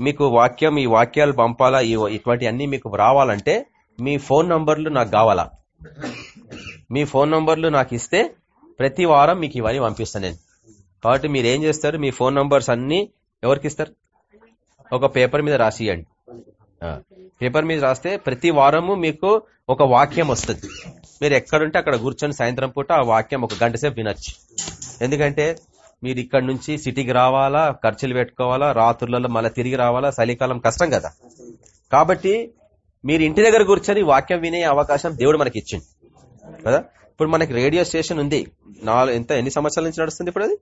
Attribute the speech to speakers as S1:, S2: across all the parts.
S1: మీకు వాక్యం ఈ వాక్యాలు పంపాలా ఈ- ఇటువంటి అన్ని మీకు రావాలంటే మీ ఫోన్ నంబర్లు నాకు కావాలా? మీ ఫోన్ నంబర్లు నాకు ఇస్తే ప్రతి వారం మీకు ఇవన్నీ పంపిస్తాను నేను. కాబట్టి మీరు ఏం చేస్తారు? మీ ఫోన్ నంబర్స్ అన్ని ఎవరికి ఇస్తారు? ఒక పేపర్ మీద రాసియండి. పేపర్ మీద రాస్తే ప్రతి వారము మీకు ఒక వాక్యం వస్తుంది. మీరు ఎక్కడుంటే అక్కడ కూర్చొని సాయంత్రం పూట ఆ వాక్యం ఒక గంట సేపు వినొచ్చు. ఎందుకంటే మీరు ఇక్కడ నుంచి సిటీకి రావాలా ఖర్చులు పెట్టుకోవాలా రాత్రులలో మళ్ళీ తిరిగి రావాలా? చలికాలం కష్టం కదా. కాబట్టి మీరు ఇంటి దగ్గర కూర్చొని వాక్యం వినే అవకాశం దేవుడు మనకి ఇచ్చింది కదా? ఇప్పుడు మనకి రేడియో స్టేషన్ ఉంది. నాలుగు ఎంత ఎన్ని సంవత్సరాల నుంచి నడుస్తుంది ఇప్పుడు అది?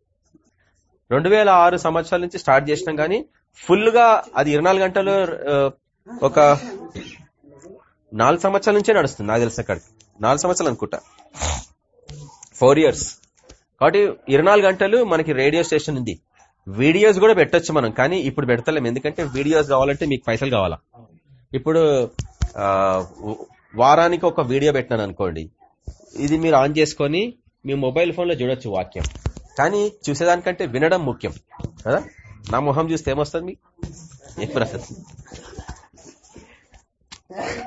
S1: రెండు వేల ఆరు సంవత్సరాల నుంచి స్టార్ట్ చేసినాం కానీ ఫుల్గా అది ఇరవై గంటలు ఒక నాలుగు సంవత్సరాల నుంచే నడుస్తుంది. నాకు తెలిసిన అక్కడికి. నాలుగు సంవత్సరాలు అనుకుంటా. ఫోర్ ఇయర్స్ కాబట్టి ఇరవై గంటలు మనకి రేడియో స్టేషన్ ఉంది. వీడియోస్ కూడా పెట్టొచ్చు మనం కానీ ఇప్పుడు పెడతలేం. ఎందుకంటే వీడియోస్ కావాలంటే మీకు పైసలు కావాలా? ఇప్పుడు వారానికి ఒక వీడియో పెట్టినాను అనుకోండి. ఇది మీరు ఆన్ చేసుకొని మీ మొబైల్ ఫోన్లో చూడొచ్చు వాక్యం. కానీ చూసేదానికంటే వినడం ముఖ్యం. కదా? నా మొహం చూస్తే ఏమొస్తుంది మీకు?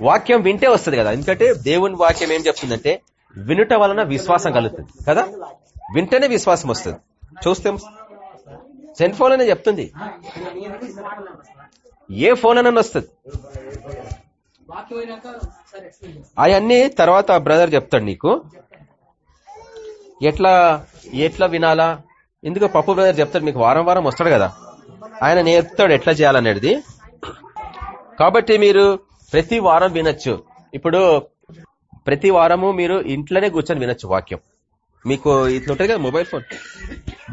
S1: వాక్యం వింటే వస్తుంది కదా. ఎందుకంటే దేవుని వాక్యం ఏం చెప్తుందంటే వినుట వలన విశ్వాసం కలుగుతుంది. కదా? వింటేనే విశ్వాసం వస్తుంది. చూస్తే సెల్ ఫోన్ అనే చెప్తుంది. ఏ ఫోన్ అని వస్తుంది. అవన్నీ తర్వాత బ్రదర్ చెప్తాడు నీకు. ఎట్లా ఎట్లా వినాలా? ఎందుకు పప్పు బ్రదర్ చెప్తాడు మీకు వారం వారం వస్తాడు కదా. ఆయన నేర్పుతాడు ఎట్లా చేయాలనేది. కాబట్టి మీరు ప్రతి వారం వినొచ్చు. ఇప్పుడు ప్రతి వారము మీరు ఇంట్లోనే కూర్చొని వినొచ్చు వాక్యం. మీకు ఇట్లా ఉంటుంది కదా మొబైల్ ఫోన్?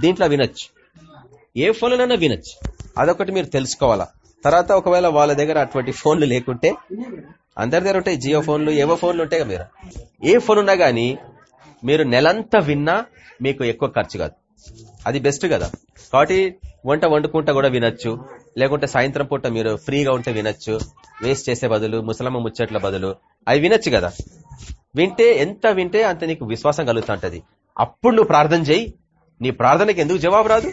S1: దీంట్లో వినొచ్చు. ఏ ఫోన్లోనైనా వినొచ్చు. అదొకటి మీరు తెలుసుకోవాలా. తర్వాత ఒకవేళ వాళ్ళ దగ్గర అటువంటి ఫోన్లు లేకుంటే అందరి దగ్గర ఉంటాయి జియో ఫోన్లు ఏవో ఫోన్లు ఉంటాయి కదా మీరు. ఏ ఫోన్ ఉన్నా గానీ మీరు నెలంతా విన్నా మీకు ఎక్కువ ఖర్చు కాదు. అది బెస్ట్ కదా. కాబట్టి వంట వండుకుంటా కూడా వినొచ్చు. లేకుంటే సాయంత్రం పూట మీరు ఫ్రీగా ఉంటే వినొచ్చు. వేస్ట్ చేసే బదులు ముసలమ్మ ముచ్చట్ల బదులు. అవి వినొచ్చు కదా. వింటే ఎంత వింటే అంత నీకు విశ్వాసం కలుగుతా ఉంటది. అప్పుడు నువ్వు ప్రార్థన చేయి. నీ ప్రార్థనకి ఎందుకు జవాబు రాదు?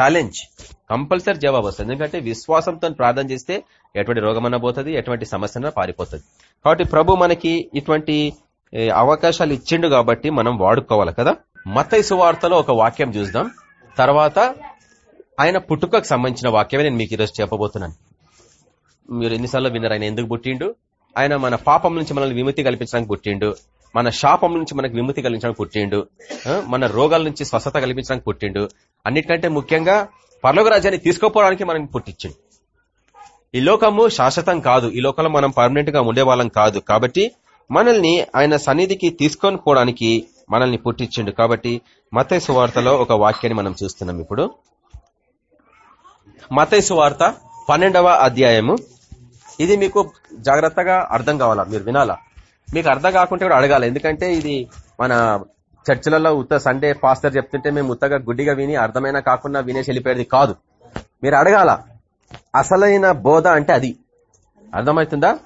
S1: ఛాలెంజ్ కంపల్సరీ జవాబు వస్తుంది. ఎందుకంటే విశ్వాసంతో ప్రార్థన చేస్తే ఎటువంటి రోగమన్నా పోతుంది ఎటువంటి సమస్యన పారిపోతుంది. కాబట్టి ప్రభు మనకి ఇటువంటి అవకాశాలు ఇచ్చిండు కాబట్టి మనం వాడుకోవాలి కదా? మత సువార్తలో ఒక వాక్యం చూద్దాం. తర్వాత ఆయన పుట్టుకకు సంబంధించిన వాక్యమే నేను మీకు ఈరోజు చెప్పబోతున్నాను. మీరు ఎన్నిసార్లు విన్నారు ఆయన ఎందుకు పుట్టిండు? ఆయన మన పాపం నుంచి మనల్ని విముక్తి కల్పించడానికి పుట్టిండు. మన శాపం నుంచి మనకు విముక్తి కలిగించడానికి పుట్టిండు. మన రోగాల నుంచి స్వస్థత కల్పించడానికి పుట్టిండు. అన్నిటికంటే ముఖ్యంగా పర్లోక రాజ్యాన్ని తీసుకోపోవడానికి మనకి పుట్టించిండు. ఈ లోకము శాశ్వతం కాదు. ఈ లోకంలో మనం పర్మనెంట్గా ఉండేవాళ్ళం కాదు. కాబట్టి మనల్ని ఆయన సన్నిధికి తీసుకొని పోవడానికి మనల్ని పుట్టించిండు. కాబట్టి మతై సువార్తలో ఒక వాక్యాన్ని మనం చూస్తున్నాం ఇప్పుడు. మతై సువార్త పన్నెండవ అధ్యాయము. ఇది మీకు జాగ్రత్తగా అర్థం కావాలా? మీరు వినాలా? మీకు అర్థం కాకుంటే కూడా అడగాలి. ఎందుకంటే ఇది మన చర్చిలలో ఉత్త సండే పాస్టర్ చెప్తుంటే మేము ఉత్తగా గుడ్డిగా విని అర్థమైనా కాకుండా వినేసి వెళ్ళిపోయేది కాదు. మీరు అడగాల అసలైన బోధ అంటే అది. అర్థమవుతుందా?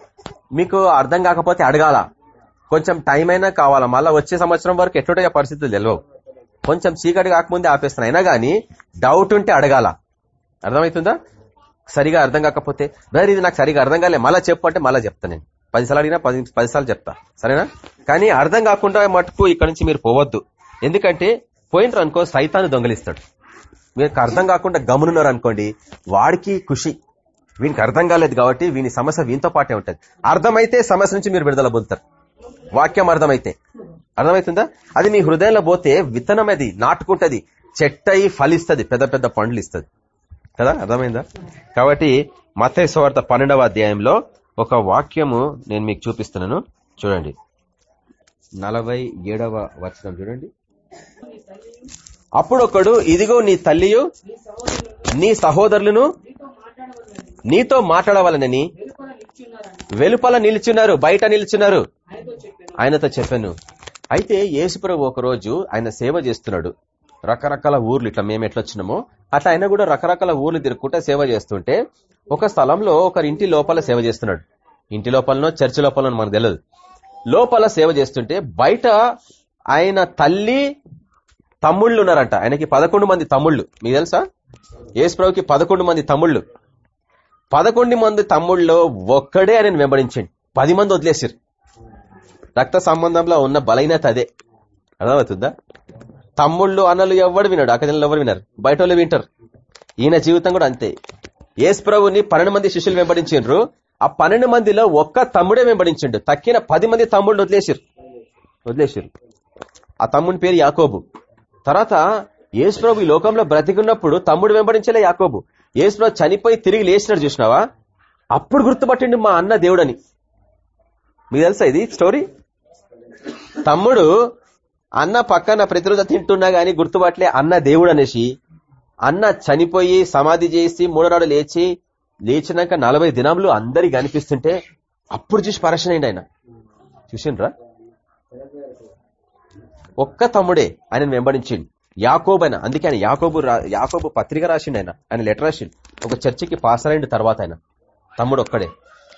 S1: మీకు అర్థం కాకపోతే అడగాల. కొంచెం టైం అయినా కావాలా? మళ్ళీ వచ్చే సంవత్సరం వరకు ఎట్లుంటాయో పరిస్థితులు తెలియవు కొంచెం చీకటి కాకముందే ఆపేస్తాను. అయినా కానీ డౌట్ ఉంటే అడగాల. అర్థమవుతుందా? సరిగా అర్థం కాకపోతే బ్రదర్ ఇది నాకు సరిగా అర్థం కాలే. మళ్ళీ చెప్పు అంటే మళ్ళీ చెప్తాను నేను. పదిసార్లు అడిగినా పది పదిసార్లు చెప్తా. సరేనా? కానీ అర్థం కాకుండా మటుకు ఇక్కడ నుంచి మీరు పోవద్దు. ఎందుకంటే పోయినరు అనుకో సైతాన్ని దొంగలిస్తాడు. మీకు అర్థం కాకుండా గమనున్నారు అనుకోండి వాడికి ఖుషి. వీనికి అర్థం కాలేదు కాబట్టి వీని సమస్య వీనితో పాటే ఉంటుంది. అర్థమైతే సమస్య నుంచి మీరు విడుదల పొందుతారు. వాక్యం అర్థమైతే. అర్థమవుతుందా అది మీ హృదయంలో పోతే విత్తనం అది నాటుకుంటది చెట్టయి ఫలిస్తుంది పెద్ద పెద్ద పండ్లు ఇస్తుంది. కదా? అర్థమైందా? కాబట్టి మత్తయి సువార్త పన్నెండవ అధ్యాయంలో ఒక వాక్యము నేను మీకు చూపిస్తున్నాను. చూడండి. నలభై ఏడవ వచనం చూడండి. అప్పుడు ఒకడు ఇదిగో నీ తల్లియు నీ సహోదరులను నీతో మాట్లాడవాలనని
S2: వెలుపల
S1: నిలిచున్నారు నిల్చున్నారు బయట నిల్చున్నారు.
S2: ఆయనతో చెప్పాను.
S1: ఆయనతో చెప్పాను అయితే యేసుప్రభు ఒక రోజు ఆయన సేవ చేస్తున్నాడు. రకరకాల ఊర్లు ఇట్లా మేము ఎట్లా వచ్చినామో అట్లా ఆయన కూడా రకరకాల ఊర్లు తిరుగుకుంటే సేవ చేస్తుంటే ఒక స్థలంలో ఒకరి ఇంటి లోపల సేవ చేస్తున్నాడు. ఇంటి లోపలనో చర్చి లోపలనో మనకు తెలియదు లోపల సేవ చేస్తుంటే బయట ఆయన తల్లి తమ్ముళ్ళు ఉన్నారంట. ఆయనకి పదకొండు మంది తమ్ముళ్ళు. మీకు తెలుసా? ఏసుప్రభుకి పదకొండు మంది తమ్ముళ్ళు. పదకొండు మంది తమ్ముళ్ళలో ఒక్కడే ఆయన వెంబడించండి. పది మంది వదిలేసారు రక్త సంబంధంలో ఉన్న బలహీనత అదే. అర్థమవుతుందా? తమ్ముళ్ళు అన్నలు ఎవడు వినాడు? అక్కడిలో ఎవరు వినరు? బయట వాళ్ళు వింటారు. ఈయన జీవితం కూడా అంతే. యేసు ప్రభుని పన్నెండు మంది శిష్యులు వెంబడించిండ్రు. ఆ పన్నెండు మందిలో ఒక్క తమ్ముడే వెంబడించిండు. తక్కిన పది మంది తమ్ముళ్ళు వదిలేసారు వదిలేసారు ఆ తమ్ముని పేరు యాకోబు. తర్వాత యేసుప్రభు ఈ లోకంలో బ్రతికున్నప్పుడు తమ్ముడు వెంబడించలే యాకోబు. యేసుప్రభు చనిపోయి తిరిగి లేచినాడు చూసినావా? అప్పుడు గుర్తుపట్టిండు మా అన్న దేవుడని. మీకు తెలుసా ఇది స్టోరీ? తమ్ముడు అన్న పక్కన ప్రతిరోజు తింటున్నా గానీ గుర్తుపట్లే అన్న దేవుడు అనేసి అన్న చనిపోయి సమాధి చేసి మూడో లేచి లేచినాక నలభై దినాలు అందరికి కనిపిస్తుంటే అప్పుడు చూసి పరేషన్ అయింది ఆయన. చూసిండ్రా? ఒక్క తమ్ముడే ఆయన వెంబడించిండు. యాకోబు ఆయన అందుకే ఆయన యాకోబు రా- యాకోబు పత్రిక రాసిండు ఆయన. ఆయన లెటర్ రాసిండు. ఒక చర్చికి పాస్ అయిండు తర్వాత ఆయన. తమ్ముడు ఒక్కడే.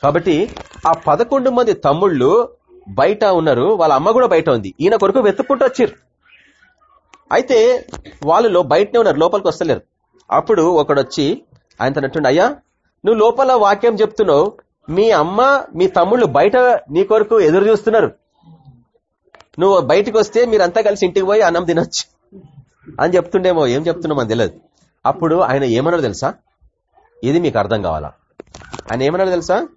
S1: కాబట్టి ఆ పదకొండు మంది తమ్ముళ్ళు బయట ఉన్నారు వాళ్ళ అమ్మ కూడా బయట ఉంది. ఈయన కొరకు వెతుక్కుంటూ వచ్చారు అయితే వాళ్ళు బయటనే ఉన్నారు లోపలికి వస్తలేరు. అప్పుడు ఒకడొచ్చి ఆయన తనట్టుండి అయ్యా నువ్వు లోపల వాక్యం చెప్తున్నావు. మీ అమ్మ మీ తమ్ముళ్ళు బయట నీ కొరకు ఎదురు చూస్తున్నారు. నువ్వు బయటకు వస్తే మీరంతా కలిసి ఇంటికి పోయి అన్నం తినొచ్చు. అని చెప్తుండేమో ఏం చెప్తున్నామో అని తెలియదు అప్పుడు ఆయన ఏమన్నాడు తెలుసా? ఇది మీకు అర్థం కావాలా? ఆయన ఏమన్నాడు తెలుసా?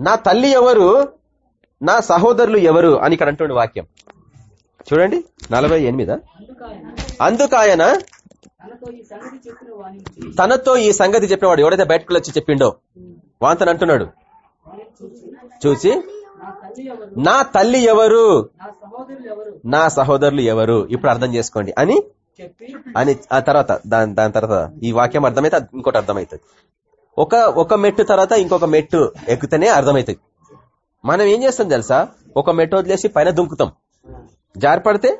S1: నా తల్లి ఎవరు నా సహోదరులు ఎవరు అని ఇక్కడ అంటుండే వాక్యం. చూడండి నలభై ఎనిమిదా? అందుకాయన
S2: తనతో ఈ సంగతి
S1: చెప్పినవాడు ఎవడైతే బయటకు వచ్చి చెప్పిండో? వాంతను అంటున్నాడు. చూసి
S2: నా తల్లి ఎవరు?
S1: నా
S2: సహోదరులు ఎవరు?
S1: ఇప్పుడు అర్థం చేసుకోండి. అని అని ఆ తర్వాత దాని దాని తర్వాత ఈ వాక్యం అర్థమైతే ఇంకోటి అర్థమవుతుంది ఒక ఒక మెట్టు తర్వాత ఇంకొక మెట్టు ఎక్కుతేనే అర్థమవుతుంది మనం ఏం చేస్తాం తెలుసా? ఒక మెట్టు వదిలేసి పైన దుంకుతాం. జారిపడితే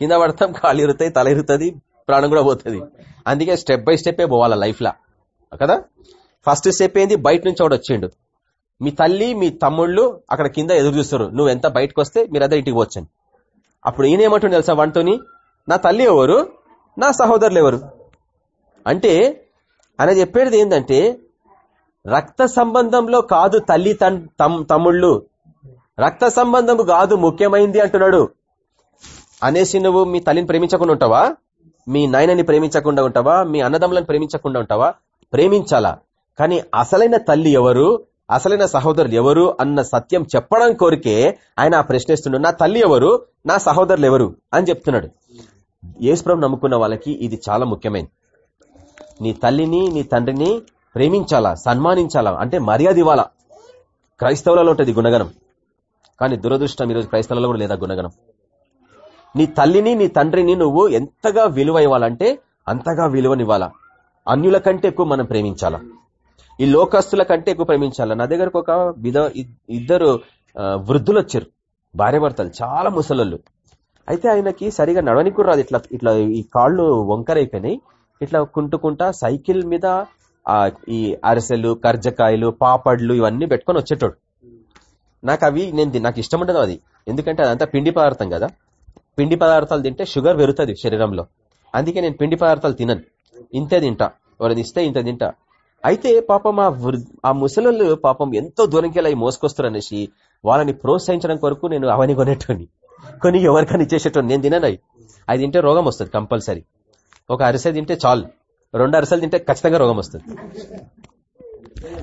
S1: కింద పడతాం కాళ్ళు ఇరుతాయి తల ఇరుతుంది ప్రాణం కూడా పోతుంది. అందుకే స్టెప్ బై స్టెప్పే పోవాలా లైఫ్ లా. కదా? ఫస్ట్ స్టెప్ ఏంది? బయట నుంచి ఒకటి వచ్చిండు. మీ తల్లి మీ తమ్ముళ్ళు అక్కడ కింద ఎదురు చూస్తారు. నువ్వు ఎంత బయటకు వస్తే మీరంతా ఇంటికి వచ్చాను అప్పుడు ఈయన ఏమంటుండే తెలుసా వంటోని నా తల్లి ఎవరు? నా సహోదరులు ఎవరు? అంటే ఆయన చెప్పేది ఏంటంటే రక్త సంబంధంలో కాదు తల్లి తన్- తమ్- తమ్ముళ్ళు. రక్త సంబంధము కాదు ముఖ్యమైంది అంటున్నాడు. అనేసి నువ్వు మీ తల్లిని ప్రేమించకుండా ఉంటావా? మీ నాయనని ప్రేమించకుండా ఉంటావా? మీ అన్నదమ్ములను ప్రేమించకుండా ఉంటావా? ప్రేమించాలా? కానీ అసలైన తల్లి ఎవరు? అసలైన సహోదరులు ఎవరు? అన్న సత్యం చెప్పడం కోరికే ఆయన ఆ ప్రశ్నిస్తున్నాడు నా తల్లి ఎవరు? నా సహోదరులు ఎవరు? అని చెప్తున్నాడు. యేసుప్రభు నమ్ముకున్న వాళ్ళకి ఇది చాలా ముఖ్యమైనది నీ తల్లిని నీ తండ్రిని ప్రేమించాలా సన్మానించాలా అంటే మర్యాద ఇవ్వాలా? క్రైస్తవులలో ఉంటుంది గుణగణం. కానీ దురదృష్టం ఈరోజు క్రైస్తవులలో కూడా లేదా గుణగణం. నీ తల్లిని నీ తండ్రిని నువ్వు ఎంతగా విలువ ఇవ్వాలంటే అంతగా విలువనివ్వాలా? అన్యుల కంటే ఎక్కువ మనం ప్రేమించాలా? ఈ లోకస్తుల కంటే ఎక్కువ ప్రేమించాలా? నా దగ్గరకు ఒక విధ ఇద్దరు వృద్ధులు వచ్చారు భార్యాభర్తలు చాలా ముసలోళ్ళు. అయితే ఆయనకి సరిగా నడవనికి రాదు. ఇట్లా ఇట్లా ఈ కాళ్ళు వంకరైపోయినాయి. ఇట్లా కుంటుకుంటా సైకిల్ మీద ఈ అరిసెలు కర్జకాయలు పాపడ్లు ఇవన్నీ పెట్టుకొని వచ్చేటోడు. నాకు అవి నేను నాకు ఇష్టం ఉండదు అది. ఎందుకంటే అదంతా పిండి పదార్థం కదా. పిండి పదార్థాలు తింటే షుగర్ పెరుగుతుంది శరీరంలో. అందుకే నేను పిండి పదార్థాలు తినను. ఇంతే తింటా. ఎవరైనా ఇస్తే ఇంత తింటా. అయితే పాపం ఆ వృ- ఆ ముసలు పాపం ఎంతో దూరంకెళ్ళి మోసుకొస్తారు అనేసి వాళ్ళని ప్రోత్సహించడం కొరకు నేను అవన్నీ కొనేటోని కొని ఎవరికైనా ఇచ్చేసేటోని నేను తినను అవి. అది తింటే రోగం వస్తుంది కంపల్సరీ. ఒక అరిసె తింటే చాలు. రెండు అరసలు తింటే ఖచ్చితంగా రోగం వస్తుంది.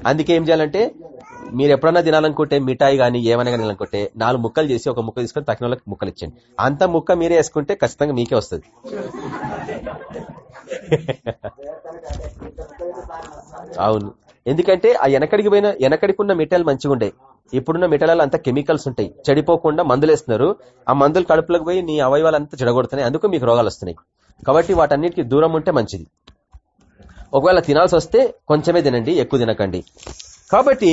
S1: అందుకే ఏం చేయాలంటే మీరు ఎప్పుడన్నా తినాలనుకుంటే మిఠాయి కానీ ఏమైనా కానీ తినాలనుకుంటే నాలుగు ముక్కలు చేసి ఒక ముక్క తీసుకొని తక్కిన వాళ్ళకి ముక్కలు ఇచ్చండి అంత ముక్క మీరే వేసుకుంటే ఖచ్చితంగా మీకే వస్తుంది. అవును. ఎందుకంటే ఆ వెనకడికి పోయిన వెనకడికి ఉన్న మిఠాయిలు మంచిగా ఉండేవి ఇప్పుడున్న మిఠాయిలలో అంతా కెమికల్స్ ఉంటాయి. చెడిపోకుండా మందులు వేస్తున్నారు. ఆ మందులు కడుపులోకి పోయి నీ అవయవాలంతా చెడగొడుతున్నాయి. అందుకు మీకు రోగాలు వస్తున్నాయి. కాబట్టి వాటన్నిటికీ దూరం ఉంటే మంచిది. ఒకవేళ తినాల్సి వస్తే కొంచెమే తినండి ఎక్కువ తినకండి. కాబట్టి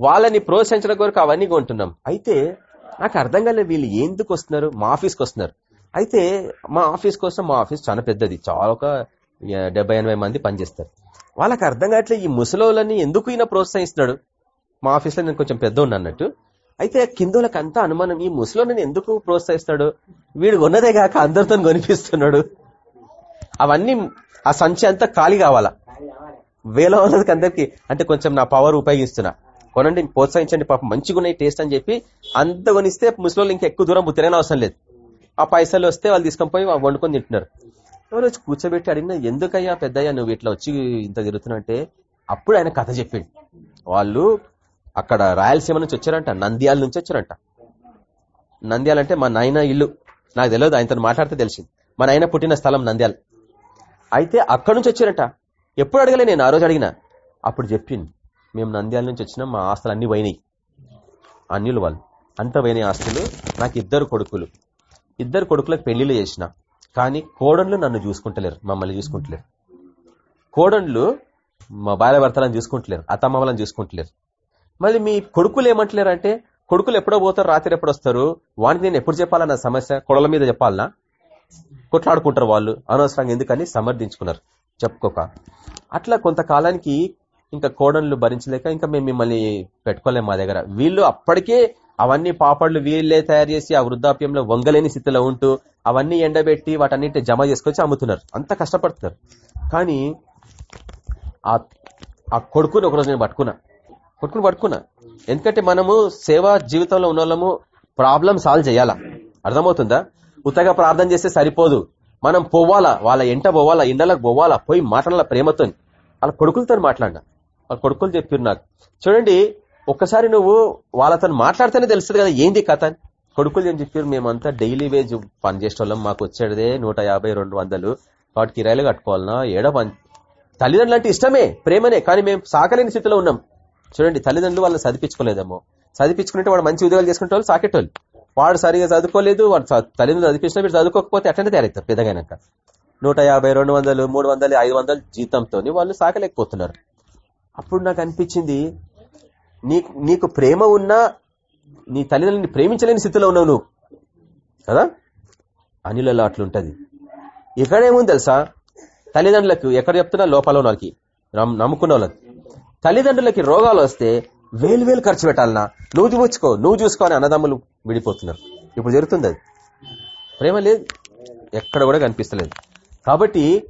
S1: వాళ్ళని ప్రోత్సహించడం కొరకు అవన్నీ కొంటున్నాం. అయితే నాకు అర్థం కాలేదు వీళ్ళు ఎందుకు వస్తున్నారు? మా ఆఫీస్కి వస్తున్నారు. అయితే మా ఆఫీస్ కోసం మా ఆఫీస్ చాలా పెద్దది. చాలా ఒక డెబ్బై ఎనభై మంది పనిచేస్తారు. వాళ్ళకి అర్థం కావట్లేదు ఈ ముసలోళ్ళని ఎందుకు ఈయన ప్రోత్సహిస్తున్నాడు? మా ఆఫీస్లో నేను కొంచెం పెద్ద ఉన్నట్టు అన్నట్టు. అయితే కిందోళ్ళకి అంతా అనుమానం ఈ ముసలోని ఎందుకు ప్రోత్సహిస్తాడు? వీడు ఉన్నదే కాక అందరితో కొనిపిస్తున్నాడు. అవన్నీ ఆ సంచి అంతా ఖాళీ కావాలా? వేల వాళ్ళకి అందరికి. అంటే కొంచెం నా పవర్ ఉపయోగిస్తున్నా. కొనండి ప్రోత్సహించండి పాపం మంచిగా ఉన్నాయి టేస్ట్ అని చెప్పి అంత కొనిస్తే ముసలోళ్ళు ఇంకా ఎక్కువ దూరం తిరగని అవసరం లేదు. ఆ పైసలు వస్తే వాళ్ళు తీసుకొని పోయి వండుకొని తింటున్నారు. ఎవరు కూర్చోబెట్టి అడిగినా ఎందుకయ్యా పెద్దయ్యా నువ్వు ఇట్లా వచ్చి ఇంత తిరుగుతున్నా అంటే అప్పుడు ఆయన కథ చెప్పిండు. వాళ్ళు అక్కడ రాయలసీమ నుంచి వచ్చారంట నంద్యాల నుంచి వచ్చారంట. నంద్యాల అంటే మా నాయన ఇల్లు. నాకు తెలియదు ఆయనతో మాట్లాడితే తెలిసింది. మా నాయన పుట్టిన స్థలం నంద్యాల. అయితే అక్కడి నుంచి వచ్చారంట. ఎప్పుడు అడగలే నేను ఆ రోజు అడిగినా. అప్పుడు చెప్పింది మేము నంద్యాల నుంచి వచ్చినాం మా ఆస్తులు అన్ని పోయినాయి. అన్యులు వాళ్ళు. అంత పోయినాయి ఆస్తులు. నాకు ఇద్దరు కొడుకులు. ఇద్దరు కొడుకులకు పెళ్ళిళ్ళు చేసిన. కానీ కోడన్లు నన్ను చూసుకుంటలేరు మమ్మల్ని చూసుకుంటలేరు. కోడన్లు మా భార్య భర్తలను చూసుకుంటలేరు అత్తమ్మ వాళ్ళని చూసుకుంటలేరు. మళ్ళీ మీ కొడుకులు ఏమంటలేరు అంటే కొడుకులు ఎప్పుడో పోతారు రాత్రి ఎప్పుడు వస్తారు? వానికి నేను ఎప్పుడు చెప్పాలన్న సమస్య కొడల మీద చెప్పాలనా? కొట్లాడుకుంటారు వాళ్ళు. అనవసరంగా ఎందుకని సమర్థించుకున్నారు. చెప్పుకోక. అట్లా కొంతకాలానికి ఇంకా కోడన్లు భరించలేక ఇంకా మేము మిమ్మల్ని పెట్టుకోలేం మా దగ్గర. వీళ్ళు అప్పటికే అవన్నీ పాపడ్లు వీళ్ళే తయారు చేసి ఆ వృద్ధాప్యంలో వంగలేని స్థితిలో ఉంటూ అవన్నీ ఎండబెట్టి వాటన్నిటి జమ చేసుకొచ్చి అమ్ముతున్నారు. అంత కష్టపడుతున్నారు. కానీ ఆ ఆ కొడుకుని ఒకరోజు నేను పట్టుకున్నా. కొడుకుని పడుకున్నా ఎందుకంటే మనము సేవా జీవితంలో ఉన్న వాళ్ళము ప్రాబ్లం సాల్వ్ చేయాలా? అర్థమవుతుందా? ఉత్తగా ప్రార్థన చేస్తే సరిపోదు. మనం పోవాలా? వాళ్ళ ఎంట పోవాలా? ఇండలకు పోవాలా? పోయి మాట్లాడాల ప్రేమతో? వాళ్ళ కొడుకులతో మాట్లాడినా. వాళ్ళ కొడుకులు చెప్పారు నాకు. చూడండి ఒక్కసారి నువ్వు వాళ్ళతో మాట్లాడితేనే తెలుస్తుంది కదా ఏంది కథ? అని. కొడుకులు ఏం చెప్పారు మేమంతా డైలీ వేజ్ పని చేసేవాళ్ళం మాకు వచ్చేదే నూట యాభై రెండు వందలు. వాటి కిరాయిలు కట్టుకోవాలన్నా ఏడో పని. తల్లిదండ్రులు అంటే ఇష్టమే ప్రేమనే. కానీ మేము సాకలేని స్థితిలో ఉన్నాం. చూడండి తల్లిదండ్రులు వాళ్ళని చదివించుకోలేదేమో. చదివించుకుంటే వాడు మంచి ఉద్యోగాలు చేసుకుంటే వాళ్ళు సాకేటోళ్ళు. వాడు సరిగా చదువుకోలేదు వాడు తల్లిదండ్రులు చదివించినా మీరు చదువుకోకపోతే అట్లనే తయారవుతారు పెద్దగైనాక నూట యాభై రెండు వందలు మూడు వందలు ఐదు వందలు జీతంతో వాళ్ళు సాకలేకపోతున్నారు అప్పుడు నాకు అనిపించింది నీ నీకు ప్రేమ ఉన్నా నీ తల్లిదండ్రులని ప్రేమించలేని స్థితిలో ఉన్నావు నువ్వు. కదా? అనిలలో అట్లుంటది. ఇక్కడేముంది తెలుసా? తల్లిదండ్రులకు ఎక్కడ చెప్తున్నా లోపల వాళ్ళకి నమ్- నమ్ముకున్న వాళ్ళకి తల్లిదండ్రులకి రోగాలు వస్తే వేలు వేలు ఖర్చు పెట్టాలనా నువ్వు చూపించుకో నువ్వు చూసుకో అని అన్నదమ్ములు విడిపోతున్నారు. ఇప్పుడు జరుగుతుంది అది. ప్రేమ లేదు. ఎక్కడ కూడా కనిపిస్తలేదు. కాబట్టి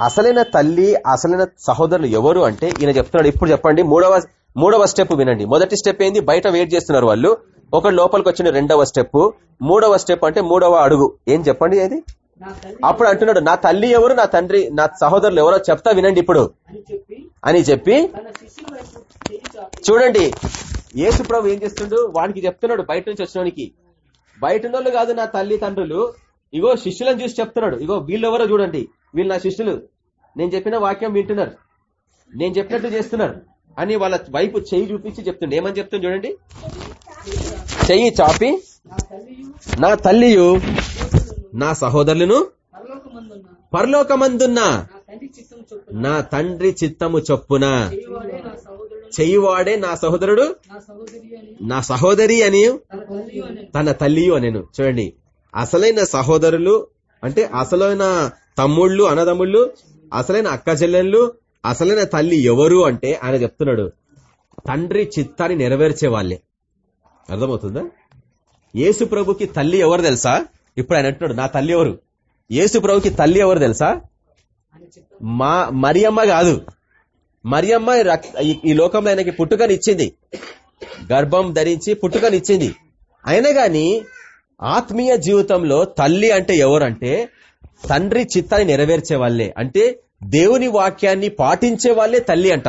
S1: అసలైన తల్లి అసలైన సహోదరులు ఎవరు అంటే ఈయన చెప్తున్నాడు. ఇప్పుడు చెప్పండి. మూడవ మూడవ స్టెప్ వినండి. మొదటి స్టెప్ ఏంది? బయట వెయిట్ చేస్తున్నారు వాళ్ళు. ఒకటి లోపలికి వచ్చిన రెండవ స్టెప్. మూడవ స్టెప్ అంటే మూడవ అడుగు. ఏం చెప్పండి ఏది అప్పుడు అంటున్నాడు నా తల్లి ఎవరు నా తండ్రి నా సహోదరులు ఎవరో చెప్తా వినండి ఇప్పుడు.
S2: అని చెప్పి
S1: చూడండి యేసు ప్రభు ఏం చేస్తుండు? వానికి చెప్తున్నాడు బయట నుంచి వచ్చినోనికి. బయట కాదు నా తల్లి తండ్రులు. ఇగో శిష్యులను చూసి చెప్తున్నాడు. ఇగో వీళ్ళెవరో చూడండి. వీళ్ళు నా శిష్యులు. నేను చెప్పిన వాక్యం వింటున్నారు. నేను చెప్పినట్టు చేస్తున్నారు. అని వాళ్ళ వైపు చెయ్యి చూపించి చెప్తుండే. ఏమని చెప్తుంది చూడండి? చెయ్యి చాపి.
S2: నా తల్లియు.
S1: నా సహోదరులను?
S2: పరలోకమందున్న. నా తండ్రి
S1: చిత్తము చొప్పున. చెయ్యివాడే నా సహోదరుడు.
S2: నా సహోదరి అని. తన తల్లియు
S1: అనేను. చూడండి. అసలైన సహోదరులు అంటే అసలైన తమ్ముళ్ళు అన్నదమ్ముళ్ళు అసలైన అక్క చెల్లెళ్ళు అసలైన తల్లి ఎవరు అంటే ఆయన చెప్తున్నాడు. తండ్రి చిత్తాన్ని నెరవేర్చే వాళ్ళే. అర్థమవుతుందా? యేసు ప్రభుకి తల్లి ఎవరు తెలుసా? ఇప్పుడు ఆయన అంటున్నాడు నా తల్లి ఎవరు? యేసు ప్రభుకి తల్లి ఎవరు తెలుసా? మా మరియమ్మ కాదు. మరియమ్మ ఈ- ఈ లోకంలో ఆయనకి పుట్టుకనిచ్చింది గర్భం ధరించి పుట్టుకనిచ్చింది అయినా గాని ఆత్మీయ జీవితంలో తల్లి అంటే ఎవరంటే తండ్రి చిత్తాన్ని నెరవేర్చే వాళ్ళే. అంటే దేవుని వాక్యాన్ని పాటించే వాళ్ళే తల్లి అంట.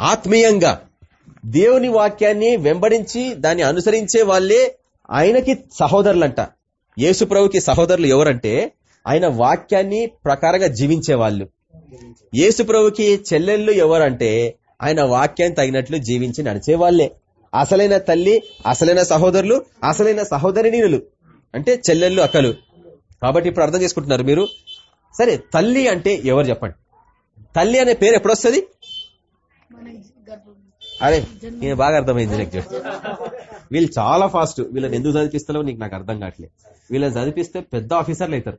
S1: ఆత్మీయంగా. దేవుని వాక్యాన్ని వెంబడించి దాన్ని అనుసరించే వాళ్ళే ఆయనకి సహోదరులంట. యేసు ప్రభుకి సహోదరులు ఎవరంటే ఆయన వాక్యాన్ని ప్రకారంగా జీవించే వాళ్ళు యేసు ప్రభుకి చెల్లెళ్ళు ఎవరంటే ఆయన వాక్యాన్ని తగినట్లు జీవించి నడిచే వాళ్ళే అసలైన తల్లి అసలైన సహోదరులు అసలైన సహోదరినీలు అంటే చెల్లెళ్ళు అక్కలు. కాబట్టి ఇప్పుడు అర్థం చేసుకుంటున్నారు మీరు. సరే తల్లి అంటే ఎవరు చెప్పండి? తల్లి అనే పేరు ఎప్పుడొస్తుంది అరే నేను బాగా అర్థమైంది నీకు. వీళ్ళు చాలా ఫాస్ట్. వీళ్ళని ఎందుకు చదివిస్తాలో నీకు నాకు అర్థం కావట్లేదు వీళ్ళని చదివిస్తే పెద్ద ఆఫీసర్లు అవుతారు.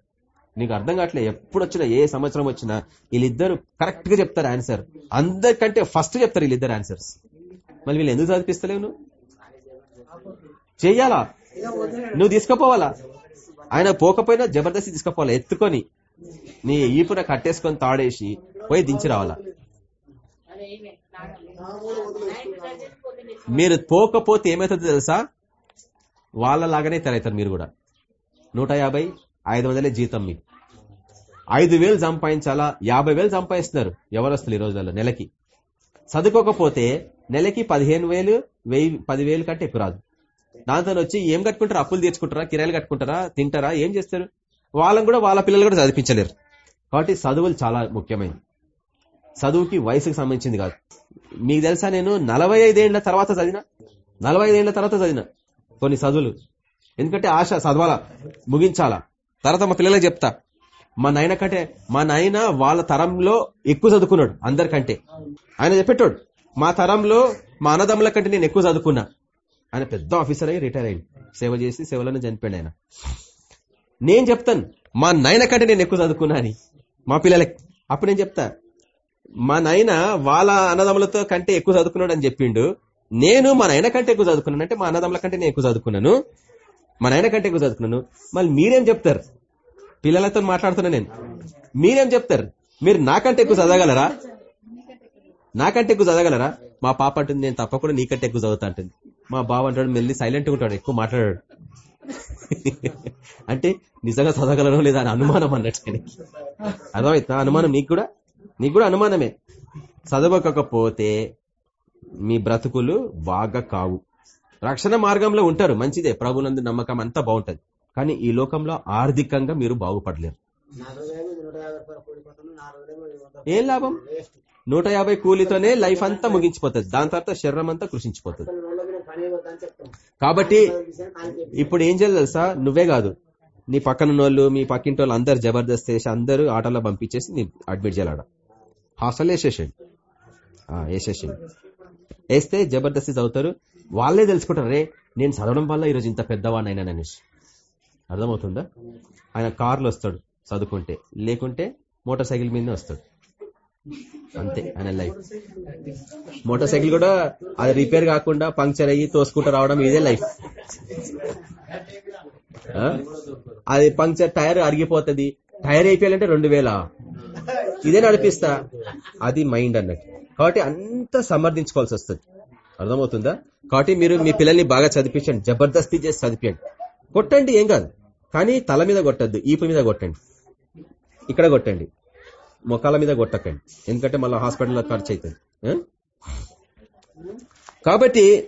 S1: నీకు అర్థం కావట్లేదు ఎప్పుడు వచ్చినా ఏ సంవత్సరం వచ్చినా వీళ్ళిద్దరు కరెక్ట్గా చెప్తారు ఆన్సర్. అందరికంటే ఫస్ట్ చెప్తారు వీళ్ళిద్దరు ఆన్సర్స్. మళ్ళీ వీళ్ళు ఎందుకు చదివిస్తలేవు నువ్వు? చెయ్యాలా? నువ్వు తీసుకుపోవాలా? ఆయన పోకపోయినా జబర్దస్తి తీసుకుపోవాలా? ఎత్తుకొని నీ ఈపున కట్టేసుకొని తాడేసి పోయి దించి రావాలా? మీరు పోకపోతే ఏమవుతుందో తెలుసా? వాళ్ళలాగానే తెరవుతారు మీరు కూడా. నూట యాభై ఐదు వందలే జీతం మీకు ఐదు వేలు సంపాదించాలా? యాభై వేలు సంపాదిస్తున్నారు. ఎవరొస్తున్నారు ఈ రోజులలో? నెలకి. చదువుకోకపోతే నెలకి పదిహేను వేలు వెయ్యి పదివేలు కంటే ఎక్కువ రాదు. దాంతో వచ్చి ఏం కట్టుకుంటారా? అప్పులు తీర్చుకుంటారా? కిరాయిలు కట్టుకుంటారా? తింటారా? ఏం చేస్తారు? వాళ్ళని కూడా వాళ్ళ పిల్లలు కూడా చదివించలేరు. కాబట్టి చదువులు చాలా ముఖ్యమైనది చదువుకి వయసుకు సంబంధించింది కాదు. మీకు తెలుసా నేను నలభై ఐదేళ్ళ తర్వాత చదివిన? నలభై ఐదేళ్ళ తర్వాత చదివిన కొన్ని చదువులు. ఎందుకంటే ఆశ చదవాలా? ముగించాలా? తర్వాత మా పిల్లలకు చెప్తా. మా నాయన కంటే మా నాయన వాళ్ళ తరంలో ఎక్కువ చదువుకున్నాడు అందరికంటే. ఆయన చెప్పేటోడు మా తరంలో మా అన్నదమ్ముల కంటే నేను ఎక్కువ చదువుకున్నా. ఆయన పెద్ద ఆఫీసర్ అయ్యి రిటైర్ అయ్యింది సేవ చేసి సేవలను చనిపోయాడు ఆయన. నేను చెప్తాను మా నాయన కంటే నేను ఎక్కువ చదువుకున్నా అని. మా పిల్లలకి. అప్పుడు నేను చెప్తా మా నాయన వాళ్ళ అన్నదమ్ములతో కంటే ఎక్కువ చదువుకున్నాడు అని చెప్పిండు. నేను మా నాయన కంటే ఎక్కువ చదువుకున్నాను. అంటే మా అన్నదమ్ముల కంటే నేను ఎక్కువ చదువుకున్నాను. మా నాయన కంటే ఎక్కువ చదువుకున్నాను. మళ్ళీ మీరేం చెప్తారు? పిల్లలతో మాట్లాడుతున్నా నేను. మీరేం చెప్తారు? మీరు నాకంటే ఎక్కువ చదవగలరా? నాకంటే ఎక్కువ చదవగలరా? మా పాప అంటుంది నేను తప్పకుండా నీకంటే ఎక్కువ చదువుతా అంటుంది. మా బావ అంటాడు మెల్లి సైలెంట్ ఉంటాడు ఎక్కువ మాట్లాడాడు. అంటే నిజంగా చదవగలనో లేదా అని అనుమానం అన్నట్టు ఆయనకి. అర్థమవుతుందా అనుమానం నీకు కూడా? నీకు కూడా అనుమానమే. చదవకపోతే మీ బ్రతుకులు బాగా కావు. రక్షణ మార్గంలో ఉంటారు మంచిదే. ప్రభునందు నమ్మకం అంతా బాగుంటది. కానీ ఈ లోకంలో ఆర్థికంగా మీరు బాగుపడలేరు. ఏం లాభం? నూట యాభై కూలితోనే లైఫ్ అంతా ముగించిపోతుంది. దాని తర్వాత శరీరం అంతా కృషించిపోతుంది. కాబట్టి ఇప్పుడు ఏం చేయాలి తెలుసా? నువ్వే కాదు. నీ పక్కన వాళ్ళు మీ పక్కింటి వాళ్ళు అందరు జబర్దస్త్ చేసి అందరూ ఆటోలో పంపించేసి నీ అడ్మిట్ చేయాలడా హాస్టల్ వేసేసాడు వేసేసాడు వేస్తే జబర్దస్తి చదువుతారు వాళ్ళే తెలుసుకుంటారు రే నేను చదవడం వల్ల ఈరోజు ఇంత పెద్దవాడినైనా అనేసి. అర్థమవుతుందా? ఆయన కార్లు వస్తాడు చదువుకుంటే. లేకుంటే మోటార్ సైకిల్ మీదనే వస్తాడు. అంతే ఆయన లైఫ్. మోటార్ సైకిల్ కూడా అది రిపేర్ కాకుండా పంక్చర్ అయ్యి తోసుకుంటూ రావడం ఇదే లైఫ్. అది పంక్చర్ టైర్ అరిగిపోతుంది టైర్ అయిపోయాలంటే రెండు వేల? ఇదే నడిపిస్తా. అది మైండ్ అన్నట్టు. కాబట్టి అంత సమర్థించుకోవాల్సి వస్తుంది. అర్థమవుతుందా? కాబట్టి మీరు మీ పిల్లల్ని బాగా చదివించండి. జబర్దస్తి చేసి చదివించండి కొట్టండి ఏం కాదు. కానీ తల మీద కొట్టద్దు ఈపు మీద కొట్టండి. ఇక్కడ కొట్టండి. మొక్కల మీద కొట్టకండి. ఎందుకంటే మళ్ళీ హాస్పిటల్లో ఖర్చు అవుతుంది కాబట్టి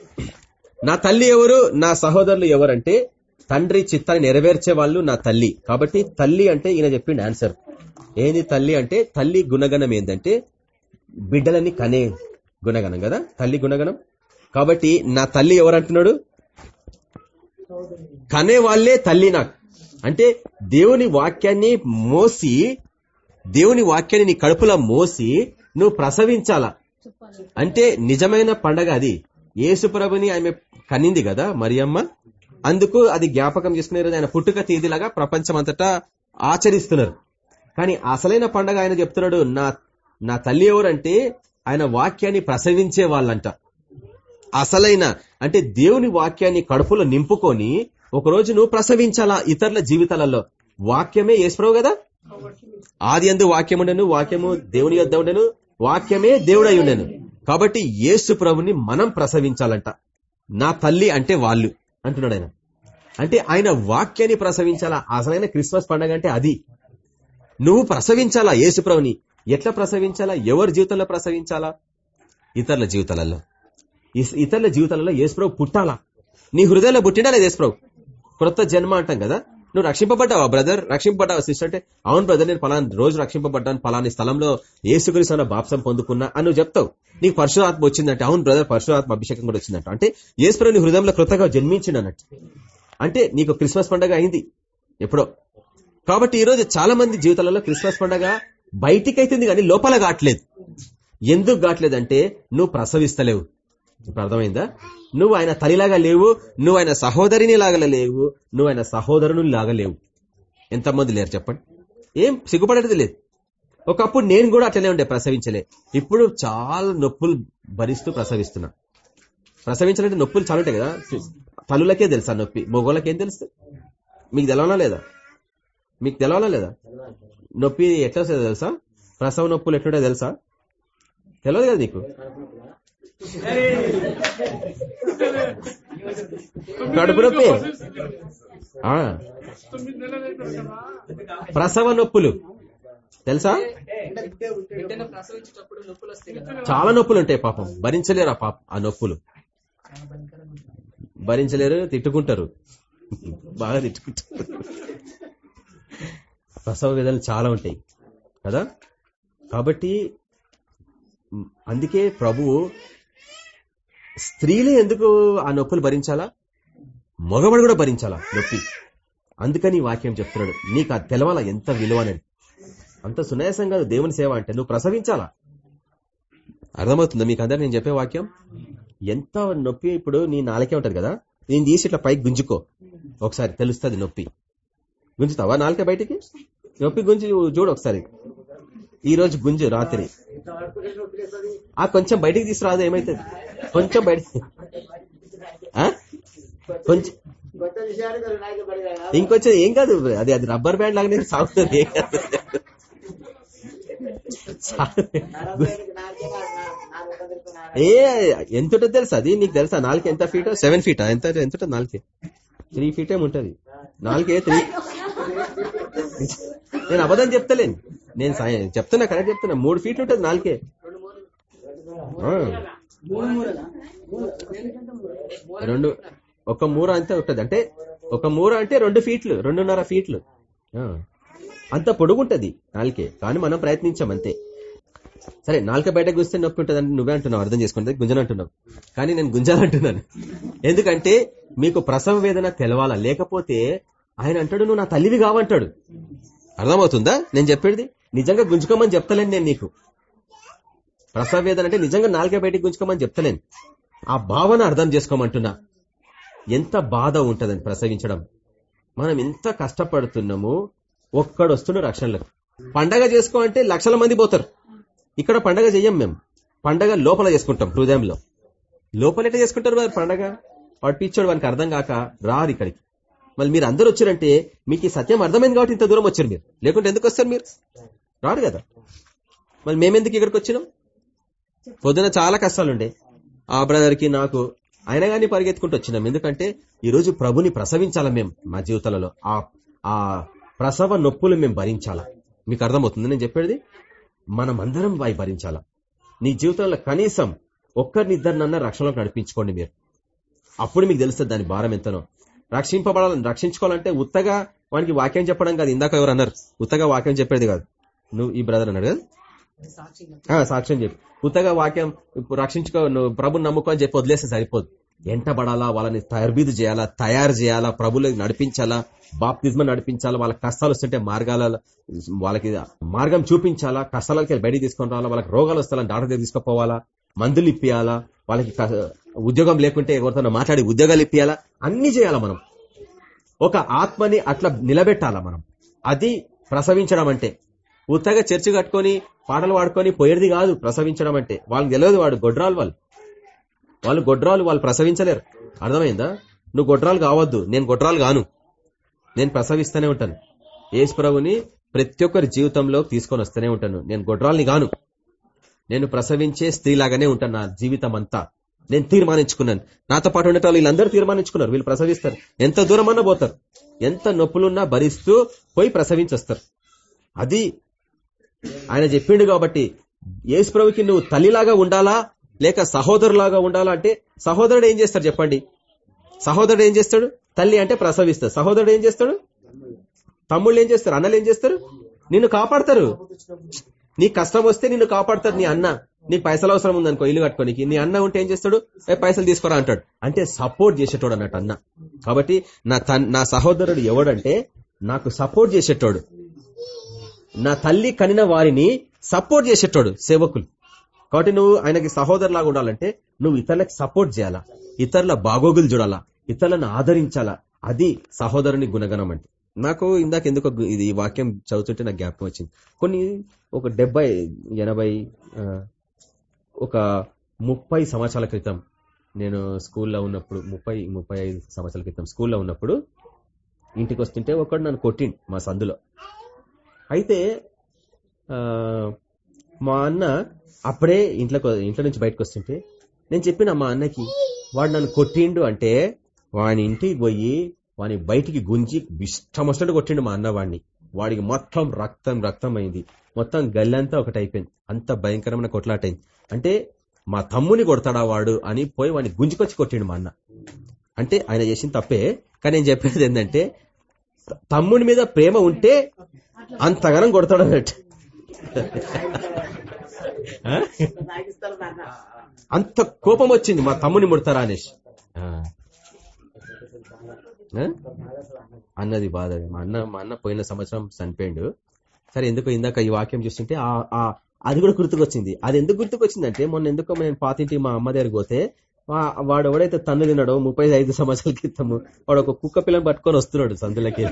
S1: నా తల్లి ఎవరు నా సహోదరులు ఎవరంటే తండ్రి చిత్తాన్ని నెరవేర్చే వాళ్ళు నా తల్లి. కాబట్టి తల్లి అంటే ఈయన చెప్పిండు ఆన్సర్ ఏంది తల్లి అంటే తల్లి గుణగణం ఏంటంటే బిడ్డలని కనే గుణగణం కదా తల్లి గుణగణం. కాబట్టి నా తల్లి ఎవరంటున్నాడు కనే వాళ్ళే తల్లి నాకు. అంటే దేవుని వాక్యాన్ని మోసి దేవుని వాక్యాన్ని నీ కడుపులో మోసి నువ్వు ప్రసవించాలా? అంటే నిజమైన పండగ అది. యేసుప్రభుని ఆమె కనింది కదా మరియమ్మ? అందుకు అది జ్ఞాపకం చేసుకునే రోజు ఆయన పుట్టుక తేదీలాగా ప్రపంచం అంతటా ఆచరిస్తున్నారు. కానీ అసలైన పండగ ఆయన చెప్తున్నాడు నా నా తల్లి ఎవరంటే ఆయన వాక్యాన్ని ప్రసవించే వాళ్ళంట. అసలైన అంటే దేవుని వాక్యాన్ని కడుపులో నింపుకొని ఒకరోజు నువ్వు ప్రసవించాలా ఇతరుల జీవితాలలో? వాక్యమే ఏసుప్రవు కదా? ఆది అందు వాక్యం ఉండను వాక్యము దేవుని యొద్ద ఉండను వాక్యమే దేవుడై ఉండను. కాబట్టి యేసు ప్రభుని మనం ప్రసవించాలంట. నా తల్లి అంటే వాళ్ళు. అంటున్నాడు ఆయన అంటే ఆయన వాక్యాన్ని ప్రసవించాలా? అసలైన క్రిస్మస్ పండగ అంటే అది. నువ్వు ప్రసవించాలా యేసుప్రభుని? ఎట్లా ప్రసవించాలా? ఎవరి జీవితంలో ప్రసవించాలా? ఇతరుల జీవితాలలో. ఇతరుల జీవితాలలో యేసుప్రభు పుట్టాలా? నీ హృదయంలో పుట్టినా లేదు యేసుప్రభు? క్రొత్త జన్మ అంటాం కదా? నువ్వు రక్షింపబడ్డావా బ్రదర్ రక్షింపబడ్డావా సిస్టర్ అంటే అవును బ్రదర్ నేను పలానా రోజు రక్షింపబడ్డాను పలాని స్థలంలో ఏసుక్రీస్తు బాప్సం పొందుకున్నా అని నువ్వు చెప్తావు. నీకు పరశురాత్మ వచ్చిందంటే అవును బ్రదర్ పరశురాత్మ అభిషేకం కూడా వచ్చిందంట. అంటే యేసుప్రభు హృదయంలో కృతగా జన్మించిండు అన్నట్టు. అంటే నీకు క్రిస్మస్ పండగ అయింది ఎప్పుడో. కాబట్టి ఈ రోజు చాలా మంది జీవితాలలో క్రిస్మస్ పండగ బయటికి అవుతుంది కానీ లోపల కావట్లేదు. ఎందుకు కావట్లేదంటే నువ్వు ప్రసవిస్తలేవు. ఇప్పుడు అర్థమైందా? నువ్వు ఆయన తల్లిలాగా లేవు నువ్వు ఆయన సహోదరిని లాగా లేవు నువ్వు ఆయన సహోదరుని లాగా లేవు. ఎంతమంది లేరు చెప్పండి? ఏం సిగ్గుపడేది లేదు. ఒకప్పుడు నేను కూడా అట్లనే ఉండే ప్రసవించలే. ఇప్పుడు చాలా నొప్పులు భరిస్తూ ప్రసవిస్తున్నా. ప్రసవించాలంటే నొప్పులు చాలా ఉంటాయి కదా? తల్లులకే తెలుసా నొప్పి? మొగోళ్ళకేం తెలుస్తుంది మీకు తెలవనా లేదా? మీకు తెలవాలా లేదా? నొప్పి ఎట్లా వస్తుందో తెలుసా? ప్రసవ నొప్పులు ఎట్లుంటాయో తెలుసా? తెలియదు కదా నీకు కడుపు నొప్పి ఆ. ప్రసవ నొప్పులు. తెలుసా? చాలా నొప్పులు ఉంటాయి పాపం. భరించలేరు ఆ పాపం ఆ నొప్పులు. భరించలేరు తిట్టుకుంటారు. బాగా తిట్టుకుంటారు. ప్రసవ వేదనలు చాలా ఉంటాయి. కదా? కాబట్టి అందుకే ప్రభువు స్త్రీలే ఎందుకు ఆ నొప్పులు భరించాలా? మగవాడు కూడా భరించాలా నొప్పి? అందుకని వాక్యం చెప్తున్నాడు. నీకు అది తెలవాలా ఎంత విలువనని అంత సునాయాసం కాదు దేవుని సేవ అంటే. నువ్వు ప్రసవించాలా? అర్థమవుతుందా మీకు అందరు నేను చెప్పే వాక్యం? ఎంత నొప్పి ఇప్పుడు నీ నాలుకే ఉంటది కదా? నేను తీసి ఇట్లా పైకి గుంజుకో. ఒకసారి తెలుస్తుంది నొప్పి. గుంజుతావా నాలుక బయటికి? నొప్పి గుంజి చూడు ఒకసారి. ఈ రోజు గుంజు రాత్రి. ఆ కొంచెం బయటికి తీసుకురాదు ఏమైతుంది? కొంచెం బయట ఆ? కొంచెం ఇంకొంచెం ఏం కాదు అది అది రబ్బర్ బ్యాండ్ లాగానే సాగుతుంది ఏం కాదు. ఏ ఎంత తెలుసా అది? నీకు తెలుసా? నాలుగు ఎంత ఫీట్ సెవెన్ ఫీట్ ఎంత ఎంత నాలుగే త్రీ ఫీట్ ఏముంటది? నాలుగే త్రీ నేను అబద్ధం చెప్తలేను. నేను చెప్తున్నా కరెక్ట్ చెప్తున్నా. మూడు ఫీట్లు ఉంటుంది నాలుగే ఆ. రెండు ఒక మూర అంతే ఉంటుంది. అంటే ఒక మూర అంటే రెండు ఫీట్లు రెండున్నర ఫీట్లు. అంత పొడుగుంటది నాలుకే. కానీ మనం ప్రయత్నించాం అంతే. సరే నాలుక బయట గుస్తే నొప్పి ఉంటుంది అంటే నువ్వే అంటున్నావు అర్థం చేసుకుంటే గుంజన అంటున్నావు. కానీ నేను గుంజాలంటున్నాను. ఎందుకంటే మీకు ప్రసవ వేదన తెలవాలా? లేకపోతే ఆయన అంటాడు నువ్వు నా తల్లివి కావంటాడు. అర్థమవుతుందా? నేను చెప్పేది? నిజంగా గుంజుకోమని చెప్తలేను నేను నీకు. ప్రసవ వేదన అంటే నిజంగా నాలుగే బయటికి గుంజుకోమని చెప్తలేను. ఆ భావన అర్థం చేసుకోమంటున్నా. ఎంత బాధ ఉంటుందని ప్రసవించడం. మనం ఎంత కష్టపడుతున్నాము ఒక్కడు వస్తున్న రక్షణలకు. పండగ చేసుకో అంటే లక్షల మంది పోతారు. ఇక్కడ పండగ చెయ్యం మేము. పండగ లోపల చేసుకుంటాం హృదయంలో. లోపల ఎట్లా చేసుకుంటారు వారు పండగ? వాడు పిచ్చోడు వానికి అర్థం కాక రారు ఇక్కడికి. మళ్ళీ మీరు అందరు వచ్చారంటే మీకు ఈ సత్యం అర్థమైంది కాబట్టి ఇంత దూరం వచ్చారు మీరు. లేకుంటే ఎందుకు వస్తారు మీరు? రాడు కదా. మరి మేమెందుకు ఇక్కడికి వచ్చినాం? పొద్దున చాలా కష్టాలుండే. ఆ బ్రదర్కి నాకు అయినా కానీ పరిగెత్తుకుంటూ వచ్చినాం. ఎందుకంటే ఈరోజు ప్రభుని ప్రసవించాలా మేము మా జీవితాలలో. ఆ ఆ ప్రసవ నొప్పులు మేము భరించాలా. మీకు అర్థమవుతుంది నేను చెప్పేది? మనం అందరం వాయి భరించాలా. నీ జీవితంలో కనీసం ఒక్కరినిద్దరినన్నా రక్షణలోకి నడిపించుకోండి మీరు. అప్పుడు మీకు తెలుస్తుంది దాని భారం ఎంతనో. రక్షింపబడాలని రక్షించుకోవాలంటే ఉత్తగా వానికి వాక్యం చెప్పడం కాదు. ఇందాక ఎవరు అన్నారు ఉత్తగా వాక్యం చెప్పేది కాదు. నువ్వు ఈ బ్రదర్ అన్నాడు కదా? సాక్ష్యం చెప్పి. ఉత్తగా వాక్యం ఇప్పుడు రక్షించుకో నువ్వు ప్రభుని నమ్ముకో అని చెప్పి వదిలేస్తే సరిపోదు. ఎంటబడాలా వాళ్ళని తరబీదు చేయాలా తయారు చేయాలా ప్రభులు నడిపించాలా బాప్తిజం నడిపించాలా వాళ్ళకి కష్టాలు వస్తుంటే మార్గాల వాళ్ళకి మార్గం చూపించాలా కష్టాలకి బయటికి తీసుకొని రావాలా వాళ్ళకి రోగాలు వస్తాయని డాక్టర్ దగ్గర తీసుకుపోవాలా మందులు ఇప్పియాలా వాళ్ళకి ఉద్యోగం లేకుంటే ఎవరితో మాట్లాడి ఉద్యోగాలు ఇప్పియాలా? అన్ని చేయాలా మనం. ఒక ఆత్మని అట్లా నిలబెట్టాలా మనం. అది ప్రసవించడం అంటే. ఉత్తగా చర్చి కట్టుకొని పాటలు పాడుకొని పోయేది కాదు ప్రసవించడం అంటే. వాళ్ళకి తెలియదు వాడు గొడ్రాలు వాళ్ళు. వాళ్ళు గొడ్రాలు వాళ్ళు ప్రసవించలేరు. అర్థమైందా? నువ్వు గొడ్రాలు కావద్దు. నేను గొడ్రాలు గాను నేను ప్రసవిస్తూనే ఉంటాను. యేసు ప్రభుని ప్రతి ఒక్కరి జీవితంలో తీసుకొని వస్తూనే ఉంటాను. నేను గొడ్రాల్ని గాను నేను ప్రసవించే స్త్రీలాగానే ఉంటాను నా జీవితం అంతా నేను తీర్మానించుకున్నాను. నాతో పాటు ఉండే వాళ్ళు వీళ్ళందరూ తీర్మానించుకున్నారు. వీళ్ళు ప్రసవిస్తారు. ఎంత దూరం పోతారు. ఎంత నొప్పులున్నా భరిస్తూ పోయి ప్రసవించొస్తారు. అది ఆయన చెప్పిండు కాబట్టి యేసు ప్రభుకి నువ్వు తల్లిలాగా ఉండాలా? లేక సహోదరులాగా ఉండాలా అంటే సహోదరుడు ఏం చేస్తాడు చెప్పండి? సహోదరుడు ఏం చేస్తాడు? తల్లి అంటే ప్రసవిస్తాడు. సహోదరుడు ఏం చేస్తాడు? తమ్ముళ్ళు ఏం చేస్తారు? అన్నలు ఏం చేస్తారు? నిన్ను కాపాడతారు. నీ కష్టం వస్తే నిన్ను కాపాడతాడు నీ అన్న. నీకు పైసలు అవసరం ఉందనుకో ఇల్లు కట్టుకోనికి నీ అన్న ఉంటే ఏం చేస్తాడు? పైసలు తీసుకోరా అంటాడు. అంటే సపోర్ట్ చేసేటోడు అన్నట్టు అన్న. కాబట్టి నా నా సహోదరుడు ఎవడంటే నాకు సపోర్ట్ చేసేటోడు. నా తల్లి కనిన వారిని సపోర్ట్ చేసేటోడు సేవకులు. కాబట్టి నువ్వు ఆయనకి సహోదరులాగా ఉండాలంటే నువ్వు ఇతరులకు సపోర్ట్ చేయాలా? ఇతరుల బాగోగులు చూడాలా? ఇతరులను ఆదరించాలా? అది సహోదరుని గుణగణం అంటే. నాకు ఇందాక ఎందుకు ఇది వాక్యం చదువుతుంటే నాకు జ్ఞాపకం వచ్చింది. కొన్ని ఒక డెబ్బై ఎనభై ఒక ముప్పై సంవత్సరాల క్రితం నేను స్కూల్లో ఉన్నప్పుడు ముప్పై ముప్పై ఐదు సంవత్సరాల క్రితం స్కూల్లో ఉన్నప్పుడు ఇంటికి వస్తుంటే ఒకడు నన్ను కొట్టిండు మా సందులో. అయితే మా అన్న అప్పుడే ఇంట్లో ఇంట్లో నుంచి బయటకు వస్తుంటే నేను చెప్పిన మా అన్నకి వాడు నన్ను కొట్టిండు అంటే వాని ఇంటికి పోయి వాని బయటికి గుంజి ఇష్టం వచ్చినట్టు కొట్టిండు మా అన్న వాడిని వాడికి మొత్తం రక్తం రక్తం అయింది. మొత్తం గల్లంతా ఒకటి అయిపోయింది అంత భయంకరమైన కొట్లాటైంది. అంటే మా తమ్ముని కొడతాడా వాడు అని పోయి వాడిని గుంజుకొచ్చి కొట్టిండు మా అన్న. అంటే ఆయన చేసిన తప్పే కానీ నేను చెప్పేది ఏంటంటే తమ్ముని మీద ప్రేమ ఉంటే అంతగానం కొడతాడు అన్నట్టు? అంత కోపం వచ్చింది మా తమ్ముని ముడతారా అనేసి? అన్నది బాధ. మా అన్న మా అన్న పోయిన సంవత్సరం చనిపోయిండు. సరే ఎందుకు ఇందాక ఈ వాక్యం చూస్తుంటే ఆ- అది కూడా గుర్తుకొచ్చింది. అది ఎందుకు గుర్తుకొచ్చిందంటే మొన్న ఎందుకో నేను పాతింటి మా అమ్మ దగ్గరికి పోతే వాడు ఎవడైతే తన్ను తిన్నాడో ముప్పై ఐదు సంవత్సరాల క్రితము వాడు ఒక కుక్క పిల్లని పట్టుకొని వస్తున్నాడు సందులకి.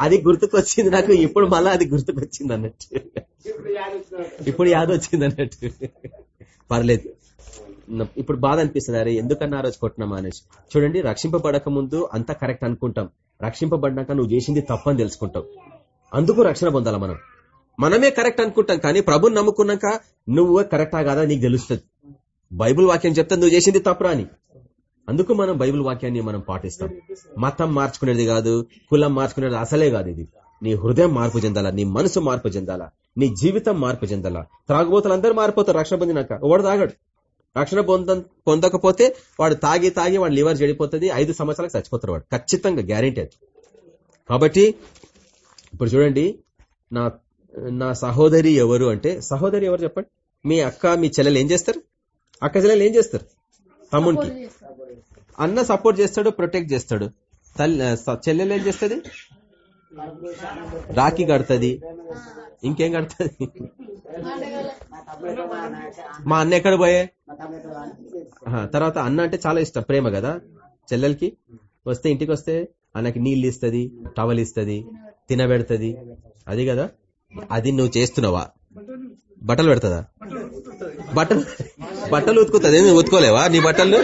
S1: అది గుర్తుకొచ్చింది నాకు ఇప్పుడు మళ్ళా అది గుర్తుకొచ్చింది అన్నట్టు. ఇప్పుడు యాదొచ్చింది అన్నట్టు. పర్లేదు. ఇప్పుడు బాధ అనిపిస్తుంది. అరే ఎందుకన్నా ఆ రోజు కొట్టినామా అనేసి. చూడండి రక్షింపబడక ముందు అంతా కరెక్ట్ అనుకుంటాం. రక్షింపబడ్డాక నువ్వు చేసింది తప్పని తెలుసుకుంటావు అందుకు రక్షణ పొందాల మనం? మనమే కరెక్ట్ అనుకుంటాం కానీ ప్రభుని నమ్ముకున్నాక నువ్వు కరెక్టా కాదా నీకు తెలుస్తుంది. బైబుల్ వాక్యం చెప్తే నువ్వు చేసింది తప్పురా అని. అందుకు మనం బైబిల్ వాక్యాన్ని మనం పాటిస్తాం. మతం మార్చుకునేది కాదు కులం మార్చుకునేది అసలే కాదు ఇది. నీ హృదయం మార్పు చెందాలా? నీ మనసు మార్పు చెందాలా? నీ జీవితం మార్పు చెందాలా? త్రాగుబోతులు మారిపోతారు రక్షణ పొందినాక. వాడు తాగడు. రక్షణ పొంద పొందకపోతే వాడు తాగి తాగి వాడు లివర్ చెడిపోతుంది ఐదు సంవత్సరాలకు చచ్చిపోతారు వాడు. ఖచ్చితంగా గ్యారెంటీ అది కాబట్టి ఇప్పుడు చూడండి నా నా సహోదరి ఎవరు అంటే సహోదరి ఎవరు చెప్పండి? మీ అక్క మీ చెల్లెలు ఏం చేస్తారు? అక్క చెల్లెలు ఏం చేస్తారు? తమ్మునికి. అన్న సపోర్ట్ చేస్తాడు ప్రొటెక్ట్ చేస్తాడు. చెల్లెలు ఏం చేస్తుంది? రాఖీ కడుతుంది. ఇంకేం కడుతుంది? మా అన్న ఎక్కడ పోయే? తర్వాత అన్న అంటే చాలా ఇష్టం ప్రేమ కదా? చెల్లెలకి? వస్తే ఇంటికి వస్తే అన్నకి నీళ్ళు ఇస్తుంది టవల్ ఇస్తుంది తినబెడుతుంది. అది కదా? అది నువ్వు చేస్తున్నావా? బట్టలు పెడతదా? బట్టలు బట్టలు ఉతుకుతుంది. నువ్వు ఉతుకోలేవా నీ బట్టలు?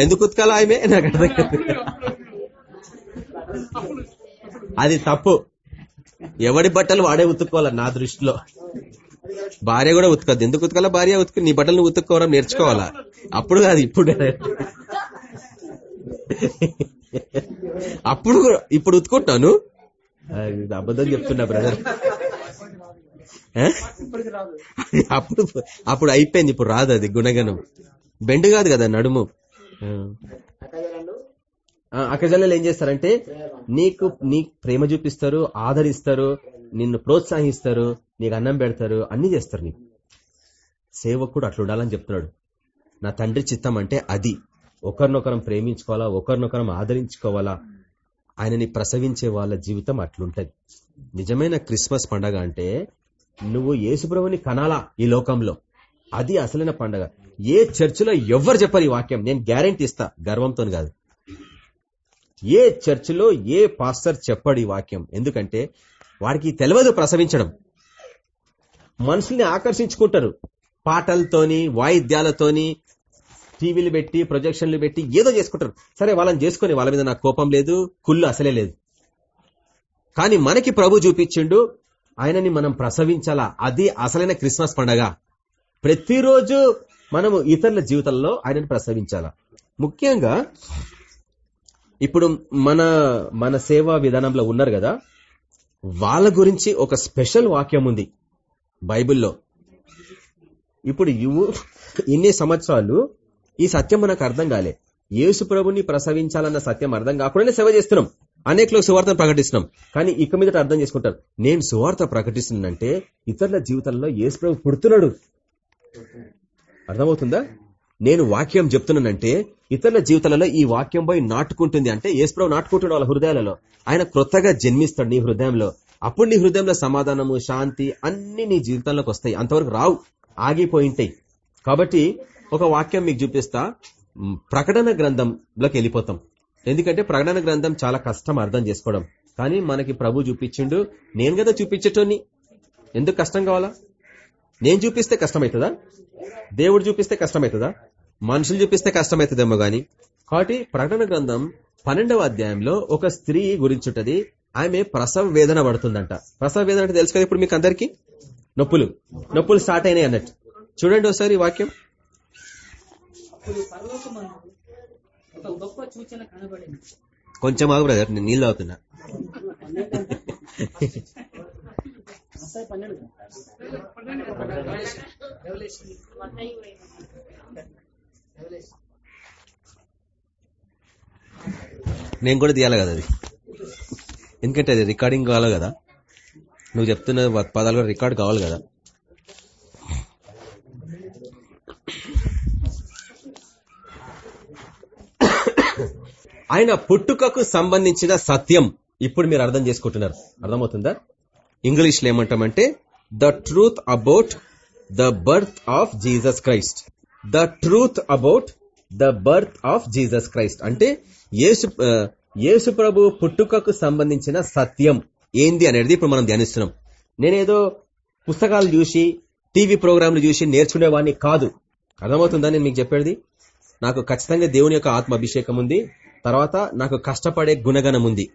S1: ఎందుకు ఉతకాలా ఆమె? నాకు అర్థం అది తప్పు. ఎవడి బట్టలు వాడే ఉతుక్కోవాలి నా దృష్టిలో? భార్య కూడా ఉతకద్దు. ఎందుకు ఉతకాలా? భార్య ఉతుకు నీ బట్టలు ఉతుక్కోవడం నేర్చుకోవాలా? అప్పుడు కాదు ఇప్పుడు. అప్పుడు ఇప్పుడు ఉతుకుంటున్నాను ఇది అబద్ధం చెప్తున్నా బ్రదర్ అప్పుడు అప్పుడు అయిపోయింది ఇప్పుడు రాదు అది గుణగణం. బెండ్ కాదు కదా నడుము. అక్కజల్లలు ఏం చేస్తారంటే నీకు నీ ప్రేమ చూపిస్తారు ఆదరిస్తారు నిన్ను ప్రోత్సహిస్తారు నీకు అన్నం పెడతారు అన్ని చేస్తారు నీకు. సేవకుడు అట్లా ఉండాలని చెప్తున్నాడు. నా తండ్రి చిత్తం అంటే అది. ఒకరినొకరం ప్రేమించుకోవాలా ఒకరినొకరం ఆదరించుకోవాలా? ఆయనని ప్రసవించే వాళ్ళ జీవితం అట్లుంటది. నిజమైన క్రిస్మస్ పండగ అంటే నువ్వు యేసుప్రభుని కనాలా ఈ లోకంలో. అది అసలైన పండగ. ఏ చర్చిలో ఎవ్వరు చెప్పరు ఈ వాక్యం. నేను గ్యారెంటీ ఇస్తా. గర్వంతో కాదు. ఏ చర్చిలో ఏ పాస్టర్ చెప్పడు ఈ వాక్యం. ఎందుకంటే వాడికి తెలియదు ప్రసవించడం. మనుషుల్ని ఆకర్షించుకుంటారు. పాటలతోని వాయిద్యాలతోని టీవీలు పెట్టి ప్రొజెక్షన్లు పెట్టి ఏదో చేసుకుంటారు. సరే వాళ్ళని చేసుకుని వాళ్ళ మీద నాకు కోపం లేదు కుళ్ళు అసలే లేదు. కానీ మనకి ప్రభు చూపించిండు ఆయనని మనం ప్రసవించాలా? అది అసలైన క్రిస్మస్ పండగ. ప్రతిరోజు మనము ఇతరుల జీవితంలో ఆయనను ప్రసవించాలా? ముఖ్యంగా ఇప్పుడు మన మన సేవా విధానంలో ఉన్నారు కదా వాళ్ళ గురించి ఒక స్పెషల్ వాక్యం ఉంది బైబిల్లో. ఇప్పుడు ఇవు ఇన్ని సంవత్సరాలు ఈ సత్యం మనకు అర్థం కాలే. యేసు ప్రభుని ప్రసవించాలన్న సత్యం అర్థం కాకుండానే సేవ చేస్తున్నాం. అనేకలకు సువార్తను ప్రకటిస్తున్నాం. కానీ ఇక మీదట అర్థం చేసుకుంటారు. నేను సువార్త ప్రకటిస్తున్నానంటే ఇతరుల జీవితంలో యేసు ప్రభు పుడుతున్నాడు. అర్థమవుతుందా? నేను వాక్యం చెప్తున్నానంటే ఇతరుల జీవితాలలో ఈ వాక్యం పోయి నాటుకుంటుంది అంటే ఏసుప్రభు నాటుకుంటున్నాడు వాళ్ళ హృదయాలలో. ఆయన క్రొత్తగా జన్మిస్తాడు నీ హృదయంలో. అప్పుడు నీ హృదయంలో సమాధానము శాంతి అన్ని నీ జీవితంలోకి వస్తాయి. అంతవరకు రావు. ఆగిపోయింటాయి కాబట్టి ఒక వాక్యం మీకు చూపిస్తా. ప్రకటన గ్రంథంలోకి వెళ్ళిపోతాం. ఎందుకంటే ప్రకటన గ్రంథం చాలా కష్టం అర్థం చేసుకోవడం. కానీ మనకి ప్రభు చూపించిండు. నేను కదా చూపించటోని ఎందుకు కష్టం కావాలా? నేను చూపిస్తే కష్టమవుతుందా? దేవుడు చూపిస్తే కష్టమవుతుందా? మనుషులు చూపిస్తే కష్టమవుతుందేమో గాని. కాబట్టి ప్రకటన గ్రంథం పన్నెండవ అధ్యాయంలో ఒక స్త్రీ గురించి ఉంటది ఆమె ప్రసవ వేదన పడుతుందంట. ప్రసవ వేదన అంటే తెలుసు కదా ఇప్పుడు మీకు అందరికి నొప్పులు. నొప్పులు స్టార్ట్ అయినాయి అన్నట్టు. చూడండి ఒకసారి ఈ వాక్యం. కొంచెం ఆగు బ్రదర్ నేను నీళ్ళు అవుతున్నా
S2: పన్నెండు.
S1: నేను కూడా తీయాలి కదా అది. ఎందుకంటే అది రికార్డింగ్ కావాలి కదా. నువ్వు చెప్తున్న పదాలు కూడా రికార్డ్ కావాలి కదా. ఆయన పుట్టుకకు సంబంధించిన సత్యం ఇప్పుడు మీరు అర్థం చేసుకుంటున్నారు. అర్థమవుతుందా? ఇంగ్లీష్లో ఏమంటామంటే the truth about the birth of Jesus Christ the truth about the birth of Jesus Christ. అంటే యేసు యేసు ప్రభు పుట్టుకకు సంబంధించిన సత్యం ఏంది అనేది ఇప్పుడు మనం ధ్యానిస్తున్నాం. నేనేదో పుస్తకాలు చూసి టీవీ ప్రోగ్రాంలు చూసి నేర్చుకునేవాడిని కాదు. అర్థమవుతుందా నేను మీకు చెప్పేది? నాకు ఖచ్చితంగా దేవుని యొక్క ఆత్మ అభిషేకం ఉంది. తర్వాత నాకు కష్టపడే గుణగణం ఉంది.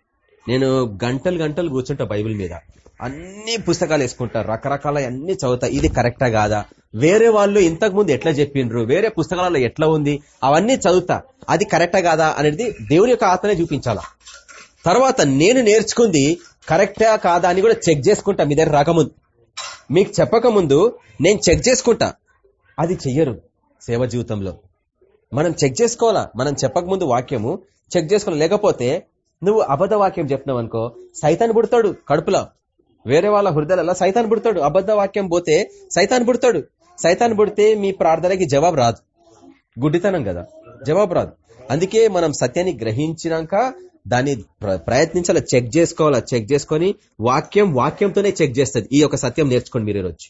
S1: నేను గంటలు గంటలు కూర్చుంటా బైబిల్ మీద. అన్ని పుస్తకాలు వేసుకుంటా రకరకాల అన్ని చదువుతా. ఇది కరెక్టా కాదా? వేరే వాళ్ళు ఇంతకు ముందు ఎట్లా చెప్పిండ్రు వేరే పుస్తకాలలో ఎట్లా ఉంది? అవన్నీ చదువుతా. అది కరెక్టా కాదా అనేది దేవుని యొక్క ఆత్మనే చూపించాలా. తర్వాత నేను నేర్చుకుంది కరెక్టా కాదా అని కూడా చెక్ చేసుకుంటా మీ దగ్గర రాకముందు. మీకు చెప్పకముందు నేను చెక్ చేసుకుంటా. అది చెయ్యరు సేవ జీవితంలో. మనం చెక్ చేసుకోవాలా? మనం చెప్పకముందు వాక్యము చెక్ చేసుకోవాలి? లేకపోతే నువ్వు అబద్ధ వాక్యం చెప్పినావు అనుకో సైతాన్ పుడతాడు కడుపులో. వేరే వాళ్ళ హృదయాలలో సైతాన్ పుడతాడు. అబద్ధ వాక్యం పోతే సైతాన్ పుడతాడు. సైతాన్ పుడితే మీ ప్రార్థనకి జవాబు రాదు. గుడ్డితనం కదా. జవాబు రాదు. అందుకే మనం సత్యాన్ని గ్రహించినాక దాన్ని ప్రయత్నించాలా? చెక్ చేసుకోవాలా? చెక్ చేసుకొని వాక్యం వాక్యంతోనే చెక్ చేస్తుంది. ఈ యొక్క సత్యం నేర్చుకోండి మీరు ఈరోజు.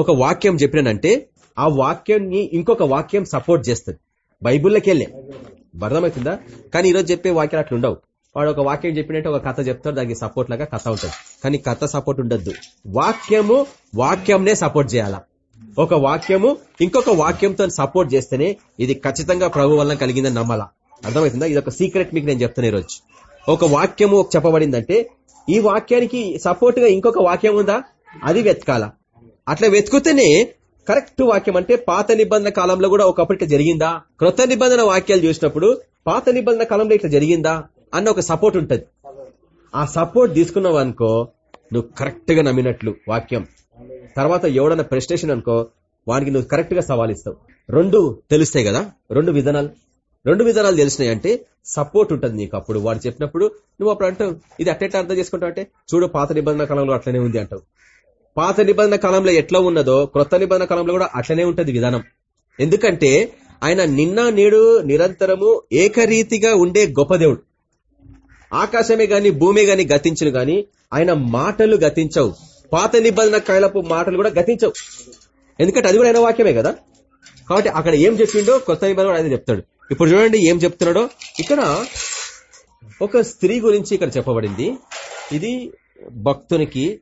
S1: ఒక వాక్యం చెప్పినానంటే ఆ వాక్యంని ఇంకొక వాక్యం సపోర్ట్ చేస్తుంది. బైబుల్లోకి వెళ్ళే అర్థమవుతుందా? కానీ ఈరోజు చెప్పే వాక్యాలు అట్లుండవు. వాడు ఒక వాక్యం చెప్పినట్టు ఒక కథ చెప్తాడు దానికి సపోర్ట్ లాగా కథ ఉంటుంది. కానీ కథ సపోర్ట్ ఉండద్దు. వాక్యము వాక్యంనే సపోర్ట్ చేయాలా? ఒక వాక్యము ఇంకొక వాక్యంతో సపోర్ట్ చేస్తేనే ఇది ఖచ్చితంగా ప్రభు వల్ల కలిగిందని నమ్మాలా? అర్థమవుతుందా? ఇది ఒక సీక్రెట్ మీకు నేను చెప్తాను ఈరోజు. ఒక వాక్యము చెప్పబడిందంటే ఈ వాక్యానికి సపోర్ట్గా ఇంకొక వాక్యం ఉందా? అది వెతకాల? అట్లా వెతుకుతేనే కరెక్ట్ వాక్యం అంటే పాత నిబంధన కాలంలో కూడా ఒకప్పుడు ఇట్లా జరిగిందా? క్రొత్త నిబంధన వాక్యాలు చూసినప్పుడు పాత నిబంధన కాలంలో ఇట్లా జరిగిందా? అన్న ఒక సపోర్ట్ ఉంటది. ఆ సపోర్ట్ తీసుకున్నావు అనుకో నువ్వు కరెక్ట్గా నమ్మినట్లు వాక్యం. తర్వాత ఎవడన్నా ప్రెస్టేషన్ అనుకో వానికి నువ్వు కరెక్ట్గా సవాలిస్తావు రెండు తెలుస్తాయి కదా? రెండు విధానాలు. రెండు విధానాలు తెలిసినాయి అంటే సపోర్ట్ ఉంటుంది నీకు. అప్పుడు వాడు చెప్పినప్పుడు నువ్వు అప్పుడు అంటావు ఇది అట్టెట్ అర్థం చేసుకుంటావు అంటే చూడు పాత నిబంధన కాలంలో అట్లనే ఉంది అంటావు. పాత నిబంధన కాలంలో ఎట్లా ఉన్నదో క్రొత్త నిబంధన కాలంలో కూడా అట్లనే ఉంటది విధానం. ఎందుకంటే ఆయన నిన్న నేడు నిరంతరము ఏకరీతిగా ఉండే గొప్ప దేవుడు. ఆకాశమే గాని భూమి గాని గతించను గాని ఆయన మాటలు గతించవు. పాత నిబంధన కాలపు మాటలు కూడా గతించవు. ఎందుకంటే అది కూడా ఆయన వాక్యమే కదా? కాబట్టి అక్కడ ఏం చెప్పిండో కొత్త నిబంధన ఆయన చెప్తాడు. ఇప్పుడు చూడండి ఏం చెప్తున్నాడో. ఇక్కడ ఒక స్త్రీ గురించి ఇక్కడ చెప్పబడింది. ఇది భక్తునికి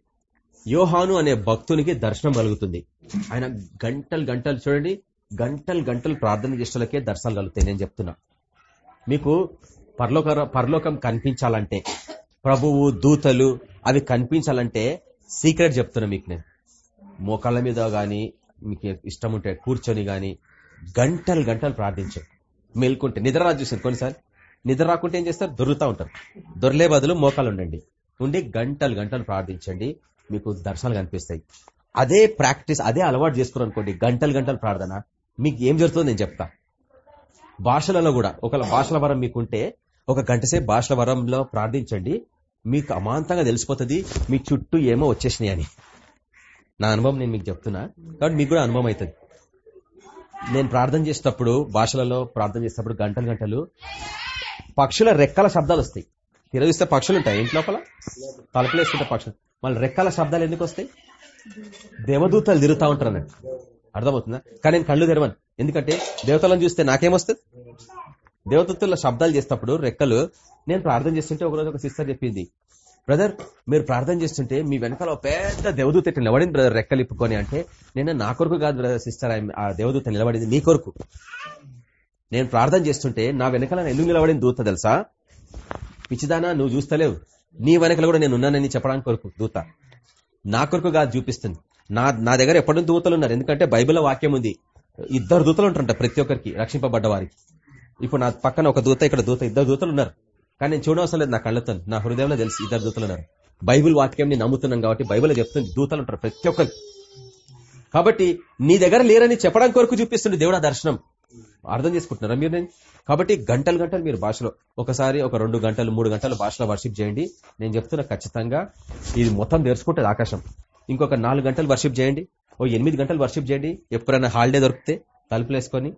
S1: యోహాను అనే భక్తునికి దర్శనం కలుగుతుంది. ఆయన గంటలు గంటలు చూడండి. గంటలు గంటలు ప్రార్థన చేసేలకే దర్శనాలు కలుగుతాయి. నేను చెప్తున్నా. మీకు పరలోక పరలోకం కనిపించాలంటే ప్రభువు దూతలు అవి కనిపించాలంటే సీక్రెట్ చెప్తున్నా మీకు నేను. మోకాళ్ళ మీద కానీ మీకు ఇష్టం ఉంటే కూర్చొని కానీ గంటలు గంటలు ప్రార్థించారు మేల్కుంటే నిద్ర రాదు చూసారు కొన్నిసార్లు. నిద్ర రాకుంటే ఏం చేస్తారు? దొరుకుతూ ఉంటారు. దొరలే బదులు మోకాలు ఉండండి. ఉండి గంటలు గంటలు ప్రార్థించండి. మీకు దర్శనాలు కనిపిస్తాయి. అదే ప్రాక్టీస్ అదే అలవాటు చేసుకున్నారు అనుకోండి గంటలు గంటలు ప్రార్థన మీకు ఏం జరుగుతుందో నేను చెప్తా. భాషలలో కూడా ఒకవేళ భాషల వరం మీకుంటే ఒక గంటసేపు భాషల వరంలో ప్రార్థించండి. మీకు అమాంతంగా తెలిసిపోతుంది మీ చుట్టూ ఏమో వచ్చేసినాయి అని. నా అనుభవం నేను మీకు చెప్తున్నా. కాబట్టి మీకు కూడా అనుభవం అవుతుంది. నేను ప్రార్థన చేసేటప్పుడు భాషలలో ప్రార్థన చేసేటప్పుడు గంటలు గంటలు పక్షుల రెక్కల శబ్దాలు వస్తాయి. తిరగిస్తే పక్షులు ఉంటాయి ఇంటి లోపల? తలుపులు వేసుకుంటే పక్షులు. మళ్ళీ రెక్కల శబ్దాలు ఎందుకు వస్తాయి? దేవదూతలు తిరుగుతా ఉంటారు అన్నట్టు అర్థమవుతుందా? కానీ నేను కళ్ళు తెరవను. ఎందుకంటే దేవతలను చూస్తే నాకేమొస్తుంది దేవతత్తుల శబ్దాలు చేసినప్పుడు రెక్కలు నేను ప్రార్థన చేస్తుంటే ఒకరోజు ఒక సిస్టర్ చెప్పింది బ్రదర్ మీరు ప్రార్థన చేస్తుంటే మీ వెనకాల ఒక పెద్ద దేవదూత ఇట్లా నిలబడింది బ్రదర్ రెక్కలు ఇప్పుకొని. అంటే నేను నా కొరకు కాదు బ్రదర్ సిస్టర్ ఆ దేవదూత నిలబడింది నీ కొరకు. నేను ప్రార్థన చేస్తుంటే నా వెనకాల ఎందుకు నిలబడింది దూత తెలుసా? పిచ్చిదానా నువ్వు చూస్తలేవు. నీ వెనకలు కూడా నేను ఉన్నానని చెప్పడానికి కొరకు దూత. నా కొరకు కాదు చూపిస్తుంది. నా నా దగ్గర ఎప్పటి దూతలు ఉన్నారు? ఎందుకంటే బైబిల్ వాక్యం ఉంది. ఇద్దరు దూతలు ఉంటారంట ప్రతి ఒక్కరికి రక్షింపబడ్డ వారికి. ఇప్పుడు నా పక్కన ఒక దూత ఇక్కడ దూత ఇద్దరు దూతలు ఉన్నారు. కానీ నేను చూడవసరం లేదు నా కళ్ళతో. నా హృదయంలో తెలిసి ఇద్దరు దూతలు ఉన్నారు. బైబిల్ వాక్యం నేను నమ్ముతున్నాను కాబట్టి బైబిల్ చెప్తుంది దూతలు ఉంటారు ప్రతి ఒక్కరు. కాబట్టి నీ దగ్గర లేరని చెప్పడానికి కొరకు చూపిస్తుంది దేవుడు ఆ దర్శనం. అర్థం చేసుకుంటున్నారా మీరు నేను? కాబట్టి గంటలు గంటలు మీరు భాషలో ఒకసారి ఒక రెండు గంటలు మూడు గంటలు భాషలో వర్షిప్ చేయండి. నేను చెప్తున్నా ఖచ్చితంగా ఇది మొత్తం తెరుచుకుంటుంది ఆకాశం. ఇంకొక నాలుగు గంటలు వర్షిప్ చేయండి. ఓ ఎనిమిది గంటలు వర్షిప్ చేయండి. ఎప్పుడైనా హాలిడే దొరికితే తలుపులు వేసుకొని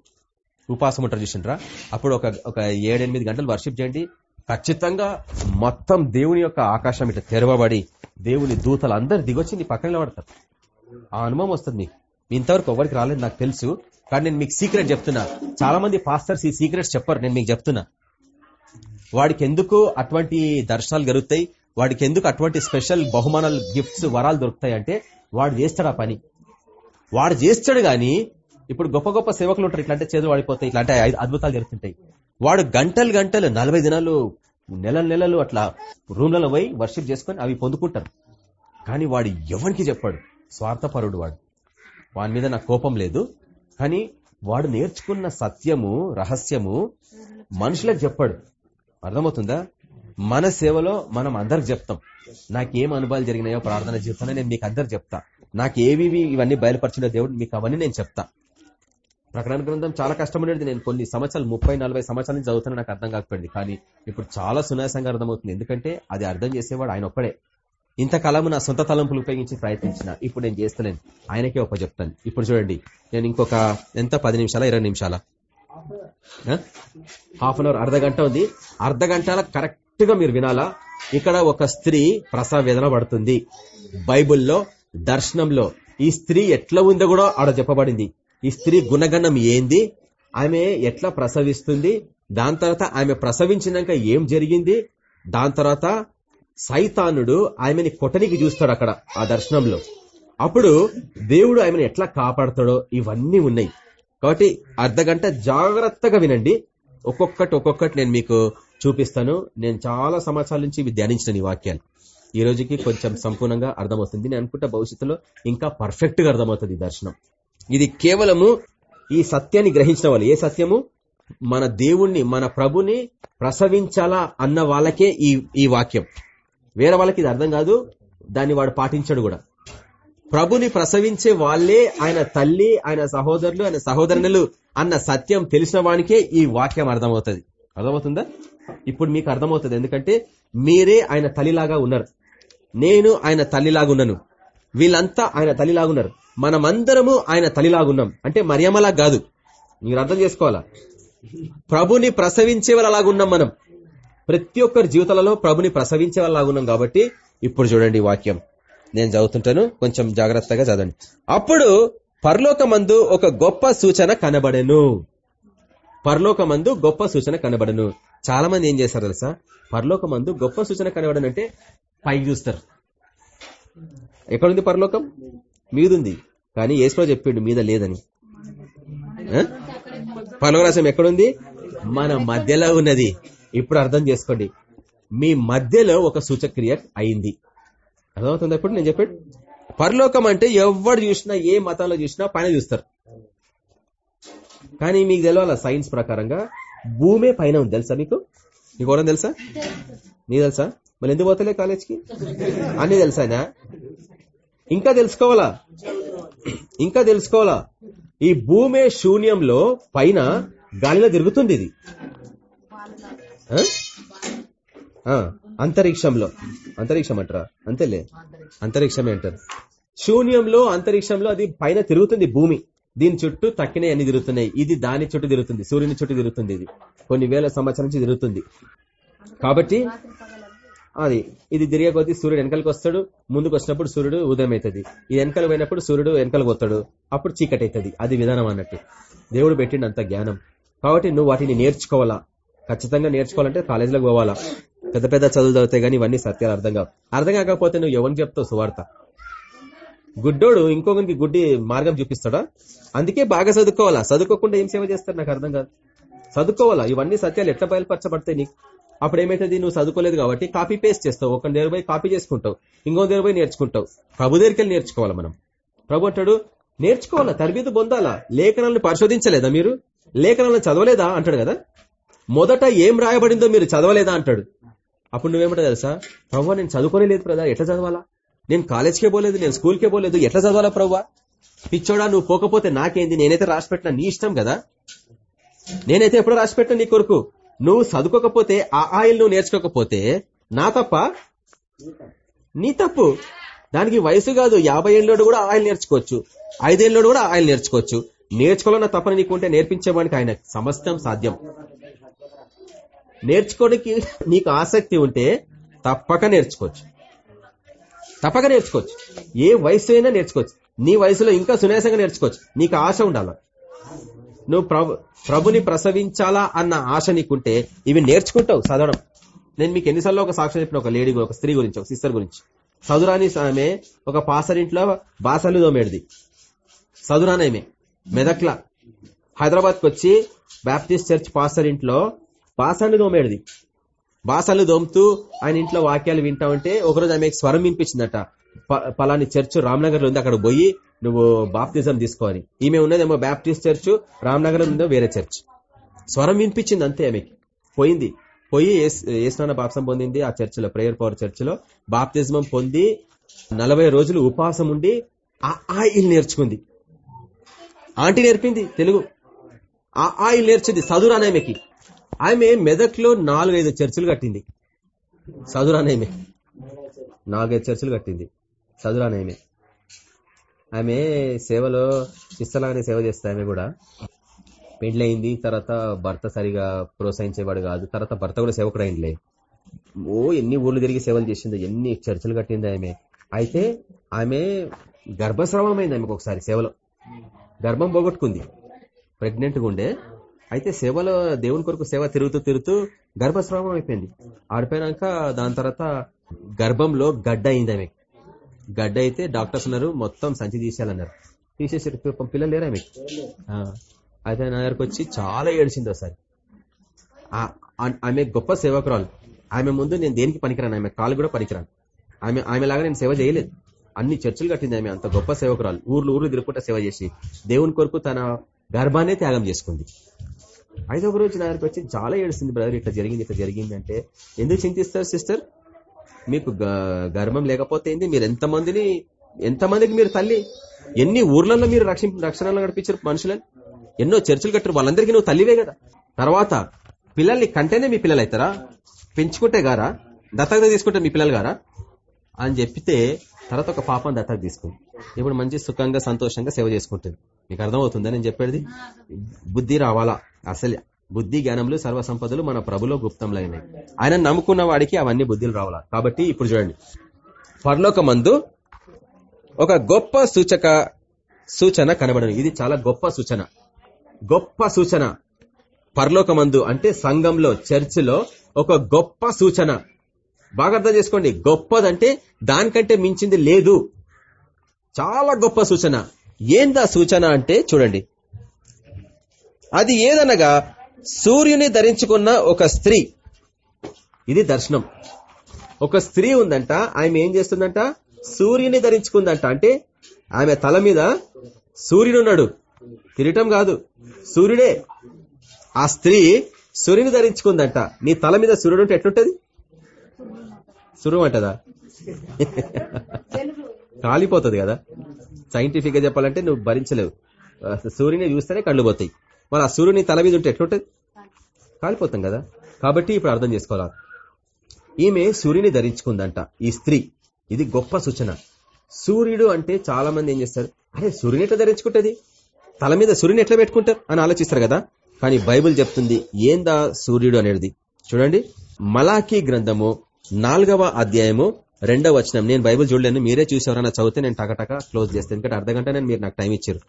S1: ఉపాసం ఉంటారు చూసిండ్రా? అప్పుడు ఒక ఒక ఏడెనిమిది గంటలు వర్షిప్ చేయండి. ఖచ్చితంగా మొత్తం దేవుని యొక్క ఆకాశం ఇట్లా తెరవబడి దేవుని దూతలు అందరు దిగొచ్చి నీ పక్కన నిలబడతారు. ఆ అనుభవం వస్తుంది మీకు ఇంతవరకు ఎవరికి రాలేదు నాకు తెలుసు. కానీ నేను మీకు సీక్రెట్ చెప్తున్నా. చాలా మంది పాస్టర్స్ ఈ సీక్రెట్స్ చెప్పరు. నేను మీకు చెప్తున్నా. వాడికి ఎందుకు అటువంటి దర్శనాలు జరుగుతాయి? వాడికి ఎందుకు అటువంటి స్పెషల్ బహుమానాలు గిఫ్ట్స్ వరాలు దొరుకుతాయి అంటే వాడు చేస్తాడు ఆ పని. వాడు చేస్తాడు గాని ఇప్పుడు గొప్ప గొప్ప సేవకులు ఉంటారు. ఇట్లాంటి చేతులు వాడిపోతాయి ఇట్లాంటి అద్భుతాలు జరుగుతుంటాయి. వాడు గంటలు గంటలు నలభై దినాలు నెల నెలలు అట్లా రూమ్లలో పోయి వర్షిప్ చేసుకొని అవి పొందుకుంటారు. కానీ వాడు ఎవరికి చెప్పాడు? స్వార్థపరుడు వాడు. వాని మీద నాకు కోపం లేదు. కానీ వాడు నేర్చుకున్న సత్యము రహస్యము మనుషులకు చెప్పాడు. అర్థమవుతుందా? మన సేవలో మనం అందరికి చెప్తాం. నాకేం అనుభవాలు జరిగినాయో ప్రార్థన జీవితంలో నేను మీకు అందరు చెప్తా. నాకు ఏవి ఇవన్నీ బయలుపరిచిన దేవుడు మీకు అవన్నీ నేను చెప్తా. ప్రకటన గ్రంథం చాలా కష్టమైనది నేను కొన్ని సంవత్సరాలు ముప్పై నలభై సంవత్సరాల నుంచి చదువుతున్నా నాకు అర్థం కాకపోయింది. కానీ ఇప్పుడు చాలా సునాయాసంగా అర్థమవుతుంది. ఎందుకంటే అది అర్థం చేసేవాడు ఆయన ఒక్కడే. ఇంతకాలము నా సొంత తలంపులు ఉపయోగించి ప్రయత్నించిన. ఇప్పుడు నేను చేస్తలేను. ఆయనకే ఒప్ప చెప్తాను. ఇప్పుడు చూడండి. నేను ఇంకొక ఎంత? పది నిమిషాల? ఇరవై నిమిషాల? హాఫ్ అన్ అవర్ అర్ధ గంట ఉంది. అర్ధ గంటల కరెక్ట్గా మీరు వినాలా? ఇక్కడ ఒక స్త్రీ ప్రసవ వేదన పడుతుంది. బైబిల్లో దర్శనంలో ఈ స్త్రీ ఎట్లా ఉందో కూడా ఆడ చెప్పబడింది. ఈ స్త్రీ గుణగణం ఏంది? ఆమె ఎట్లా ప్రసవిస్తుంది? దాని తర్వాత ఆమె ప్రసవించినాక ఏం జరిగింది? దాని తర్వాత సైతానుడు ఆమెని కొట్టనికి చూస్తాడు అక్కడ ఆ దర్శనంలో. అప్పుడు దేవుడు ఆమెను ఎట్లా కాపాడతాడో ఇవన్నీ ఉన్నాయి. కాబట్టి అర్ధగంట జాగ్రత్తగా వినండి. ఒక్కొక్కటి ఒక్కొక్కటి నేను మీకు చూపిస్తాను. నేను చాలా సంవత్సరాల నుంచి ఇవి ధ్యానించిన ఈ వాక్యాలు. ఈ రోజుకి కొంచెం సంపూర్ణంగా అర్థమవుతుంది. నేను అనుకుంటా భవిష్యత్తులో ఇంకా పర్ఫెక్ట్గా అర్థమవుతుంది ఈ దర్శనం. ఇది కేవలము ఈ సత్యాన్ని గ్రహించిన వాళ్ళు ఏ సత్యము? మన దేవుణ్ణి మన ప్రభుని ప్రసవించాలా అన్న వాళ్ళకే ఈ ఈ వాక్యం. వేరే వాళ్ళకి ఇది అర్థం కాదు దాన్ని వాడు పాటించడు కూడా. ప్రభుని ప్రసవించే వాళ్ళే ఆయన తల్లి ఆయన సహోదరులు ఆయన సహోదరులు అన్న సత్యం తెలిసిన వానికే ఈ వాక్యం అర్థమవుతుంది. అర్థమవుతుందా? ఇప్పుడు మీకు అర్థమవుతుంది. ఎందుకంటే మీరే ఆయన తల్లిలాగా ఉన్నారు. నేను ఆయన తల్లిలాగా ఉన్నాను వీళ్ళంతా ఆయన తల్లిలాగా ఉన్నారు మనమందరము ఆయన తల్లిలాగా ఉన్నాం అంటే మరియమలా కాదు. మీరు అర్థం చేసుకోవాలా? ప్రభుని ప్రసవించే వాళ్ళలాగా ఉన్నాం మనం. ప్రతి ఒక్కరి జీవితాలలో ప్రభుని ప్రసవించే వాళ్ళలాగా ఉన్నాం కాబట్టి ఇప్పుడు చూడండి వాక్యం. నేను చదువుతుంటాను కొంచెం జాగ్రత్తగా చదవండి. అప్పుడు పరలోకమందు ఒక గొప్ప సూచన కనబడెను. పరలోకమందు గొప్ప సూచన కనబడను. చాలా మంది ఏం చేస్తారు తెలుసా? పరలోకమందు గొప్ప సూచన కనబడనంటే పైకి చూస్తారు. ఎక్కడుంది పరలోకం? మీదుంది. కానీ ఏసులో చెప్పిండు మీద లేదని. పలవరాశం ఎక్కడుంది? మన మధ్యలో ఉన్నది. ఇప్పుడు అర్థం చేసుకోండి. మీ మధ్యలో ఒక సూచక్రియ అయింది. అర్థమవుతుంది ఇప్పుడు నేను చెప్పాడు పరలోకం అంటే ఎవడు చూసినా ఏ మతంలో చూసినా పైన చూస్తారు. కానీ మీకు తెలవాల సైన్స్ ప్రకారంగా? భూమే పైన ఉంది. తెలుసా మీకు? నీకు తెలుసా? నీ తెలుసా? మళ్ళీ ఎందుకు పోతలే కాలేజ్కి? అన్ని తెలుసానా ఇంకా తెలుసుకోవాలా? ఇంకా తెలుసుకోవాలా? ఈ భూమే శూన్యంలో పైన గాలిలో తిరుగుతుంది ఇది. ఆ? ఆ, అంతరిక్షంలో. అంతరిక్షం అంటారా? అంతేలే. అంతరిక్షమే అంటారు. శూన్యంలో అంతరిక్షంలో అది పైన తిరుగుతుంది భూమి. దీని చుట్టూ తక్కినవి అన్ని తిరుగుతున్నాయి. ఇది దాని చుట్టూ తిరుగుతుంది. సూర్యుని చుట్టూ తిరుగుతుంది ఇది. కొన్ని వేల సంవత్సరాల నుంచి తిరుగుతుంది. కాబట్టి అది ఇది తిరిగే కొద్దీ సూర్యుడు వెనకలికి వస్తాడు ముందుకు వచ్చినప్పుడు సూర్యుడు ఉదయం అవుతుంది ఇది వెనకలు పోయినప్పుడు సూర్యుడు వెనకలకు వస్తాడు అప్పుడు చీకటి అవుతుంది అది విధానం అన్నట్టు. దేవుడు పెట్టిండు అంత జ్ఞానం. కాబట్టి నువ్వు వాటిని నేర్చుకోవాలా? ఖచ్చితంగా నేర్చుకోవాలంటే కాలేజీలోకి పోవాలా? పెద్ద పెద్ద చదువులు చదివితే గానీ ఇవన్నీ సత్యాలు అర్థం కావు. అర్థం కాకపోతే నువ్వు ఎవరికి చెప్తావు? సువార్త. గుడ్డోడు ఇంకొకరికి గుడ్డి మార్గం చూపిస్తాడా? అందుకే బాగా చదువుకోవాలా? చదువుకోకుండా ఏం సేవ చేస్తారు నాకు అర్థం కాదు. చదువుకోవాలా? ఇవన్నీ సత్యాలు ఎట్లా బయలుపరచబడతాయి నీకు? అప్పుడు ఏమైతుంది నువ్వు చదువుకోలేదు కాబట్టి కాపీ పేస్ట్ చేస్తావు. ఒక దగ్గర పోయి కాపీ చేసుకుంటావు. ఇంకో దగ్గర పోయి నేర్చుకుంటావు. ప్రభు దగ్గరికి నేర్చుకోవాలి మనం? ప్రభు అంటాడు నేర్చుకోవాలా? తరబీదు పొందాలా? లేఖనాలను పరిశోధించలేదా మీరు? లేఖనాలను చదవలేదా? అంటాడు కదా. మొదట ఏం రాయబడిందో మీరు చదవలేదా? అంటాడు. అప్పుడు నువ్వేమంటా తెలుసా? ప్రభు నేను చదువుకోనే లేదు ప్రదా. ఎట్లా చదవాలా? నేను కాలేజ్కే పోలేదు నేను స్కూల్కే పోలేదు. ఎట్లా చదవాలా ప్రభు పిచ్చోడా నువ్వు పోకపోతే నాకేంది? నేనైతే రాసిపెట్టినా నీ ఇష్టం కదా. నేనైతే ఎప్పుడు రాసిపెట్టినా నీ కొరకు. నువ్వు చదువుకోకపోతే ఆ ఆయిల్ నువ్వు నేర్చుకోకపోతే నా తప్ప? నీ తప్పు. దానికి వయసు కాదు యాభై ఏళ్ళోడు కూడా ఆయిల్ నేర్చుకోవచ్చు. ఐదేళ్ళోడు కూడా ఆయిల్ నేర్చుకోవచ్చు. నేర్చుకోవాలన్న తప్పని నీకుంటే నేర్పించడానికి ఆయన సమస్తం సాధ్యం. నేర్చుకోవడానికి నీకు ఆసక్తి ఉంటే తప్పక నేర్చుకోవచ్చు. తప్పక నేర్చుకోవచ్చు. ఏ వయసు అయినా నేర్చుకోవచ్చు. నీ వయసులో ఇంకా సునాయాసంగా నేర్చుకోవచ్చు. నీకు ఆశ ఉండాల? నువ్వు ప్రభు ప్రభుని ప్రసవించాలా అన్న ఆశ నీకుంటే ఇవి నేర్చుకుంటావు చదవడం. నేను మీకు ఎన్నిసార్లు ఒక సాక్ష్యం చెప్పిన ఒక లేడీ ఒక స్త్రీ గురించి ఒక సిస్టర్ గురించి. సదురాని ఆమె ఒక పాసరింట్లో బాసలు దోమేడిది. ఆమె మెదక్ల. హైదరాబాద్కి వచ్చి బ్యాప్టిస్ట్ చర్చ్ పాస్టర్ ఇంట్లో బాసాలు దోమేడిది. బాసాలు దోముతూ ఆయన ఇంట్లో వాక్యాలు వింటా ఉంటే ఒకరోజు ఆమె స్వరం వినిపించిందట. ప- పలాని చర్చ్ రామ్నగర్లో ఉంది అక్కడ పోయి నువ్వు బాప్తిజం తీసుకోవాలి ఈమె ఉన్నదేమో బాప్టిస్ట్ చర్చ్ రామ్నగర్ ఉందో వేరే చర్చ్. స్వరం వినిపించింది అంతే ఆమెకి. పోయింది. పోయి ఏసునాన్న బాప్సం పొందింది ఆ చర్చిలో ప్రేయర్ పవర్ చర్చిలో. బాప్తిజమం పొంది నలభై రోజులు ఉపవాసం ఉండి ఆ ఆయిల్ నేర్చుకుంది. ఆంటీ నేర్పింది తెలుగు. ఆ ఆయిల్ నేర్చింది చదురాని ఆమెకి. ఆమె మెదక్లో నాలుగైదు చర్చిలు కట్టింది. చదురాని నాలుగైదు చర్చిలు కట్టింది. చదురాని ఆమె సేవలో శిస్తలాగానే సేవ చేస్తాయి ఆమె కూడా. పెండ్లయింది తర్వాత భర్త సరిగా ప్రోత్సహించేవాడు కాదు. తర్వాత భర్త కూడా సేవకుడు అయిందిలే. ఓ ఎన్ని ఊర్లు తిరిగి సేవలు చేసిందో ఎన్ని చర్చలు కట్టింది ఆమె. అయితే ఆమె గర్భస్రావమైంది ఆమెకు ఒకసారి సేవలో. గర్భం పోగొట్టుకుంది. ప్రెగ్నెంట్గా ఉండే అయితే సేవలో దేవుని కొరకు సేవ తిరుగుతూ తిరుగుతూ గర్భస్రావం అయిపోయింది. ఆడిపోయినాక దాని తర్వాత గర్భంలో గడ్డ అయింది ఆమె. గడ్డ అయితే డాక్టర్స్ ఉన్నారు మొత్తం సంచి తీసేయాలన్నారు. తీసేసి పిల్లలు లేరు ఆమె? అయితే నా దగ్గరకు వచ్చి చాలా ఏడిచింది ఒకసారి. ఆమె గొప్ప సేవకురాలు. ఆమె ముందు నేను దేనికి పనికిరాను? ఆమె కాలు కూడా పనికిరాను. ఆమె ఆమెలాగా నేను సేవ చేయలేదు. అన్ని చర్చలు కట్టింది ఆమె అంత గొప్ప సేవకురాలు. ఊర్లు ఊర్లు తిరుగుకుంటా సేవ చేసి దేవుని కొరకు తన గర్భాన్ని త్యాగం చేసుకుంది. ఒక రోజు నా దగ్గరికి వచ్చి చాలా ఏడుస్తుంది బ్రదర్ ఇట్లా జరిగింది ఇట్లా జరిగింది అంటే ఎందుకు చింతిస్తారు సిస్టర్ మీకు గర్భం లేకపోతే ఏంది? మీరు ఎంతమందిని ఎంతమందికి మీరు తల్లి? ఎన్ని ఊర్లలో మీరు రక్షణ రక్షణలో నడిపించారు మనుషులని? ఎన్నో చర్చలు కట్టారు వాళ్ళందరికీ నువ్వు తల్లివే కదా. తర్వాత పిల్లల్ని కంటేనే మీ పిల్లలు అవుతారా? పెంచుకుంటే గారా? దత్తత తీసుకుంటే మీ పిల్లలు గారా? అని చెప్పితే తర్వాత ఒక పాపం దత్తత తీసుకుంది. ఇప్పుడు మంచి సుఖంగా సంతోషంగా సేవ చేసుకుంటుంది. మీకు అర్థమవుతుందా నేను చెప్పేది? బుద్ధి రావాలా? అసలు బుద్ధి జ్ఞానములు సర్వ సంపదలు మన ప్రభులో గుప్తంలైనవి ఆయన నమ్ముకున్న వాడికి అవన్నీ బుద్ధులు రావాలా? కాబట్టి ఇప్పుడు చూడండి. పరలోక మందు ఒక గొప్ప సూచక సూచన కనబడను. ఇది చాలా గొప్ప సూచన. గొప్ప సూచన పరలోకమందు అంటే సంఘంలో చర్చిలో ఒక గొప్ప సూచన. బాగా అర్థం చేసుకోండి. గొప్పదంటే దానికంటే మించింది లేదు. చాలా గొప్ప సూచన. ఏందా సూచన అంటే చూడండి. అది ఏదనగా సూర్యుని ధరించుకున్న ఒక స్త్రీ. ఇది దర్శనం. ఒక స్త్రీ ఉందంట ఆమె ఏం చేస్తుందంట? సూర్యుని ధరించుకుందంట. అంటే ఆమె తల మీద సూర్యుడున్నాడు కిరీటం కాదు సూర్యుడే. ఆ స్త్రీ సూర్యుని ధరించుకుందంట. నీ తల మీద సూర్యుడు ఉంటే ఎట్లుంటది? సురువు అంటదా? కాలిపోతుంది కదా. సైంటిఫిక్గా చెప్పాలంటే నువ్వు భరించలేవు. సూర్యుని చూస్తేనే కళ్ళు పోతాయి. మరి ఆ సూర్యుని తల మీద ఉంటే ఎట్లుంటుంది? కాలిపోతాం కదా. కాబట్టి ఇప్పుడు అర్థం చేసుకోవాలా? ఈమె సూర్యుని ధరించుకుందంట ఈ స్త్రీ. ఇది గొప్ప సూచన. సూర్యుడు అంటే చాలా మంది ఏం చేస్తారు? అరే సూర్యుని ఎట్లా ధరించుకుంటది? తల మీద సూర్యుని ఎట్లా పెట్టుకుంటారు? అని ఆలోచిస్తారు కదా. కానీ బైబిల్ చెప్తుంది ఏందా సూర్యుడు అనేది? చూడండి. మలాఖీ గ్రంథము నాలుగవ అధ్యాయము రెండవ వచనం. నేను బైబిల్ చూడలేను మీరే చూసారని చదివితే నేను టకటక క్లోజ్ చేస్తాను. ఎందుకంటే అర్ధ గంట నేను మీరు నాకు టైం ఇచ్చారు.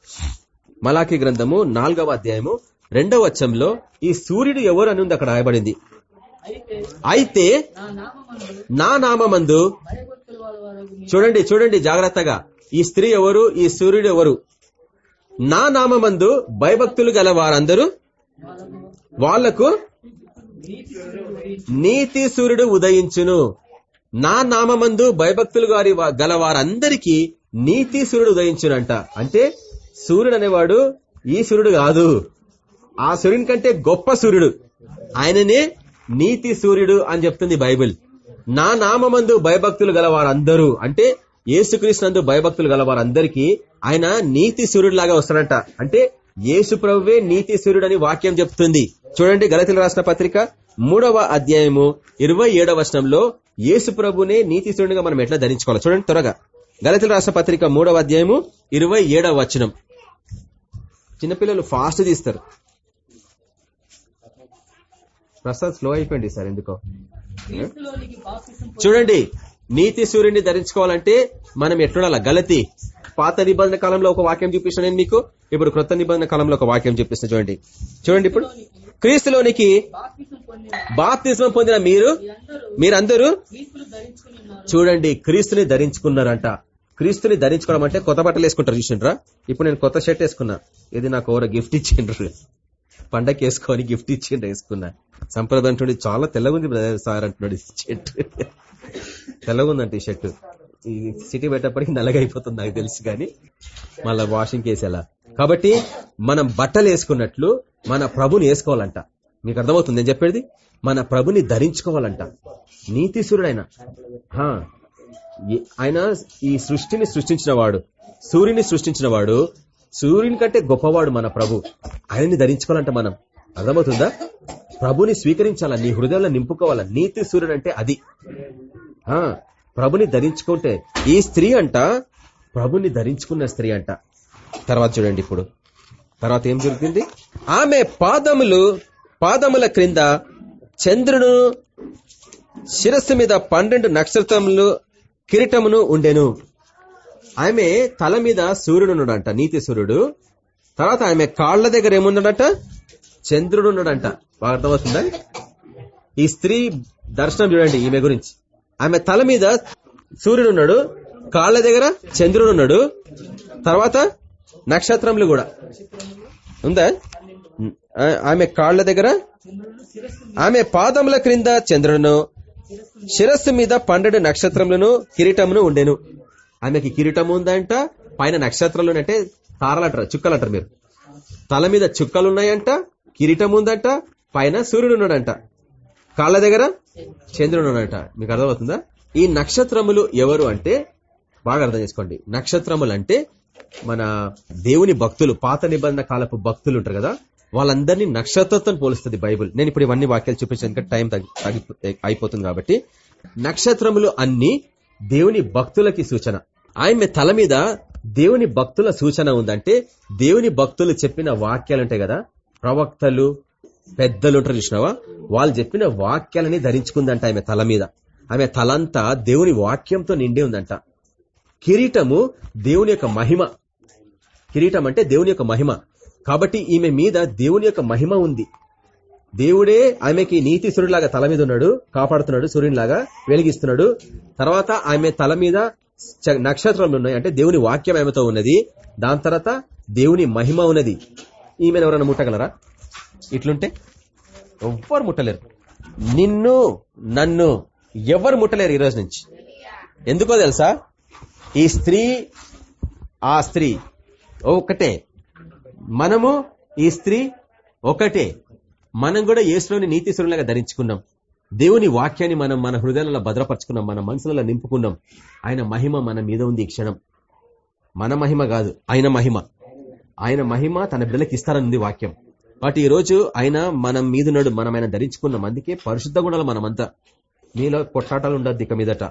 S1: మలాఖీ గ్రంథము నాలుగవ అధ్యాయము రెండవ వచ్చంలో ఈ సూర్యుడు ఎవరు అని ఉంది అక్కడ రాయబడింది?
S2: అయితే నా నామందు
S1: చూడండి చూడండి జాగ్రత్తగా. ఈ స్త్రీ ఎవరు? ఈ సూర్యుడు ఎవరు? నా నామందు భయభక్తులు గల వారందరూ వాళ్ళకు నీతి సూర్యుడు ఉదయించును. నా నామందు భయభక్తులు గారి గల వారందరికీ నీతి సూర్యుడు ఉదయించునంట. అంటే సూర్యుడు అనేవాడు ఈ సూర్యుడు కాదు. ఆ సూర్యుని కంటే గొప్ప సూర్యుడు. ఆయననే నీతి సూర్యుడు అని చెప్తుంది బైబిల్. నా నామందు భయభక్తులు గల వారందరూ అంటే యేసుక్రీస్తునందు భయభక్తులు గల వారందరికీ ఆయన నీతి సూర్యుడు లాగా వస్తాడంట. అంటే యేసు ప్రభువే నీతి సూర్యుడు అని వాక్యం చెప్తుంది. చూడండి గలతిల రాసిన పత్రిక మూడవ అధ్యాయము ఇరవై ఏడవ వచనంలో యేసు ప్రభునే నీతి సూర్యుడిగా మనం ఎట్లా ధరించుకోవాలి? చూడండి త్వరగా. గలతిల రాసిన పత్రిక మూడవ అధ్యాయము ఇరవై ఏడవ వచనం. చిన్నపిల్లలు ఫాస్ట్ తీస్తారు. ప్రసాద్ స్లో అయిపోయింది సార్ ఎందుకో.
S2: బాప్తిసం
S1: చూడండి నీతి సూర్యుని ధరించుకోవాలంటే మనం ఎట్లుండాల? గలతి. పాత నిబంధన కాలంలో ఒక వాక్యం చూపిస్తాను నేను మీకు. ఇప్పుడు క్రొత్త నిబంధన కాలంలో ఒక వాక్యం చూపిస్తాను చూడండి. చూడండి ఇప్పుడు. క్రీస్తులోనికి
S2: బాప్తిసం పొందిన
S1: మీరు
S2: మీరందరూ
S1: చూడండి క్రీస్తుని ధరించుకున్నారంట. క్రీస్తుని ధరించుకోవడం అంటే కొత్త బట్టలు వేసుకుంటారు చూసిండ్రా? ఇప్పుడు నేను కొత్త షర్ట్ వేసుకున్నా. ఇది నాకు ఎవరో గిఫ్ట్ ఇచ్చిండ్రు? పండగకి వేసుకొని గిఫ్ట్ ఇచ్చిండ్రు వేసుకున్నా. సంప్రదాయం అంటుండే చాలా తెల్లగుంది బ్రదర్ సార్ అంటున్నాడు షర్ట్ తెల్లగుందంట ఈ షర్ట్ ఈ సిటీ పెట్టేప్పటికి నల్లగా అయిపోతుంది నాకు తెలుసు కానీ మళ్ళా వాషింగ్ వేసేలా కాబట్టి మనం బట్టలు వేసుకున్నట్లు మన ప్రభుని వేసుకోవాలంట. మీకు అర్థమవుతుంది నేను చెప్పేది? మన ప్రభుని ధరించుకోవాలంట. నీతిశూరుడు ఆయన ఈ- సృష్టిని సృష్టించిన వాడు సూర్యుని సృష్టించిన వాడు సూర్యుని కంటే గొప్పవాడు మన ప్రభు. ఆయన్ని ధరించుకోవాలంట మనం. అర్థమవుతుందా? ప్రభుని స్వీకరించాలా? నీ హృదయంలో నింపుకోవాలా? నీతి సూర్యుడు అంటే అది. ఆ ప్రభుని ధరించుకుంటే ఈ స్త్రీ అంట ప్రభుని ధరించుకున్న స్త్రీ అంట. తర్వాత చూడండి ఇప్పుడు. తర్వాత ఏం జరుగుతుంది ఆమె పాదములు పాదముల క్రింద చంద్రుడు శిరస్సు మీద పన్నెండు నక్షత్రములు కిరీటమును ఉండెను. ఆమె తల మీద సూర్యుడు ఉన్నాడంట నీతి సూర్యుడు. తర్వాత ఆమె కాళ్ళ దగ్గర ఏమున్నాడంట? చంద్రుడు ఉన్నాడంట బాగా అర్థమవుతుందా? ఈ స్త్రీ దర్శనం చూడండి ఈమె గురించి. ఆమె తల మీద సూర్యుడు ఉన్నాడు కాళ్ళ దగ్గర చంద్రుడు ఉన్నాడు తర్వాత నక్షత్రములు కూడా. ఉందా? ఆ- ఆమె కాళ్ళ దగ్గర ఆమె పాదముల క్రింద చంద్రుడును. శిరస్సు మీద పన్నెండు నక్షత్రములను కిరీటమును ఉండెను. ఆమెకి కిరీటం ఉందంట పైన నక్షత్రాలు అంటే తారలంటారు చుక్కలంటారు మీరు. తల మీద చుక్కలున్నాయంట కిరీటం ఉందంట పైన సూర్యుడు ఉన్నాడంట. కాళ్ళ దగ్గర చంద్రుడు ఉన్నాడంట. మీకు అర్థమవుతుందా? ఈ నక్షత్రములు ఎవరు అంటే బాగా అర్థం చేసుకోండి. నక్షత్రములు అంటే మన దేవుని భక్తులు పాత నిబంధన కాలపు భక్తులు ఉంటారు కదా వాళ్ళందరినీ నక్షత్రంతో పోలుస్తుంది బైబుల్. నేను ఇప్పుడు ఇవన్నీ వాక్యాలు చూపించాను టైం తగ్గి- అయిపోతుంది కాబట్టి. నక్షత్రములు అన్ని దేవుని భక్తులకి సూచన. ఆమె తల మీద దేవుని భక్తుల సూచన ఉందంటే దేవుని భక్తులు చెప్పిన వాక్యాలు ఉంటాయి కదా? ప్రవక్తలు పెద్దలు ఉంటారు చూసినావా? వాళ్ళు చెప్పిన వాక్యాలని ధరించుకుందంట ఆమె తల మీద. ఆమె తలంతా దేవుని వాక్యంతో నిండి ఉందంట. కిరీటము దేవుని యొక్క మహిమ. కిరీటం అంటే దేవుని యొక్క మహిమ. కాబట్టి ఈమె మీద దేవుని యొక్క మహిమ ఉంది. దేవుడే ఆమెకి నీతి సూర్యులాగా తల మీద ఉన్నాడు కాపాడుతున్నాడు సూర్యునిలాగా వెలిగిస్తున్నాడు. తర్వాత ఆమె తల మీద చ- నక్షత్రాలు ఉన్నాయి. అంటే దేవుని వాక్యం ఆమెతో ఉన్నది. దాని తర్వాత దేవుని మహిమ ఉన్నది. ఈమెను ఎవరైనా ముట్టగలరా? ఇట్లుంటే ఎవ్వరు ముట్టలేరు. నిన్ను నన్ను ఎవరు ముట్టలేరు ఈరోజు నుంచి? ఎందుకో తెలుసా? ఈ స్త్రీ ఆ స్త్రీ ఒకటే మనము ఈ స్త్రీ ఒకటే. మనం కూడా యేసులోని నీతి సురులాగా ధరించుకున్నాం. దేవుని వాక్యాన్ని మనం మన హృదయాలలో భద్రపరుచుకున్నాం. మన మనసులలో నింపుకున్నాం. ఆయన మహిమ మన మీద ఉంది ఈ క్షణం. మన మహిమ కాదు ఆయన మహిమ. ఆయన మహిమ తన బిడ్డలకు ఇస్తారని వాక్యం. బట్ ఈ రోజు ఆయన మనం మీదున్నాడు మనం ఆయన ధరించుకున్నాం. అందుకే పరిశుద్ధ గుణాలు మనమంతా. మీలో కొట్లాటాలు ఉండద్దు ఇక మీదట.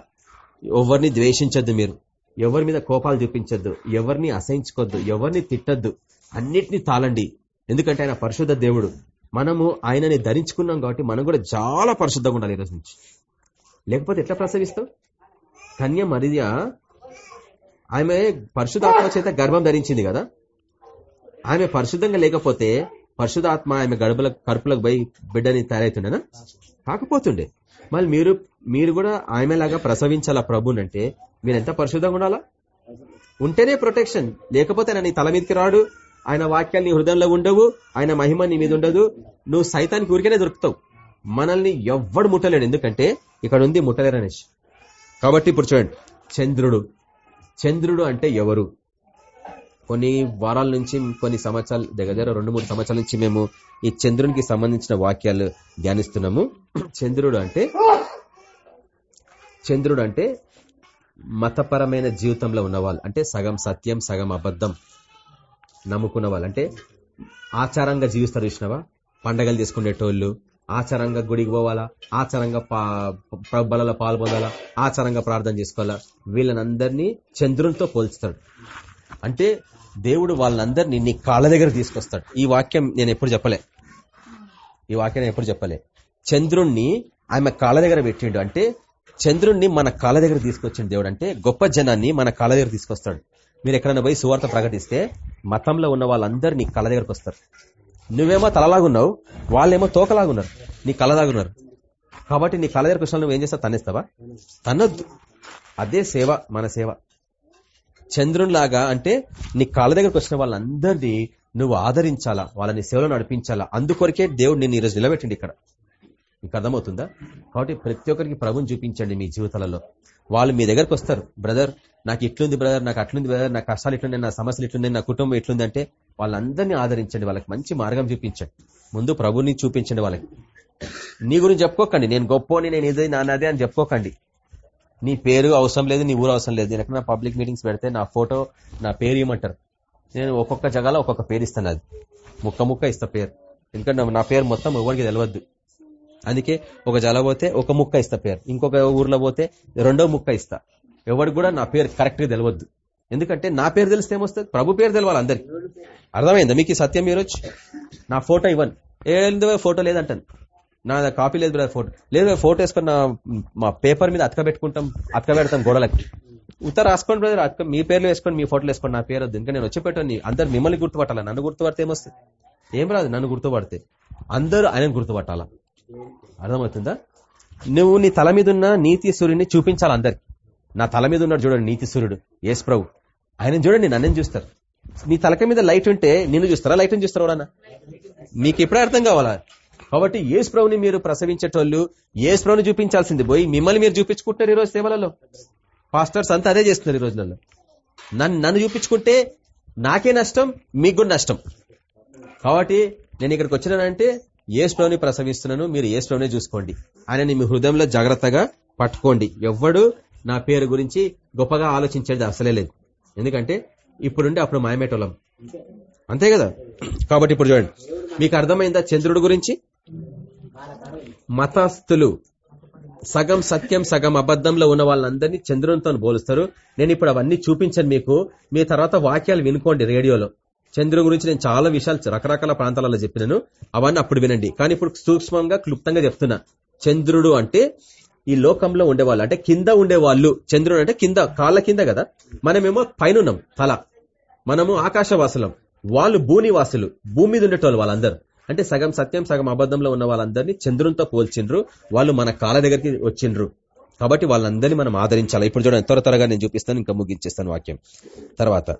S1: ఎవరిని ద్వేషించద్దు మీరు. ఎవరి మీద కోపాలు చూపించద్దు. ఎవరిని అసహించుకోద్దు. ఎవరిని తిట్టద్దు. అన్నిటినీ తాళండి ఎందుకంటే ఆయన పరిశుద్ధ దేవుడు. మనము ఆయనని ధరించుకున్నాం కాబట్టి మనం కూడా చాలా పరిశుద్ధంగా ఉండాలి ఈరోజు నుంచి. లేకపోతే ఎట్లా ప్రసవిస్తాం కన్య మరియ ఆమె పరిశుధాత్మ చేత గర్భం ధరించింది కదా. ఆమె పరిశుద్ధంగా లేకపోతే పరిశుధాత్మ ఆమె గడపల కడుపులకు పోయి బిడ్డని తయారవుతుండేనా కాకపోతుండే. మళ్ళీ మీరు మీరు కూడా ఆమెలాగా ప్రసవించాలా ప్రభునంటే మీరు ఎంత పరిశుద్ధంగా ఉండాలా? ఉంటేనే ప్రొటెక్షన్. లేకపోతే నన్ను తల మీదకి రాడు. ఆయన వాక్యాలు నీ హృదయంలో ఉండవు ఆయన మహిమ నీ మీద ఉండదు. నువ్వు సైతానికి ఊరికేనే దొరుకుతావు. మనల్ని ఎవ్వడు ముట్టలేడు. ఎందుకంటే ఇక్కడ ఉంది ముట్టలేరు అనేసి కాబట్టి ఇప్పుడు చూడండి. చంద్రుడు. చంద్రుడు అంటే ఎవరు? కొన్ని వారాల నుంచి కొన్ని సంవత్సరాలు దగ్గర దగ్గర రెండు మూడు సంవత్సరాల నుంచి మేము ఈ చంద్రునికి సంబంధించిన వాక్యాలు ధ్యానిస్తున్నాము. చంద్రుడు అంటే చంద్రుడు అంటే మతపరమైన జీవితంలో ఉన్నవాళ్ళు. అంటే సగం సత్యం సగం అబద్ధం. నమ్ముకున్న వాళ్ళు అంటే ఆచారంగా జీవిస్తారు చూసినవా? పండగలు చేసుకునేటోళ్ళు ఆచారంగా గుడికి పోవాలా? ఆచారంగా బలలో పాల్పొందాలా? ఆచారంగా ప్రార్థన చేసుకోవాలా? వీళ్ళనందరినీ చంద్రునితో పోల్చుతాడు. అంటే దేవుడు వాళ్ళందరినీ నీ కాళ్ళ దగ్గర తీసుకొస్తాడు. ఈ వాక్యం నేను ఎప్పుడు చెప్పలే. ఈ వాక్యం నేను ఎప్పుడు చెప్పలే. చంద్రుణ్ణి ఆమె కాళ్ళ దగ్గర పెట్టిండు అంటే చంద్రుణ్ణి మన కాళ్ళ దగ్గర తీసుకొచ్చిండు దేవుడు అంటే గొప్ప జనాన్ని మన కాళ్ళ దగ్గర తీసుకొస్తాడు. మీరు ఎక్కడైనా పోయి సువార్త ప్రకటిస్తే మతంలో ఉన్న వాళ్ళందరూ నీ కళ్ళ దగ్గరకు వస్తారు. నువ్వేమో తలలాగున్నావు వాళ్ళేమో తోకలాగున్నారు నీ కళ్ళదాగున్నారు కాబట్టి నీ కళ్ళ దగ్గరకు వచ్చిన నువ్వు ఏం చేస్తావు? తన్నేస్తావా? తన్నొద్దు. అదే సేవ మన సేవ. చంద్రునిలాగా అంటే నీ కాళ్ళ దగ్గరకు వచ్చిన వాళ్ళందరినీ నువ్వు ఆదరించాలా? వాళ్ళని సేవలో నడిపించాలా? అందుకొరకే దేవుడు నేను ఈరోజు నిలబెట్టండి ఇక్కడ. మీకు అర్థమవుతుందా? కాబట్టి ప్రతి ఒక్కరికి ప్రభుని చూపించండి మీ జీవితాలలో. వాళ్ళు మీ దగ్గరకు వస్తారు. బ్రదర్ నాకు ఇట్లుంది బ్రదర్ నాకు అట్లుంది బ్రదర్ నా కష్టాలు ఇట్లున్నాయి నా సమస్యలు ఇట్లున్నాయి నా కుటుంబం ఎట్లుంది అంటే వాళ్ళందరినీ ఆదరించండి. వాళ్ళకి మంచి మార్గం చూపించండి. ముందు ప్రభుని చూపించండి వాళ్ళకి. నీ గురించి చెప్పుకోకండి. నేను గొప్పని నేను ఇది నాన్నదే అని చెప్పుకోకండి. నీ పేరు అవసరం లేదు నీ ఊరు అవసరం లేదు. నేను ఎక్కడ పబ్లిక్ మీటింగ్స్ పెడితే నా ఫోటో నా పేరు ఇవ్వమంటారు. నేను ఒక్కొక్క జగాలో ఒక్కొక్క పేరు ఇస్తాను అది. ముక్క ముక్క ఇస్తా పేరు. ఎందుకంటే నా పేరు మొత్తం ఎవరికి తెలియద్దు అందుకే ఒక జల పోతే ఒక ముక్క ఇస్తా పేరు. ఇంకొక ఊర్లో పోతే రెండో ముక్క ఇస్తా. ఎవరికి కూడా నా పేరు కరెక్ట్గా తెలియద్దు ఎందుకంటే నా పేరు తెలిస్తే ఏమొస్తుంది? ప్రభు పేరు తెలవాలి అందరికి. అర్థమైందా? మీకు సత్యం ఈరోజు? నా ఫోటో ఇవ్వను. ఏందో ఫోటో లేదంటాను. నా కాపీ లేదు బ్రదర్ ఫోటో. లేదు ఫోటో వేసుకుని నా మా పేపర్ మీద అతక పెట్టుకుంటాం అతక పెడతాం గోడలకి ఉత్తర రాసుకోండి బ్రదర్ అతక మీ పేర్లు వేసుకోండి మీ ఫోటోలు వేసుకోండి నా పేరు వద్దు. ఇంకా నేను వచ్చి పెట్టాను అందరు మిమ్మల్ని గుర్తుపట్టాలా? నన్ను గుర్తుపడితే ఏమొస్తుంది? ఏం రాదు నన్ను గుర్తుపడితే. అందరూ ఆయన గుర్తుపట్టాలా? అర్థమవుతుందా? నువ్వు నీ తల మీద ఉన్న నీతి సూర్యుడిని చూపించాలి అందరికి. నా తల మీద ఉన్నాడు చూడండి నీతి సూర్యుడు యేసు ప్రభు. ఆయన చూడండి నన్ను చూస్తారు? నీ తలక మీద లైట్ ఉంటే నిన్ను చూస్తారా? లైట్ చూస్తారా ఎవడన్నా మీకు ఎప్పుడే అర్థం కావాలా? కాబట్టి యేసు ప్రభుని మీరు ప్రసవించేటోళ్ళు యేసు ప్రభుని చూపించాల్సింది పోయి మిమ్మల్ని మీరు చూపించుకుంటున్నారు ఈరోజు సేవలలో. పాస్టర్స్ అంతా అదే చేస్తున్నారు ఈ రోజులలో. నన్ను నన్ను చూపించుకుంటే నాకే నష్టం మీకు కూడా నష్టం. కాబట్టి నేను ఇక్కడికి వచ్చినానంటే యేసు ప్రసవిస్తున్నాను మీరు యేసు చూసుకోండి. ఆయనని మీ హృదయంలో జాగ్రత్తగా పట్టుకోండి. ఎవ్వడు నా పేరు గురించి గొప్పగా ఆలోచించేది అసలే లేదు. ఎందుకంటే ఇప్పుడుండి అప్పుడు మాయమేటోళ్ళం. అంతే కదా? కాబట్టి ఇప్పుడు చూడండి. మీకు అర్థమైందా చంద్రుడు గురించి? మతస్థులు సగం సత్యం సగం అబద్ధంలో ఉన్న వాళ్ళందరినీ చంద్రునితో పోలుస్తారు. నేను ఇప్పుడు అవన్నీ చూపించాను మీకు. మీ తర్వాత వాక్యాలు వినుకోండి రేడియోలో. చంద్రుని గురించి నేను చాలా విషయాలు రకరకాల ప్రాంతాలలో చెప్పినాను. అవన్నీ అప్పుడు వినండి. కానీ ఇప్పుడు సూక్ష్మంగా క్లుప్తంగా చెప్తున్నా. చంద్రుడు అంటే ఈ లోకంలో ఉండేవాళ్ళు. అంటే కింద ఉండేవాళ్ళు. చంద్రుడు అంటే కింద కాళ్ళ కింద కదా. మనమేమో పైన తల. మనము ఆకాశవాసులం. వాళ్ళు భూనివాసులు. భూమి మీద ఉండేటోళ్ళు వాళ్ళందరూ. అంటే సగం సత్యం సగం అబద్ధంలో ఉన్న వాళ్ళందరినీ చంద్రునితో పోల్చిండ్రు. వాళ్ళు మన కాళ్ళ దగ్గరికి వచ్చిండ్రు. కాబట్టి వాళ్ళందరినీ మనం ఆదరించాలి. ఇప్పుడు చూడండి త్వర త్వరగా నేను చూపిస్తాను ఇంకా ముగించేస్తాను వాక్యం. తర్వాత.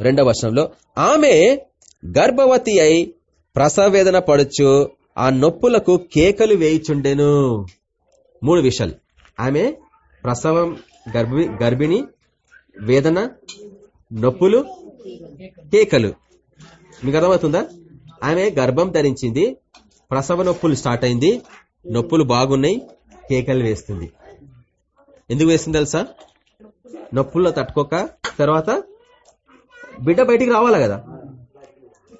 S1: రెండవ వర్షంలో ఆమె గర్భవతి అయి ప్రసవేదన పడుచు ఆ నొప్పులకు కేకలు వేయిచుండెను. మూడు విషయాలు. ఆమె ప్రసవం గర్భి గర్భిణి వేదన నొప్పులు కేకలు. మీకు అర్థమవుతుందా? ఆమె గర్భం ధరించింది ప్రసవ నొప్పులు స్టార్ట్ అయింది నొప్పులు బాగున్నాయి కేకలు వేస్తుంది. ఎందుకు వేస్తుంది తెలుసా? నొప్పుల్లో తట్టుకోక తర్వాత బిడ్డ బయటికి రావాలా కదా?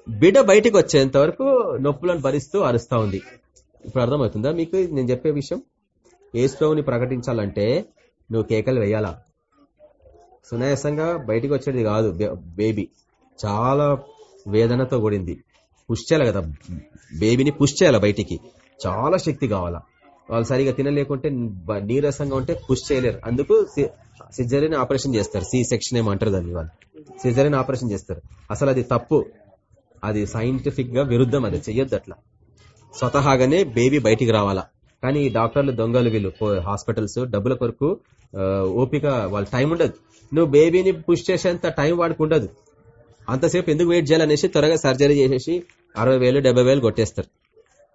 S1: బిడ్డ బయటికి వచ్చేంత వరకు నొప్పులను భరిస్తూ అరుస్తా ఉంది. ఇప్పుడు అర్థమవుతుందా మీకు? నేను చెప్పే విషయం. ఏసుప్రభుని ప్రకటించాలంటే నువ్వు కేకలు వేయాలా? సునాయాసంగా బయటికి వచ్చేది కాదు బేబీ. చాలా వేదనతో కూడింది. పుష్ చేయాలి కదా? బేబీని పుష్ చేయాలి బయటికి? చాలా శక్తి కావాలా? వాళ్ళు సరిగా తినలేకుంటే నీరసంగా ఉంటే పుష్ చేయలేరు. అందుకు సిజరీన్ ఆపరేషన్ చేస్తారు. సి సెక్షన్ ఏమంటారు దాన్ని వాళ్ళు. సిజరీన్ ఆపరేషన్ చేస్తారు. అసలు అది తప్పు. అది సైంటిఫిక్గా విరుద్ధం అది. చెయ్యొద్దు అట్లా. స్వతహాగానే బేబీ బయటికి రావాలా. కానీ డాక్టర్లు దొంగలు వీళ్ళు హాస్పిటల్స్ డబ్బుల కొరకు ఓపిక వాళ్ళ టైం ఉండదు. నువ్వు బేబీని పుష్ చేసేంత టైం వాడికి ఉండదు. అంతసేపు ఎందుకు వెయిట్ చేయాలనేసి త్వరగా సర్జరీ చేసేసి అరవై వేలు డెబ్బై వేలు కొట్టేస్తారు.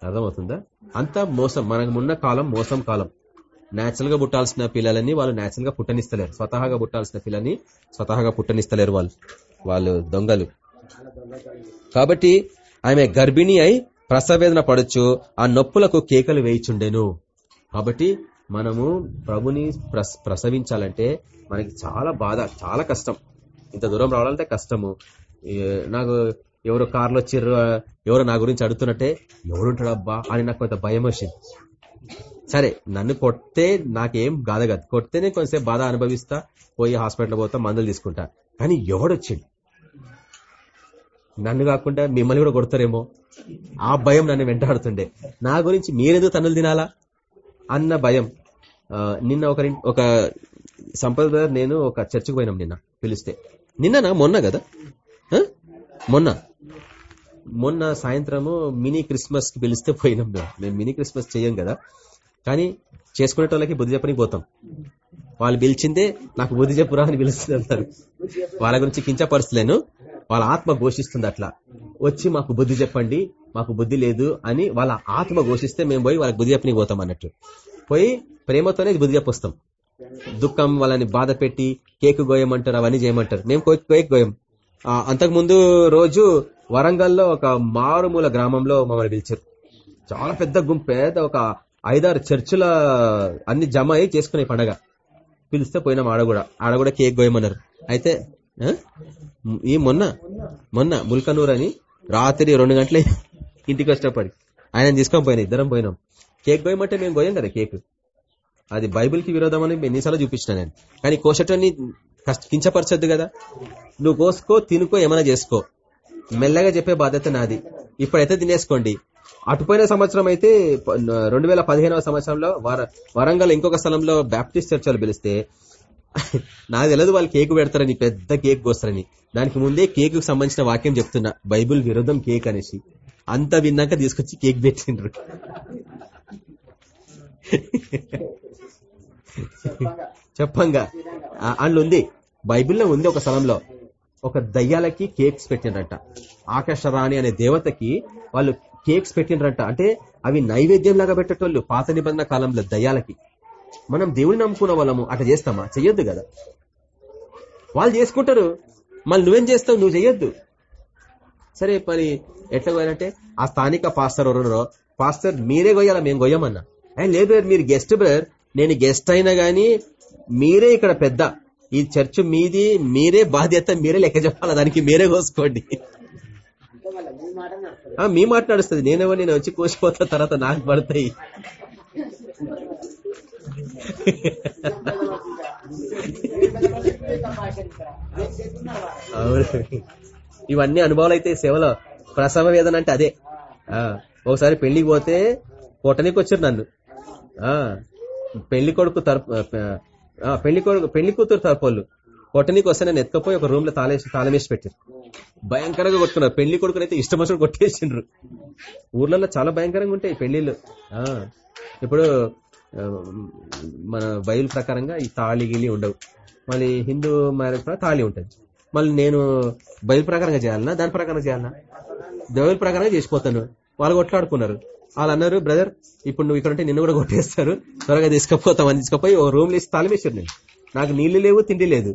S1: అర్థమవుతుందా? అంతా మోసం. మనకున్న కాలం మోసం కాలం. న్యాచురల్గా పుట్టాల్సిన పిల్లలని వాళ్ళు న్యాచురల్గా పుట్టనిస్తలేరు. స్వతహాగా పుట్టాల్సిన పిల్లని స్వతహాగా పుట్టనిస్తలేరు వాళ్ళు. వాళ్ళు దొంగలు. కాబట్టి ఆమె గర్భిణి అయి ప్రసవేదన పడచ్చు. ఆ నొప్పులకు కేకలు వేయిచుండెను. కాబట్టి మనము ప్రభుని ప్రసవించాలంటే మనకి చాలా బాధ చాలా కష్టం. ఇంత దూరం రావాలంటే కష్టము. నాకు ఎవరు కార్లో వచ్చిర్రు ఎవరో నా గురించి అడుగుతున్నట్టే ఎవరుంటాడబ్బా అని నాకు కొంత భయం వచ్చింది సరే నన్ను కొడితే నాకేం బాధ కాదు. కొడితేనే కొంతసేపు బాధ అనుభవిస్తా పోయి హాస్పిటల్ పోతా మందులు తీసుకుంటా. కానీ ఎవడొచ్చిండు? నన్ను కాకుండా మిమ్మల్ని కూడా కొడతారేమో? ఆ భయం నన్ను వెంటాడుతుండే. నా గురించి మీరెందుకు తన్నులు తినాలా? అన్న భయం. ఆ, నిన్న ఒక ఒక సంపద నేను ఒక చర్చికి పోయినాం నిన్న పిలిస్తే. నిన్ననా? మొన్న కదా? ఆ? మొన్న. మొన్న సాయంత్రము మినీ క్రిస్మస్కి పిలిస్తే పోయినాం మేము. మేము మినీ క్రిస్మస్ చేయం కదా. కానీ చేసుకునేటోళ్ళకి బుద్ధి చెప్పని పోతాం. వాళ్ళు పిలిచిందే నాకు బుద్ధి చెప్పురా అని పిలుస్తున్నారు వాళ్ళ గురించి కించపరుస్తలేను. వాళ్ళ ఆత్మ ఘోషిస్తుంది అట్లా. వచ్చి మాకు బుద్ధి చెప్పండి మాకు బుద్ధి లేదు అని వాళ్ళ ఆత్మ ఘోషిస్తే మేము పోయి వాళ్ళకి బుద్ధి చెప్పని పోతాం అన్నట్టు. పోయి ప్రేమతోనే బుద్ధి చెప్పొస్తాం. దుఃఖం వాళ్ళని బాధ పెట్టి కేక్ గోయమంటారు అవన్నీ చేయమంటారు. మేము కేక్ గోయం. ఆ, అంతకుముందు రోజు వరంగల్లో ఒక మారుమూల గ్రామంలో మమ్మల్ని పిలిచారు. చాలా పెద్ద గుంపు పెద్ద ఒక ఐదారు చర్చిల అన్ని జమ అయి చేసుకునే పండగ. పిలిస్తే పోయినాం ఆడ కూడా. ఆడ కూడా కేక్ గోయమన్నారు అయితే ఈ మొన్న మొన్న ముల్కనూర్ అని రాత్రి రెండు గంటలే ఇంటికి వచ్చినప్పటికి ఆయన తీసుకొని పోయినా ఇద్దరం పోయినాం. కేక్ గోయమంటే మేము గోయం కదా కేక్. అది బైబిల్కి విరోధం అని ఎన్నిసార్లు చూపించిన నేను. కానీ కోసటని కష్ట కించపరచద్దు కదా. నువ్వు కోసుకో తినుకో ఏమైనా చేసుకో. మెల్లగా చెప్పే బాధ్యత నాది. ఇప్పుడైతే తినేసుకోండి. అటుపోయిన సంవత్సరం అయితే రెండు వేల పదిహేనవ సంవత్సరంలో వర- వరంగల్ ఇంకొక స్థలంలో బ్యాప్టిస్ట్ చర్చలు పిలిస్తే నాకు తెలియదు వాళ్ళు కేక్ పెడతారని పెద్ద కేక్ కోస్తారని. దానికి ముందే కేక్ సంబంధించిన వాక్యం చెప్తున్నా. బైబిల్ విరుద్ధం కేక్ అనేసి. అంత విన్నాక తీసుకొచ్చి కేక్ పెట్టిండ్రు. చెప్పంగా. అండ్లు అందులో ఉంది. బైబిల్లో ఉంది ఒక స్థలంలో. ఒక దయ్యాలకి కేక్స్ పెట్టిండ్రంట. ఆకాశరాణి అనే దేవతకి వాళ్ళు కేక్స్ పెట్టినరంట అంటే అవి నైవేద్యం లాగా పెట్టేటోళ్ళు పాత నిబంధన కాలంలో దయ్యాలకి. మనం దేవుడిని నమ్ముకున్న వాళ్ళము అట్లా చేస్తామా? చెయ్యొద్దు కదా. వాళ్ళు చేసుకుంటారు. మళ్ళీ నువ్వేం చేస్తావు? నువ్వు చెయ్యొద్దు. సరే మరి ఎట్లా పోయాలంటే ఆ స్థానిక పాస్టర్ ఎవరున్నారో పాస్టర్ మీరే కొయ్యాలా? మేము కొయ్యమన్నా. లేదు బ్రదర్, మీరు గెస్ట్ బ్రదర్. నేను గెస్ట్ అయినా గానీ మీరే ఇక్కడ పెద్ద. ఈ చర్చ్ మీది మీరే బాధ్యత మీరే లెక్క చెప్పాలా? దానికి మీరే కోసుకోండి. ఆ, మీ మాట నడుస్తుంది. నేనేమో నేను వచ్చి కోసిపోతా తర్వాత నాకు పడతాయి. అవును. ఇవన్నీ అనుభవాలు అయితే సేవలో ప్రసవ వేదన అంటే అదే. ఆ ఒకసారి పెళ్ళికి పోతే కొట్టనికి వచ్చారు నన్ను. ఆ పెళ్ళి కొడుకు తరపు పెళ్ళి కొడుకు పెళ్ళి కూతురు తరపోళ్ళు కొట్టనీకి వస్తే నేను ఎత్తుకపోయి ఒక రూమ్లో తాళేసి తాళమేసి పెట్టారు. భయంకరంగా కొట్టుకున్నారు. పెళ్ళి కొడుకుని అయితే ఇష్టం వచ్చిన కొట్టేసిండ్రు. ఊర్లలో చాలా భయంకరంగా ఉంటాయి పెళ్ళిళ్ళు. ఆ ఇప్పుడు మన బయలు ప్రకారంగా ఈ తాళి గిలి ఉండవు. మళ్ళీ హిందూ మ్యారేజ్ ప్రకారం తాళి ఉంటుంది. మళ్ళీ నేను బయలు ప్రకారంగా చేయాలన్నా దాని ప్రకారం చేయాలన్నా దేవుల ప్రకారంగా చేసిపోతాను. వాళ్ళు కొట్లాడుకున్నారు. వాళ్ళు అన్నారు బ్రదర్ ఇప్పుడు నువ్వు ఇక్కడ ఉంటే నిన్ను కూడా కొట్టేస్తారు. త్వరగా తీసుకపోతామని తీసుకుపోయి ఓ రూమ్ లేసి తాళమేశారు నేను నాకు నీళ్ళు లేవు తిండి లేదు.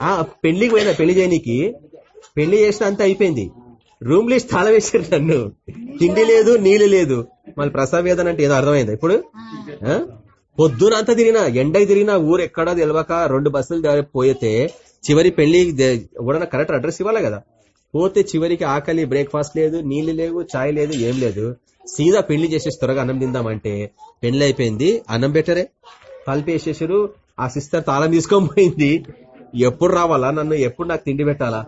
S1: ఆ పెళ్ళికి పోయినా పెళ్ళి చేయనీకి పెళ్ళి చేసిన అంతా అయిపోయింది. రూమ్ లిస్ట్ తాళమేశారు నన్ను. తిండి లేదు నీళ్ళు లేదు. మళ్ళీ ప్రసాద్ వేదన అంటే ఏదో అర్థమైంది ఇప్పుడు? ఆ? పొద్దున అంతా తిరిగినా ఎండకి తిరిగినా ఊరు ఎక్కడా తెలియక రెండు బస్సులు పోయితే చివరి పెళ్ళి కూడా కరెక్ట్ అడ్రస్ ఇవ్వాలి కదా? పోతే చివరికి ఆకలి బ్రేక్ఫాస్ట్ లేదు నీళ్ళు లేవు చాయ్ లేదు ఏం లేదు. సీదా పెళ్ళి చేసేసి త్వరగా అన్నం తిందామంటే పెళ్ళి అయిపోయింది. అన్నం బెటరే కలిపేసేసారు ఆ సిస్టర్ తాళం తీసుకొని పోయింది. ఎప్పుడు రావాలా నన్ను? ఎప్పుడు నాకు తిండి పెట్టాలా?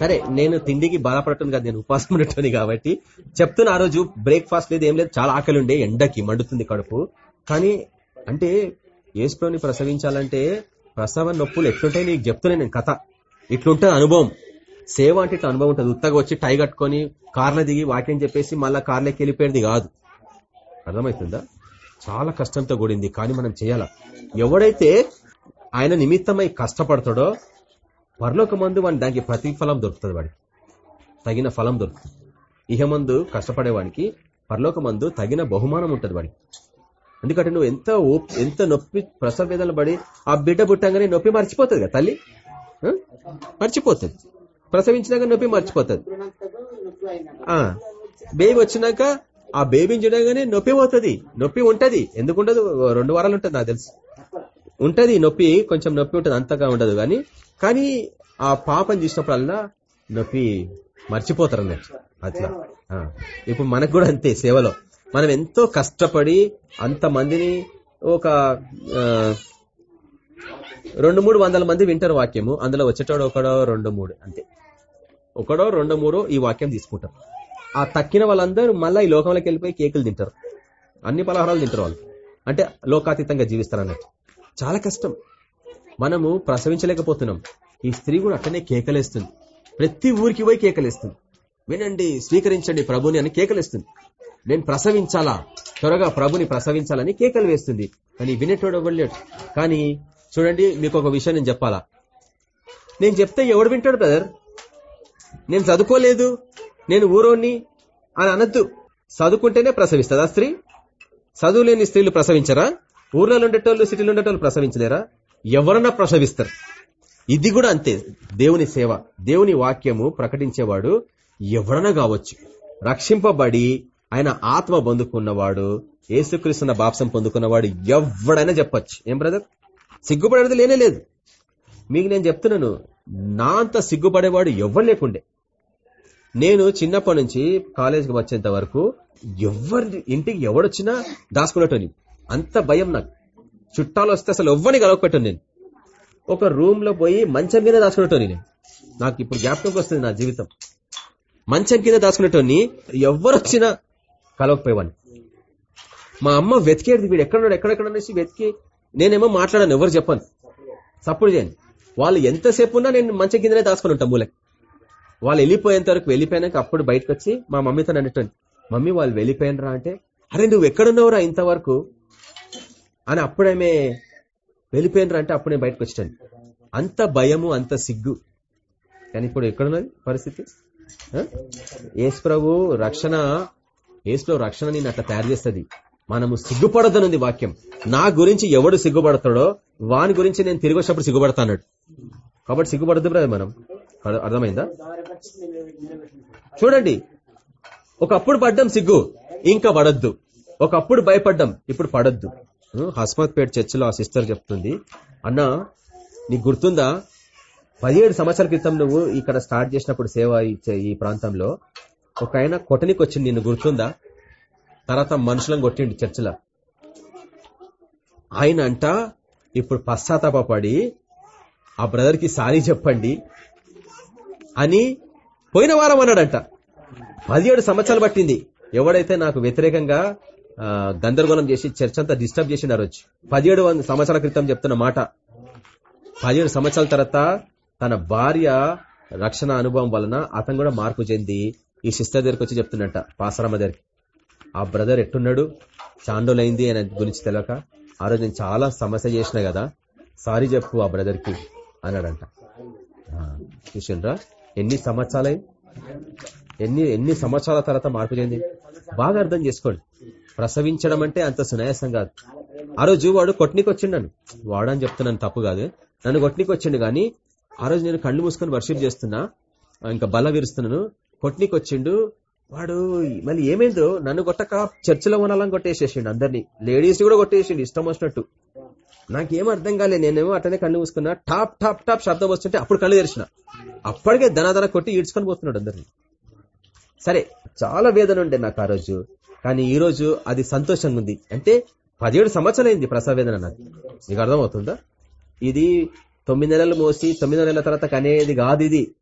S1: సరే నేను తిండికి బాధపడటం కాదు. నేను ఉపాసం ఉండటం కాబట్టి చెప్తున్నా ఆ రోజు. బ్రేక్ఫాస్ట్ లేదు ఏం లేదు. చాలా ఆకలి ఉండే ఎండకి మండుతుంది కడుపు. కానీ అంటే ఏసులోని ప్రసవించాలంటే ప్రసవ నొప్పులు ఎట్లుంటాయి నీకు చెప్తున్నా నేను కథ. ఇట్లుంటుంది అనుభవం. సేవ అంటే ఇట్లా అనుభవం ఉంటుంది. ఉత్తగా వచ్చి టై కట్టుకొని కార్లో దిగి వాక్యం చెప్పేసి మళ్ళీ కార్లోకి వెళ్ళిపోయేది కాదు. అర్థమవుతుందా? చాలా కష్టంతో కూడింది కానీ మనం చేయాల. ఎవడైతే ఆయన నిమిత్తమై కష్టపడతాడో పరలోక మందు వాడి దానికి ప్రతిఫలం దొరుకుతుంది వాడికి. తగిన ఫలం దొరుకుతుంది. ఇహమందు కష్టపడేవాడికి పరలోక మందు తగిన బహుమానం ఉంటుంది వాడికి. ఎందుకంటే నువ్వు ఎంత ఎంత నొప్పి ప్రసవ వేదనలు పడి ఆ బిడ్డ పుట్టంగానే నొప్పి మర్చిపోతుంది కదా తల్లి? మర్చిపోతుంది. ప్రసవించినాక నొప్పి మర్చిపోతుంది. ఆ. బేబీ వచ్చినాక ఆ బేబీని చూడగానే నొప్పి పోతుంది. నొప్పి ఉంటది. ఎందుకు రెండు వారాలు ఉంటుంది నాకు తెలుసు. ఉంటది నొప్పి కొంచెం నొప్పి ఉంటుంది అంతగా ఉండదు కానీ కానీ ఆ పాపని చూసినప్పుడల్లా నొప్పి మర్చిపోతారు అన్నట్టు అట్లా ఇప్పుడు మనకు కూడా అంతే సేవలో. మనం ఎంతో కష్టపడి అంతమందిని ఒక రెండు మూడు వందల మంది వింటారు వాక్యము. అందులో వచ్చేటోడు ఒకడో రెండు మూడు అంతే. ఒకడో రెండో మూడో ఈ వాక్యం తీసుకుంటారు. ఆ తక్కిన వాళ్ళందరూ మళ్ళీ ఈ లోకంలోకి వెళ్ళిపోయి కేకులు తింటారు. అన్ని పలహారాలు తింటారు వాళ్ళు. అంటే లోకాతీతంగా జీవిస్తారు అన్నట్టు చాలా కష్టం. మనము ప్రసవించలేకపోతున్నాం. ఈ స్త్రీ కూడా అట్టనే కేకలేస్తుంది. ప్రతి ఊరికి పోయి కేకలేస్తుంది. వినండి స్వీకరించండి ప్రభుని అని కేకలేస్తుంది. నేను ప్రసవించాలా? త్వరగా ప్రభుని ప్రసవించాలని కేకలు వేస్తుంది. కానీ వినేటోడు ఎవడలేడు కానీ చూడండి మీకు ఒక విషయం నేను చెప్పాలా? నేను చెప్తే ఎవడు వింటాడు బ్రదర్? నేను చదువుకోలేదు. నేను ఊరోని అని అనద్దు. చదువుకుంటేనే ప్రసవిస్తుందా స్త్రీ? చదువులేని స్త్రీలు ప్రసవించరా? ఊర్లలో ఉండేటోళ్ళు సిటీలో ఉండేటోళ్ళు ప్రసవించలేరా? ఎవరన్నా ప్రసవిస్తారు. ఇది కూడా అంతే. దేవుని సేవ. దేవుని వాక్యము ప్రకటించేవాడు ఎవరన్నా కావచ్చు. రక్షింపబడి ఆయన ఆత్మ పొందుకున్నవాడు ఏసుక్రీస్తున్న బాప్సం పొందుకున్నవాడు ఎవడైనా చెప్పచ్చు. ఏం బ్రదర్ సిగ్గుపడేది లేనే లేదు. మీకు నేను చెప్తున్నాను నా అంత సిగ్గుపడేవాడు ఎవ్వరు లేకుండే. నేను చిన్నప్పటి నుంచి కాలేజీకి వచ్చేంత వరకు ఎవరి ఇంటికి ఎవడొచ్చినా దాచుకునేటోని. అంత భయం నాకు. చుట్టాలు వస్తే అసలు ఎవ్వరిని కలవపెట్టాను నేను. ఒక రూమ్లో పోయి మంచం కింద దాచుకునేటోని నేను. నాకు ఇప్పుడు జ్ఞాపకంకి వస్తుంది నా జీవితం. మంచం కింద దాచుకునేటోని ఎవరొచ్చినా కలవకపోయేవాడిని మా అమ్మ వెతికేది వీడు. ఎక్కడున్నాడు ఎక్కడెక్కడ అనేసి వెతికి. నేనేమో మాట్లాడాను ఎవరు చెప్పను. సపోర్ట్ చేయండి. వాళ్ళు ఎంతసేపు ఉన్నా నేను మంచి కిందనే దాచుకుని ఉంటాను మూలకి. వాళ్ళు వెళ్ళిపోయేంత వరకు వెళ్ళిపోయినాక అప్పుడు బయటకు వచ్చి మా మమ్మీతో అన్నట్టు మమ్మీ వాళ్ళు వెళ్ళిపోయినరా అంటే అరే నువ్వు ఎక్కడున్నావురా ఇంతవరకు? అని అప్పుడేమే వెళ్ళిపోయినరా అంటే అప్పుడు నేను బయటకు వచ్చాను అంత భయము అంత సిగ్గు. కానీ ఇప్పుడు ఎక్కడున్నది పరిస్థితి? ఏసు ప్రభు రక్షణ ఏసులో ప్రభు రక్షణ నేను అట్లా తయారు చేస్తుంది. మనము సిగ్గుపడదనుంది వాక్యం. నా గురించి ఎవడు సిగ్గుపడతాడో వాని గురించి నేను తిరిగి వచ్చినప్పుడు సిగ్గుపడతాడు కాబట్టి సిగ్గుపడద్దు బ్రదర్ మనం. అర్థమైందా? చూడండి. ఒకప్పుడు పడ్డం సిగ్గు ఇంకా పడద్దు. ఒకప్పుడు భయపడ్డం ఇప్పుడు పడద్దు. హస్మత్పేట్ చర్చిలో ఆ సిస్టర్ చెప్తుంది. అన్న నీకు గుర్తుందా? పదిహేడు సంవత్సరాల క్రితం నువ్వు ఇక్కడ స్టార్ట్ చేసినప్పుడు సేవ ఈ ప్రాంతంలో ఒక ఆయన కొట్టనికి వచ్చింది నిన్ను గుర్తుందా? తర్వాత మనుషులను కొట్టిండు చర్చిలో. ఆయన అంట ఇప్పుడు పశ్చాత్తాపడి ఆ బ్రదర్కి సారీ చెప్పండి అని పోయిన వారం అన్నాడంట. పదిహేడు సంవత్సరాలు పట్టింది. ఎవడైతే నాకు వ్యతిరేకంగా గందరగోళం చేసి చర్చ్ అంతా డిస్టర్బ్ చేసిన రోజు. పదిహేడు వంద సంవత్సరాల క్రితం చెప్తున్న మాట. పదిహేడు సంవత్సరాల తర్వాత తన భార్య రక్షణ అనుభవం వలన అతను కూడా మార్పు చెంది. ఈ సిస్టర్ దగ్గరికి వచ్చి చెప్తున్నట్ట పాసరమ్మ దగ్గరికి ఆ బ్రదర్ ఎట్టున్నాడు? చాండోలైంది ఆయన గురించి తెలియక ఆ రోజు నేను చాలా సమస్య చేసిన కదా సారీ చెప్పు ఆ బ్రదర్కి అన్నాడంట చూసిండ్రా? ఎన్ని సంవత్సరాలై ఎన్ని ఎన్ని సంవత్సరాల తర్వాత మార్పు చెంది బాగా అర్థం చేసుకోండి. ప్రసవించడం అంటే అంత సునాయాసం కాదు. ఆ రోజు వాడు కొట్నికి వచ్చిండను వాడని చెప్తున్నాను తప్పు కాదు. నన్ను కొట్నికి వచ్చిండు గాని ఆ రోజు నేను కళ్ళు మూసుకొని వర్షిప్ చేస్తున్నా ఇంకా బల విరుస్తున్నాను. కొట్నికి వచ్చిండు వాడు మళ్ళీ ఏమైందో నన్ను కొట్టక చర్చిలో ఉండాలని కొట్టేసేసిండు అందరినీ. లేడీస్ కూడా కొట్టేసిండు ఇష్టం వచ్చినట్టు. నాకేం అర్థం కాలే నేనేమో అట్లనే కళ్ళు మూసుకున్నా టాప్ టాప్ టాప్ శబ్దం వస్తుంటే అప్పుడు కళ్ళు తెరిచిన. అప్పటికే ధనాధన కొట్టి ఈడ్చుకొని పోతున్నాడు అందరినీ. సరే చాలా వేదన ఉండే నాకు ఆ రోజు. కానీ ఈ రోజు అది సంతోషంగా ఉంది. అంటే పదిహేడు సంవత్సరాలైంది ప్రసవ వేదన నాకు నీకు అర్థమవుతుందా? ఇది తొమ్మిది నెలలు మోసి తొమ్మిది నెలల తర్వాత కనేది కాదు ఇది.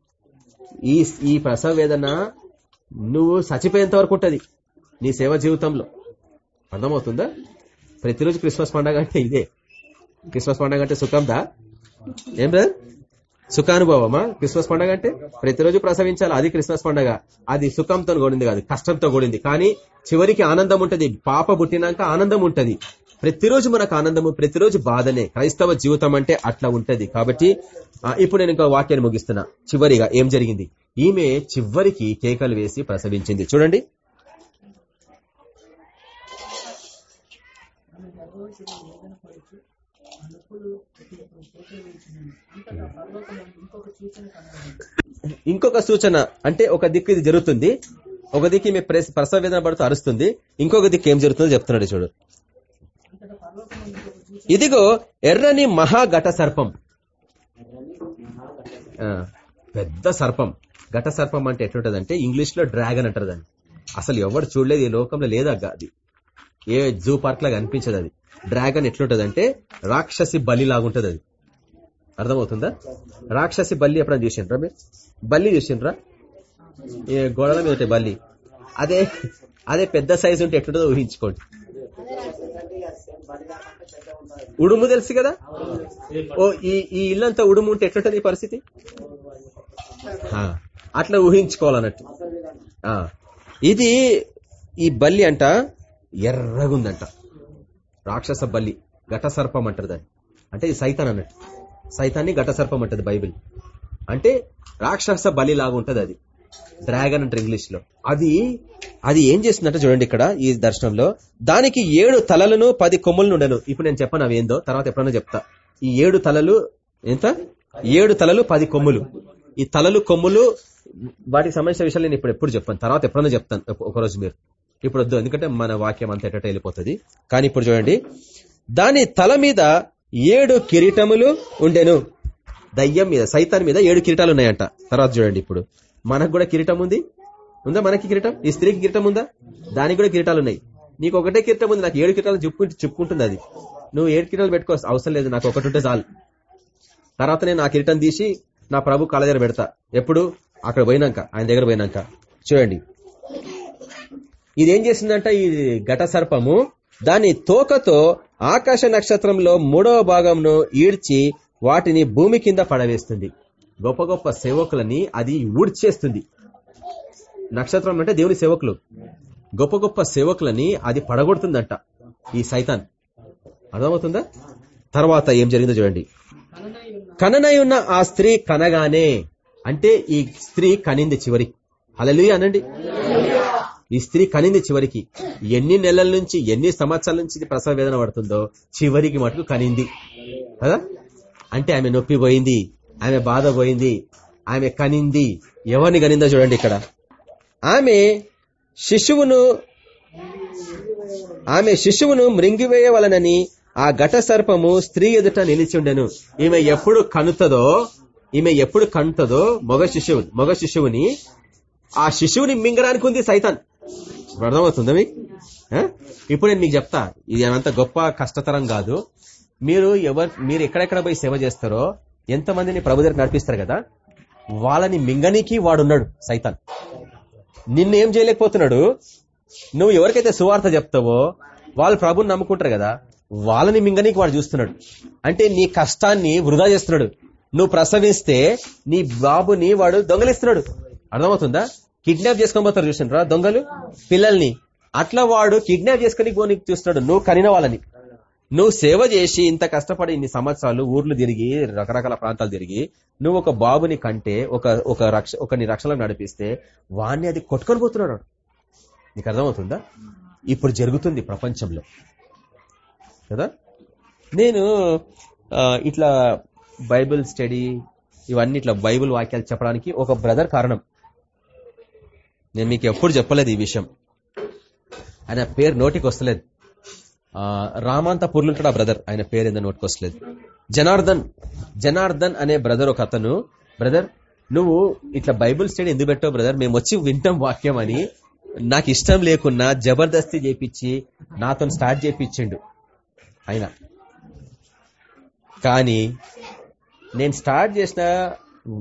S1: ఈ ఈ ప్రసవ వేదన నువ్వు చచ్చిపోయేంత వరకు ఉంటది నీ సేవ జీవితంలో. అర్థమవుతుందా? ప్రతిరోజు క్రిస్మస్ పండగ అంటే ఇదే. క్రిస్మస్ పండగ అంటే సుఖందా? ఏం బ్రదర్? సుఖానుభవమా? క్రిస్మస్ పండగ అంటే ప్రతిరోజు ప్రసవించాలి. అది క్రిస్మస్ పండగ. అది సుఖంతో కూడింది కాదు కష్టంతో కూడింది. కానీ చివరికి ఆనందం ఉంటుంది. పాప పుట్టినాక ఆనందం ఉంటది. ప్రతిరోజు మనకు ఆనందము ప్రతిరోజు బాధనే. క్రైస్తవ జీవితం అంటే అట్లా ఉంటది. కాబట్టి ఇప్పుడు నేను ఇంకో వాక్యాన్ని ముగిస్తున్నా. చివరిగా ఏం జరిగింది? ఈమె చివరికి కేకలు వేసి ప్రసవించింది. చూడండి.
S2: ఇంకొక సూచన
S1: అంటే ఒక దిక్కు ఇది జరుగుతుంది. ఒక దిక్కు ఈమె ప్రెస్- ప్రసవ వేదన పడుతూ అరుస్తుంది. ఇంకొక దిక్కు ఏం జరుగుతుందో చెప్తున్నాడు చూడు
S2: అంతటా పర్వతమందు ఇంకొక సూచన
S1: ఇదిగో ఎర్రని మహాఘట సర్పం. ఆ, పెద్ద సర్పం. ఘట సర్పం అంటే ఎట్లుంటదంటే ఇంగ్లీష్లో డ్రాగన్ అంటారు దాన్ని అసలు ఎవరు చూడలేదు ఈ లోకంలో లేదా అది. ఏ జూ పార్క్ లాగా అనిపించదు అది. డ్రాగన్ ఎట్లుంటదంటే రాక్షసి బలి లాగుంటది అది అర్థమవుతుందా? రాక్షసి బల్లి ఎప్పుడైనా చూసిండ్రా మీరు? బల్లి చూసిండ్రా? ఏ గోడల మీద బల్లి అదే అదే పెద్ద సైజు ఉంటే ఎట్లుంటుందో ఊహించుకోండి. ఉడుము తెలుసు కదా? ఓ ఈ ఈ ఇల్లంతా ఉడుము ఉంటే ఎట్లుంటది ఈ పరిస్థితి? అట్లా ఊహించుకోవాలన్నట్టు. ఇది ఈ బల్లి అంట ఎర్రగుందంట. రాక్షస బల్లి ఘట సర్పం అంటారు దాన్ని. అంటే ఇది సైతాన్ అన్నట్టు. సైతాన్ని ఘట సర్పం అంటది బైబిల్. అంటే రాక్షస బలి లాగా ఉంటది అది. డ్రాగన్ అంటారు ఇంగ్లీష్లో. అది అది ఏం చేస్తుందంటే చూడండి ఇక్కడ ఈ దర్శనంలో దానికి ఏడు తలలను పది కొమ్ములను ఉండను. ఇప్పుడు నేను చెప్పను అవి ఏందో తర్వాత ఎప్పుడైనా చెప్తా. ఈ ఏడు తలలు ఎంత? ఏడు తలలు పది కొమ్ములు. ఈ తలలు కొమ్ములు వాటికి సంబంధించిన విషయాలు నేను ఇప్పుడు ఎప్పుడు చెప్పాను. తర్వాత ఎప్పుడైనా చెప్తాను ఒక- ఒకరోజు మీరు. ఇప్పుడు వద్దు ఎందుకంటే మన వాక్యం అంతా ఎట వెళ్ళిపోతుంది కానీ ఇప్పుడు చూడండి. దాని తల మీద ఏడు కిరీటములు ఉండెను. దయ్యం మీద సైతాన్ మీద ఏడు కిరీటాలు ఉన్నాయంట. తర్వాత చూడండి ఇప్పుడు. మనకు కూడా కిరీటం ఉంది? ఉందా మనకి కిరీటం? ఈ స్త్రీకి కిరీటం ఉందా? దానికి కూడా కిరీటాలు ఉన్నాయి. నీకు ఒకటే కిరీటం ఉంది నాకు ఏడు కిరీటాలు చెప్పుకుంటూ చెప్పుకుంటుంది అది. నువ్వు ఏడు కిరీటాలు పెట్టుకో అవసరం లేదు నాకు ఒకటి ఉంటే చాలు. తర్వాత నేను ఆ కిరీటం తీసి నా ప్రభు కాళ్ళ దగ్గర పెడతా. ఎప్పుడు? అక్కడ పోయినాక ఆయన దగ్గర పోయినాక. చూడండి. ఇదేం చేసిందంట ఈ ఘట సర్పము? దాని తోకతో ఆకాశ నక్షత్రంలో మూడవ భాగంను ఈడ్చి వాటిని భూమి కింద పడవేస్తుంది. గొప్ప గొప్ప సేవకులని అది ఊడ్చేస్తుంది. నక్షత్రం అంటే దేవుని సేవకులు. గొప్ప గొప్ప సేవకులని అది పడగొడుతుందంట ఈ సైతాన్. అర్థమవుతుందా? తర్వాత ఏం జరిగిందో చూడండి.
S2: కననై ఉన్న
S1: ఆ స్త్రీ కనగానే అంటే ఈ స్త్రీ కనింది చివరి అలలు అనండి. ఈ స్త్రీ కనింది చివరికి. ఎన్ని నెలల నుంచి ఎన్ని సంవత్సరాల నుంచి ప్రసవ వేదన పడుతుందో చివరికి మటుకు కనింది. కదా? అంటే ఆమె నొప్పి పోయింది. ఆమె బాధ పోయింది. ఆమె కనింది. ఎవరిని కనిందో చూడండి ఇక్కడ. ఆమె శిశువును ఆమె శిశువును మృంగివేయవలనని ఆ ఘట సర్పము స్త్రీ ఎదుట నిలిచిండెను. ఈమె ఎప్పుడు కనుతదో ఈమె ఎప్పుడు కనుతదో మగ శిశువు మగ శిశువుని ఆ శిశువుని మింగడానికి ఉంది సైతాన్. ఇప్పుడు అర్థమవుతుందా మీకు? ఆ? ఇప్పుడు నేను మీకు చెప్తా. ఇది అంత గొప్ప కష్టతరం కాదు. మీరు ఎవరు మీరు ఎక్కడెక్కడ పోయి సేవ చేస్తారో ఎంతమందిని ప్రభు దగ్గర నడిపిస్తారు కదా? వాళ్ళని మింగనీకి వాడున్నాడు సైతాన్. నిన్నేం చేయలేకపోతున్నాడు? నువ్వు ఎవరికైతే సువార్త చెప్తావో వాళ్ళు ప్రభుని నమ్ముకుంటారు కదా వాళ్ళని మింగనీకి వాడు చూస్తున్నాడు. అంటే నీ కష్టాన్ని వృధా చేస్తున్నాడు. నువ్వు ప్రసవిస్తే నీ బాబుని వాడు దొంగలిస్తున్నాడు. అర్థమవుతుందా? కిడ్నాప్ చేసుకొని పోతారు చూసినరా దొంగలు? పిల్లల్ని. అట్లా వాడు కిడ్నాప్ చేసుకుని పోనీ చూస్తున్నాడు. నువ్వు కనిన వాళ్ళని. నువ్వు సేవ చేసి ఇంత కష్టపడి ఇన్ని సంవత్సరాలు ఊర్లు తిరిగి రకరకాల ప్రాంతాలు తిరిగి నువ్వు ఒక బాబుని కంటే ఒక ఒక రక్ష ఒకని రక్షణలో నడిపిస్తే వాణ్ణి అది కొట్టుకొని పోతున్నాడు నీకు అర్థమవుతుందా? ఇప్పుడు జరుగుతుంది ప్రపంచంలో. కదా? నేను ఇట్లా బైబిల్ స్టడీ ఇవన్నీ ఇట్లా బైబిల్ వాక్యాలు చెప్పడానికి ఒక బ్రదర్ కారణం. నేను మీకు ఎప్పుడు చెప్పలేదు ఈ విషయం. ఆయన పేరు నోటికి వస్తలేదు రామాంత పుర్లుంటాడు ఆ బ్రదర్? ఆయన పేరు ఏందో నోట్కొస్తలేదు. జనార్దన్ జనార్దన్ అనే బ్రదర్ ఒక అతను. బ్రదర్ నువ్వు ఇట్లా బైబిల్ స్టడీ ఎందుకు పెట్టావు బ్రదర్? మేము వచ్చి వింటాం వాక్యం అని. నాకు ఇష్టం లేకున్నా జబర్దస్తి చేపించి నాతో స్టార్ట్ చేపించిండు. ఆయన కానీ నేను స్టార్ట్ చేసిన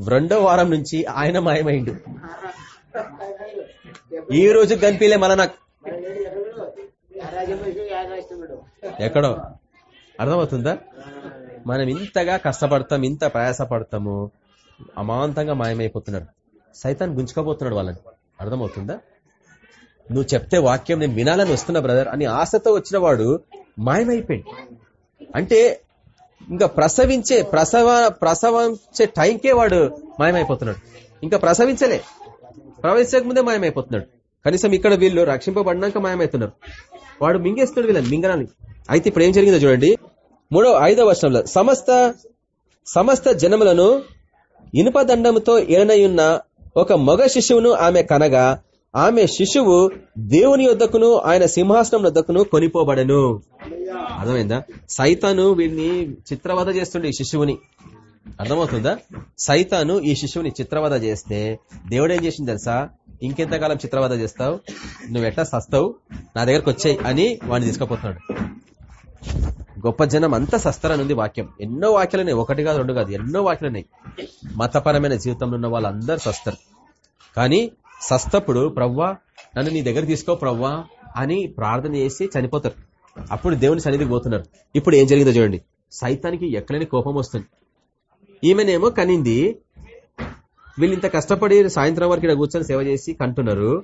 S1: రెండో వారం నుంచి ఆయన మాయమైండు. ఈ రోజు కనిపించలే మళ్ళా నాకు ఎక్కడో. అర్థమవుతుందా? మనం ఇంతగా కష్టపడతాం ఇంత ప్రయాసపడతాము అమాంతంగా మాయమైపోతున్నారు సైతాన్ని గుంజుకోబోతున్నాడు వాళ్ళని. అర్థమవుతుందా? నువ్వు చెప్తే వాక్యం నేను వినాలని వస్తున్నా బ్రదర్ అని ఆశతో వచ్చిన వాడు మాయమైపోయింది అంటే ఇంకా ప్రసవించే ప్రసవ ప్రసవించే టైంకే వాడు మాయమైపోతున్నాడు. ఇంకా ప్రసవించలే. ప్రవేశించక ముందే మాయమైపోతున్నాడు. కనీసం ఇక్కడ వీళ్ళు రక్షింపబడినాక మాయమవుతున్నారు వాడు మింగేస్తున్నాడు వీళ్ళని మింగనాలి అయితే ఇప్పుడు ఏం జరిగిందో చూడండి. మూడో ఐదో వర్షంలో సమస్త సమస్త జనములను ఇనుప దండముతో ఏనయున్న ఒక మగ శిశువును ఆమె కనగా ఆమె శిశువు దేవుని వద్దకును ఆయన సింహాసనం వద్దకును కొనిపోబడను. అర్థమైందా? సైతాను వీడిని చిత్రవద చేస్తుండే ఈ శిశువుని. అర్థమవుతుందా? సైతాను ఈ శిశువుని చిత్రవద చేస్తే దేవుడు ఏం చేసింది తెలుసా? ఇంకెంతకాలం చిత్రవద చేస్తావు? నువ్వు ఎట్లా సస్తావు? నా దగ్గరకు వచ్చాయి అని వాడిని తీసుకుపోతున్నాడు. గొప్ప జనం అంతా సస్తరనుంది వాక్యం. ఎన్నో వాక్యాలున్నాయి. ఒకటి కాదు రెండు కాదు ఎన్నో వాక్యాలున్నాయి. మతపరమైన జీవితంలో ఉన్న వాళ్ళందరూ సస్తరు. కానీ సస్తప్పుడు ప్రవ్వా నన్ను నీ దగ్గర తీసుకో ప్రవ్వా అని ప్రార్థన చేసి చనిపోతారు. అప్పుడు దేవుని సన్నిధికి పోతున్నారు. ఇప్పుడు ఏం జరిగిందో చూడండి. సైతానికి ఎక్కలేని కోపం వస్తుంది. ఈమెనేమో కనింది. వీళ్ళు ఇంత కష్టపడి సాయంత్రం వరకు ఇక్కడ కూర్చొని సేవ చేసి కంటున్నారు.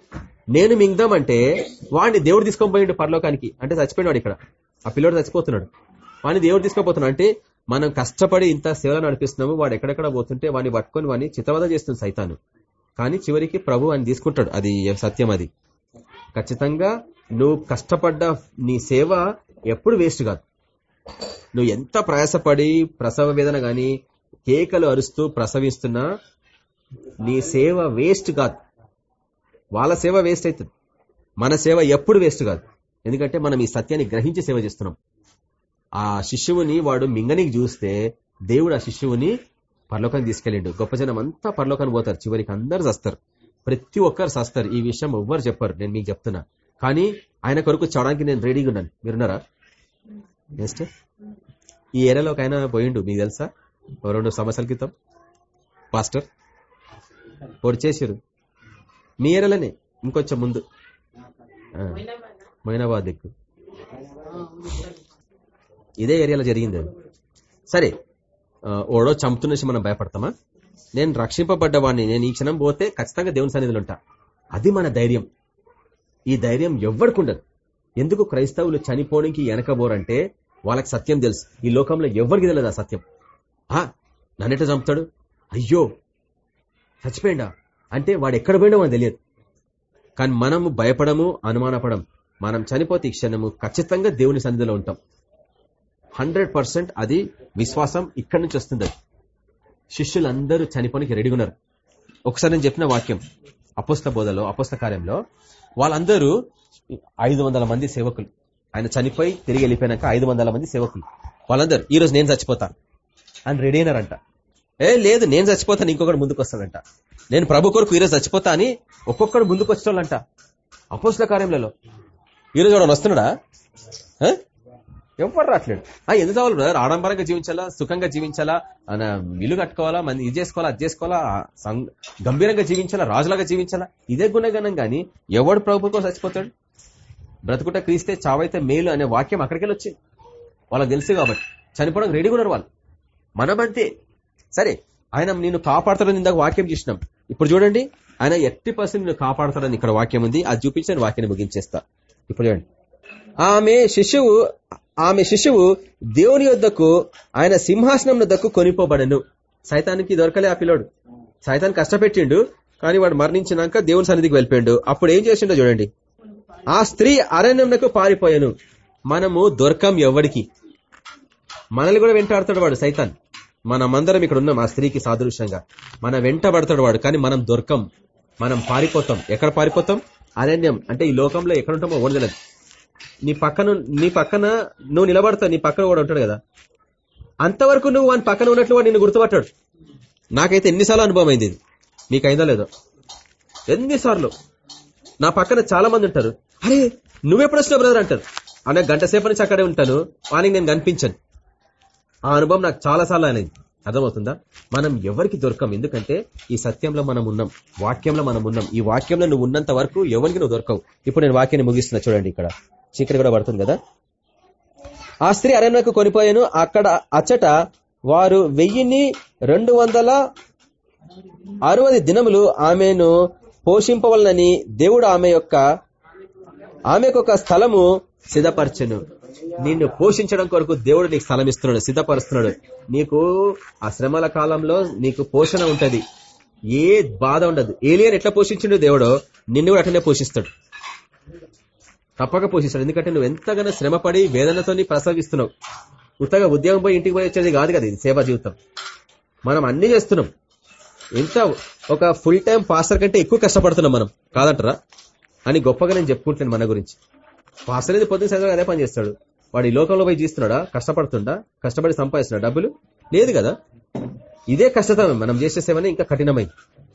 S1: నేను మింగదామంటే వాడిని దేవుడు తీసుకొని పోయిండు పరలోకానికి. అంటే చచ్చిపోయినాడు ఇక్కడ. ఆ పిల్లోడు చచ్చిపోతున్నాడు. వాడిని దేవుడు తీసుకోపోతున్నాడు. అంటే మనం కష్టపడి ఇంత సేవలు నడిపిస్తున్నాము వాడు ఎక్కడెక్కడ పోతుంటే వాడిని పట్టుకొని వాడిని చిత్తవద చేస్తుంది సైతాను. కానీ చివరికి ప్రభు అని తీసుకుంటాడు. అది సత్యం అది. ఖచ్చితంగా నువ్వు కష్టపడ్డ నీ సేవ ఎప్పుడు వేస్ట్ కాదు. నువ్వు ఎంత ప్రయాసపడి ప్రసవ వేదన గాని కేకలు అరుస్తూ ప్రసవిస్తున్నా నీ సేవ వేస్ట్ కాదు. వాళ్ళ సేవ వేస్ట్ అవుతుంది. మన సేవ ఎప్పుడు వేస్ట్ కాదు. ఎందుకంటే మనం ఈ సత్యాన్ని గ్రహించి సేవ చేస్తున్నాం. ఆ శిష్యువుని వాడు మింగనికి చూస్తే దేవుడు ఆ శిష్యువుని పరలోకానికి తీసుకెళ్ళిండు. గొప్ప జనం అంతా పరలోకానికి పోతారు. చివరికి అందరు చస్తారు. ప్రతి ఒక్కరు చస్తారు. ఈ విషయం ఎవ్వరు చెప్పారు. నేను మీకు చెప్తున్నా. కానీ ఆయన కొరకు చవడానికి నేను రెడీగా ఉన్నాను. మీరున్నారా? నెక్స్ట్ ఈ ఏరియాలో ఒక ఆయన పోయిండు. మీకు తెలుసా? రెండు సంవత్సరాల క్రితం. పాస్టర్ పొడి చేసారు మీ ఏరియాలోనే. ఇంకొంచెం ముందు. ఆ, దిక్కు. ఇదే ఏరియాలో జరిగింది అది. సరే ఓడో చంపుతున్న మనం భయపడతామా? నేను రక్షింపబడ్డవాడిని నేను ఈ క్షణం పోతే ఖచ్చితంగా దేవుని సన్నిధిలో ఉంటా. అది మన ధైర్యం. ఈ ధైర్యం ఎవ్వరికి ఉండదు. ఎందుకు క్రైస్తవులు చనిపోవడానికి వెనకబోరంటే వాళ్ళకి సత్యం తెలుసు. ఈ లోకంలో ఎవరికి తెలియదు ఆ సత్యం. ఆ నన్నెట చంపుతాడు? అయ్యో చచ్చిపోయిండా? అంటే వాడు ఎక్కడ పోయినా మనకు తెలియదు. కానీ మనము భయపడము అనుమానపడం మనం చనిపోతే క్షణము ఖచ్చితంగా దేవుని సన్నిధిలో ఉంటాం. హండ్రెడ్ అది విశ్వాసం ఇక్కడి నుంచి వస్తుంది శిష్యులందరూ చనిపోనికి రెడీగా ఉన్నారు ఒకసారి నేను చెప్పిన వాక్యం అపుస్త బోధలో అపుస్త కార్యంలో వాళ్ళందరూ ఐదు మంది సేవకులు. ఆయన చనిపోయి తిరిగి వెళ్ళిపోయినాక ఐదు మంది సేవకులు. వాళ్ళందరూ ఈ రోజు నేను చచ్చిపోతాను అని రెడీ అయినారంట. ఏ లేదు నేను చచ్చిపోతాను ఇంకొకటి ముందుకు వస్తాడంట. నేను ప్రభు కొరకు ఈరోజు చచ్చిపోతా అని ఒక్కొక్కడు ముందుకు వచ్చేవాళ్ళంట అపోస్ల కార్యంలో ఈరోజు వాడు వస్తున్నాడా? ఎవరు రావట్లేడు ఎందుకు కావాలి బ్రదర్? ఆడంబరంగా జీవించాలా? సుఖంగా జీవించాలా? ఇల్లు కట్టుకోవాలా? మన ఇది చేసుకోవాలా అది చేసుకోవాలా? గంభీరంగా జీవించాలా? రాజులాగా జీవించాలా? ఇదే గుణగణం గాని ఎవడు ప్రభు కోసం చచ్చిపోతాడు? బ్రతుకుట క్రీస్తే చావైతే మేలు అనే వాక్యం అక్కడికి వచ్చింది. వాళ్ళకి తెలుసు కాబట్టి. చనిపోవడం రెడీగా ఉన్నారు వాళ్ళు. మనమంతే. సరే ఆయన నిన్ను కాపాడతాడని ఇందాక వాక్యం చూసినాం. ఇప్పుడు చూడండి ఆయన ఎట్టి పర్సెంట్ నిన్ను కాపాడతాడని ఇక్కడ వాక్యం ఉంది. అది చూపించిన వాక్యాన్ని ముగించేస్తా. ఇప్పుడు చూడండి. ఆమె శిశువు ఆమె శిశువు దేవుని యొద్దకు ఆయన సింహాసనం దక్కు కొనిపోబడను. సైతానికి దొరకలే ఆ పిల్లోడు. సైతాన్ కష్టపెట్టిండు కానీ వాడు మరణించినాక దేవుని సన్నిధికి వెళ్ళిపోయిండు. అప్పుడు ఏం చేసిండో చూడండి. ఆ స్త్రీ అరణ్యంకు పారిపోయాను. మనము దొరకం ఎవడికి మనల్ని కూడా వెంటాడుతాడు వాడు సైతాన్. మనమందరం ఇక్కడ ఉన్నాం ఆ స్త్రీకి సాదృశ్యంగా. మన వెంట పడతాడు వాడు కానీ మనం దొరకం. మనం పారిపోతాం. ఎక్కడ పారిపోతాం? అరణ్యం. అంటే ఈ లోకంలో ఎక్కడ ఉంటామో ఓడలేదు నీ పక్కన నీ పక్కన నువ్వు నిలబడతావు నీ పక్కన కూడా ఉంటాడు కదా. అంతవరకు నువ్వు వాని పక్కన ఉన్నట్లు వాడు నిన్ను గుర్తుపట్టాడు. నాకైతే ఎన్నిసార్లు అనుభవం అయింది ఇది. మీకు లేదో? ఎన్నిసార్లు? నా పక్కన చాలా మంది ఉంటారు. అరే నువ్వెప్పుడు వచ్చినావు బ్రదర్ అంటారు. అనే గంట సేపటి నుంచి అక్కడే ఉంటాను. వానికి నేను కనిపించాను. ఆ అనుభవం నాకు చాలా సార్లు అనేది అర్థమవుతుందా? మనం ఎవరికి దొరకం? ఎందుకంటే ఈ సత్యంలో మనం ఉన్నాం. వాక్యంలో మనం ఉన్నాం. ఈ వాక్యంలో నువ్వు ఉన్నంత వరకు ఎవరికి నువ్వు దొరకవు? ఇప్పుడు నేను వాక్యాన్ని ముగిస్తున్నా చూడండి ఇక్కడ. చీకటి కూడా పడుతుంది కదా? ఆ స్త్రీ అరణ్యకు కొనిపోయాను. అక్కడ అచ్చట వారు వెయ్యిని రెండు వందల అరవై దినములు ఆమెను పోషింపవలనని దేవుడు ఆమె యొక్క ఆమెకు ఒక స్థలము సిద్ధపరచను. నిన్ను పోషించడం కొరకు దేవుడు నీకు స్థలం ఇస్తున్నాడు సిద్ధపరుస్తున్నాడు. నీకు ఆ శ్రమల కాలంలో నీకు పోషణ ఉంటది. ఏ బాధ ఉండదు. ఏలియన్ ఎట్లా పోషించిండు దేవుడో నిన్ను కూడా అట్లనే పోషిస్తాడు. తప్పక పోషిస్తాడు. ఎందుకంటే నువ్వు ఎంతగానో శ్రమపడి వేదనతో ప్రసవిస్తున్నావు ఉత్తగా ఉద్యోగం పోయి ఇంటికి పోయి వచ్చేది కాదు కదా ఇది సేవా జీవితం. మనం అన్ని చేస్తున్నాం. ఎంత ఒక ఫుల్ టైం పాస్టర్ కంటే ఎక్కువ కష్టపడుతున్నాం మనం కాదంటారా? అని గొప్పగా నేను చెప్పుకుంటాను మన గురించి. పాస్టర్ అనేది పొద్దున సాయంత్రం అదే పని చేస్తాడు. వాడు ఈ లోకంలో పోయి చేస్తున్నాడా కష్టపడుతుండా? కష్టపడి సంపాదిస్తున్నాడు? డబ్బులు? లేదు కదా. ఇదే కష్టతరం. మనం చేసే సేవనే ఇంకా కఠినమైంది.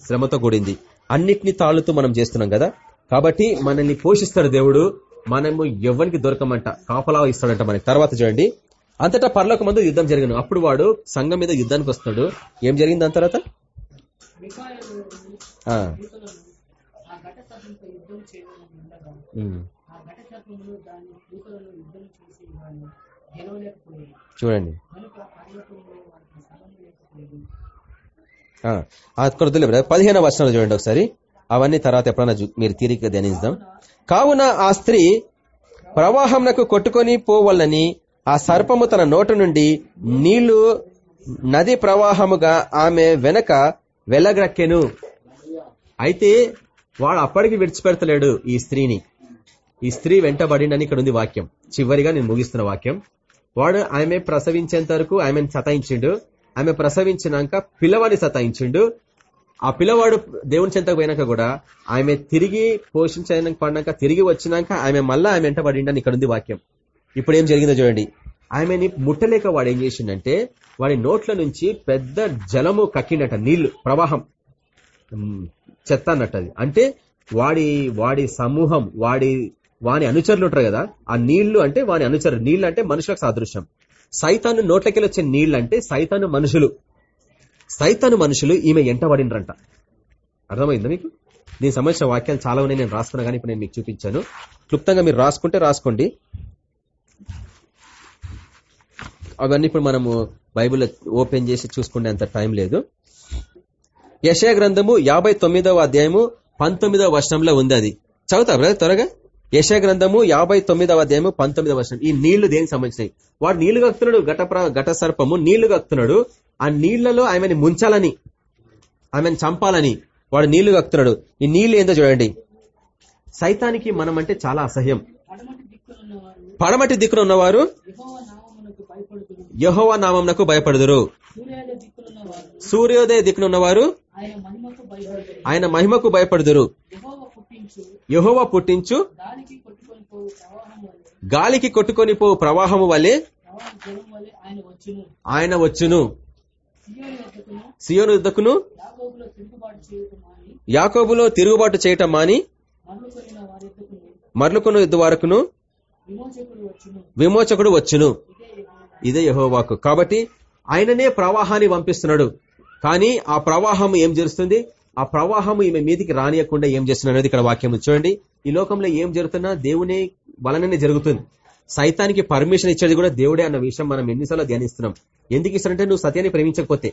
S1: శ్రమతో కూడింది. అన్నిటిని తాళుతూ మనం చేస్తున్నాం కదా. కాబట్టి మనల్ని పోషిస్తాడు దేవుడు. మనము ఎవరికి దొరకమంట. కాపలా ఇస్తాడంట మనకి. తర్వాత చూడండి. అంతటా పర్లోక ముందు యుద్ధం జరిగిన. అప్పుడు వాడు సంఘం మీద యుద్ధానికి వస్తాడు ఏం జరిగింది దాని తర్వాత? చూడండి. కొరతలే పదిహేను వర్షాలు చూడండి ఒకసారి. అవన్నీ తర్వాత ఎప్పుడన్నా మీరు తీరిక ధ్యానిస్తాం కావున ఆ స్త్రీ ప్రవాహంనకు కొట్టుకొని పోవాలని ఆ సర్పము తన నోటి నుండి నీళ్ళు నది ప్రవాహముగా ఆమె వెనక వెళ్ళగ్రక్కెను అయితే వాడు అప్పటికి విడిచిపెడతలేడు ఈ స్త్రీని. ఈ స్త్రీ వెంటబడిండని ఇక్కడ ఉంది వాక్యం. చివరిగా నేను ముగిస్తున్న వాక్యం. వాడు ఆమె ప్రసవించేంత వరకు ఆమెను సతాయించిండు. ఆమె ప్రసవించినాక పిల్లవాడిని సతాయించిండు. ఆ పిల్లవాడు దేవుని చెంతకు పోయినాక కూడా ఆమె తిరిగి పోషించడానికి పడినాక తిరిగి వచ్చినాక ఆమె మళ్ళా ఆమె వెంటబడిండని ఇక్కడ ఉంది వాక్యం. ఇప్పుడు ఏం జరిగిందో చూడండి. ఆమెని ముట్టలేక వాడు ఏం చేసిండంటే వాడి నోట్ల నుంచి పెద్ద జలము కక్కిండట నీళ్ళు ప్రవాహం. చెత్త అన్నట్టు అది. అంటే వాడి వాడి సమూహం వాడి వాని అనుచరులు ఉంటారు కదా ఆ నీళ్ళు అంటే వాని అనుచరులు. నీళ్ళు అంటే మనుషులకు సాదృశ్యం. సైతాను నోట్లకెళ్ళి వచ్చే నీళ్ళు అంటే సైతాను మనుషులు. సైతాను మనుషులు ఈమె ఎంట పడినరంట. అర్థమైందా మీకు? దీనికి సంబంధించిన వాక్యాలు చాలా ఉన్నాయి నేను రాసుకున్నా కానీ ఇప్పుడు నేను మీకు చూపించాను. క్లుప్తంగా మీరు రాసుకుంటే రాసుకోండి. అవన్నీ ఇప్పుడు మనము బైబిల్ ఓపెన్ చేసి చూసుకునే అంత టైం లేదు. యశయ గ్రంథము యాభై తొమ్మిదవ అధ్యాయము పంతొమ్మిదవ వర్షంలో ఉంది అది. చదువుతా బ్రదర్ త్వరగా. యశయ గ్రంథము యాభై తొమ్మిదవ అధ్యాయము పంతొమ్మిదవ వర్షం ఈ నీళ్ళు దేనికి సంబంధించినవి? వాడు నీళ్ళు కక్కుతున్నాడు ఘట ఘట సర్పము నీళ్ళు కక్కుతున్నాడు. ఆ నీళ్ళలో ఆమెని ముంచాలని ఆమెను చంపాలని వాడు నీళ్ళు కక్కుతున్నాడు. ఈ నీళ్ళు ఏందో చూడండి. సైతానికి మనం అంటే చాలా అసహ్యం.
S2: పడమటి
S1: దిక్కున ఉన్నవారు
S2: యహోవా
S1: నామంనకు భయపడుదురు.
S2: సూర్యోదయ
S1: దిక్కున ఉన్నవారు
S2: ఆయన మహిమకు
S1: ఆయన మహిమకు భయపడుదురు.
S2: యెహోవా పుట్టించు. గాలికి కొట్టుకొని
S1: పో ప్రవాహము వలె.
S2: ఆయన వచ్చును. సియోని
S1: యుద్ధకును
S2: యాకోబులో తిరుగుబాటు చేయటం
S1: మాని. మరలుకొను యుద్ధ వరకును
S2: విమోచకుడు వచ్చును. ఇదే యెహోవా.
S1: ఇదే యహోవాకు. కాబట్టి ఆయననే ప్రవాహాన్ని పంపిస్తున్నాడు. కానీ ఆ ప్రవాహం ఏం చేస్తుంది? ఆ ప్రవాహం ఈమె మీదికి రానియకుండా ఏం చేస్తున్నది అనేది ఇక్కడ వాక్యం చూడండి ఈ లోకంలో ఏం జరుగుతున్నా దేవుని వలననే జరుగుతుంది. సైతానికి పర్మిషన్ ఇచ్చేది కూడా దేవుడే అన్న విషయం మనం ఎన్నిసార్లు ధ్యానిస్తున్నాం. ఎందుకు ఇస్తారంటే నువ్వు సత్యాన్ని ప్రేమించకపోతే.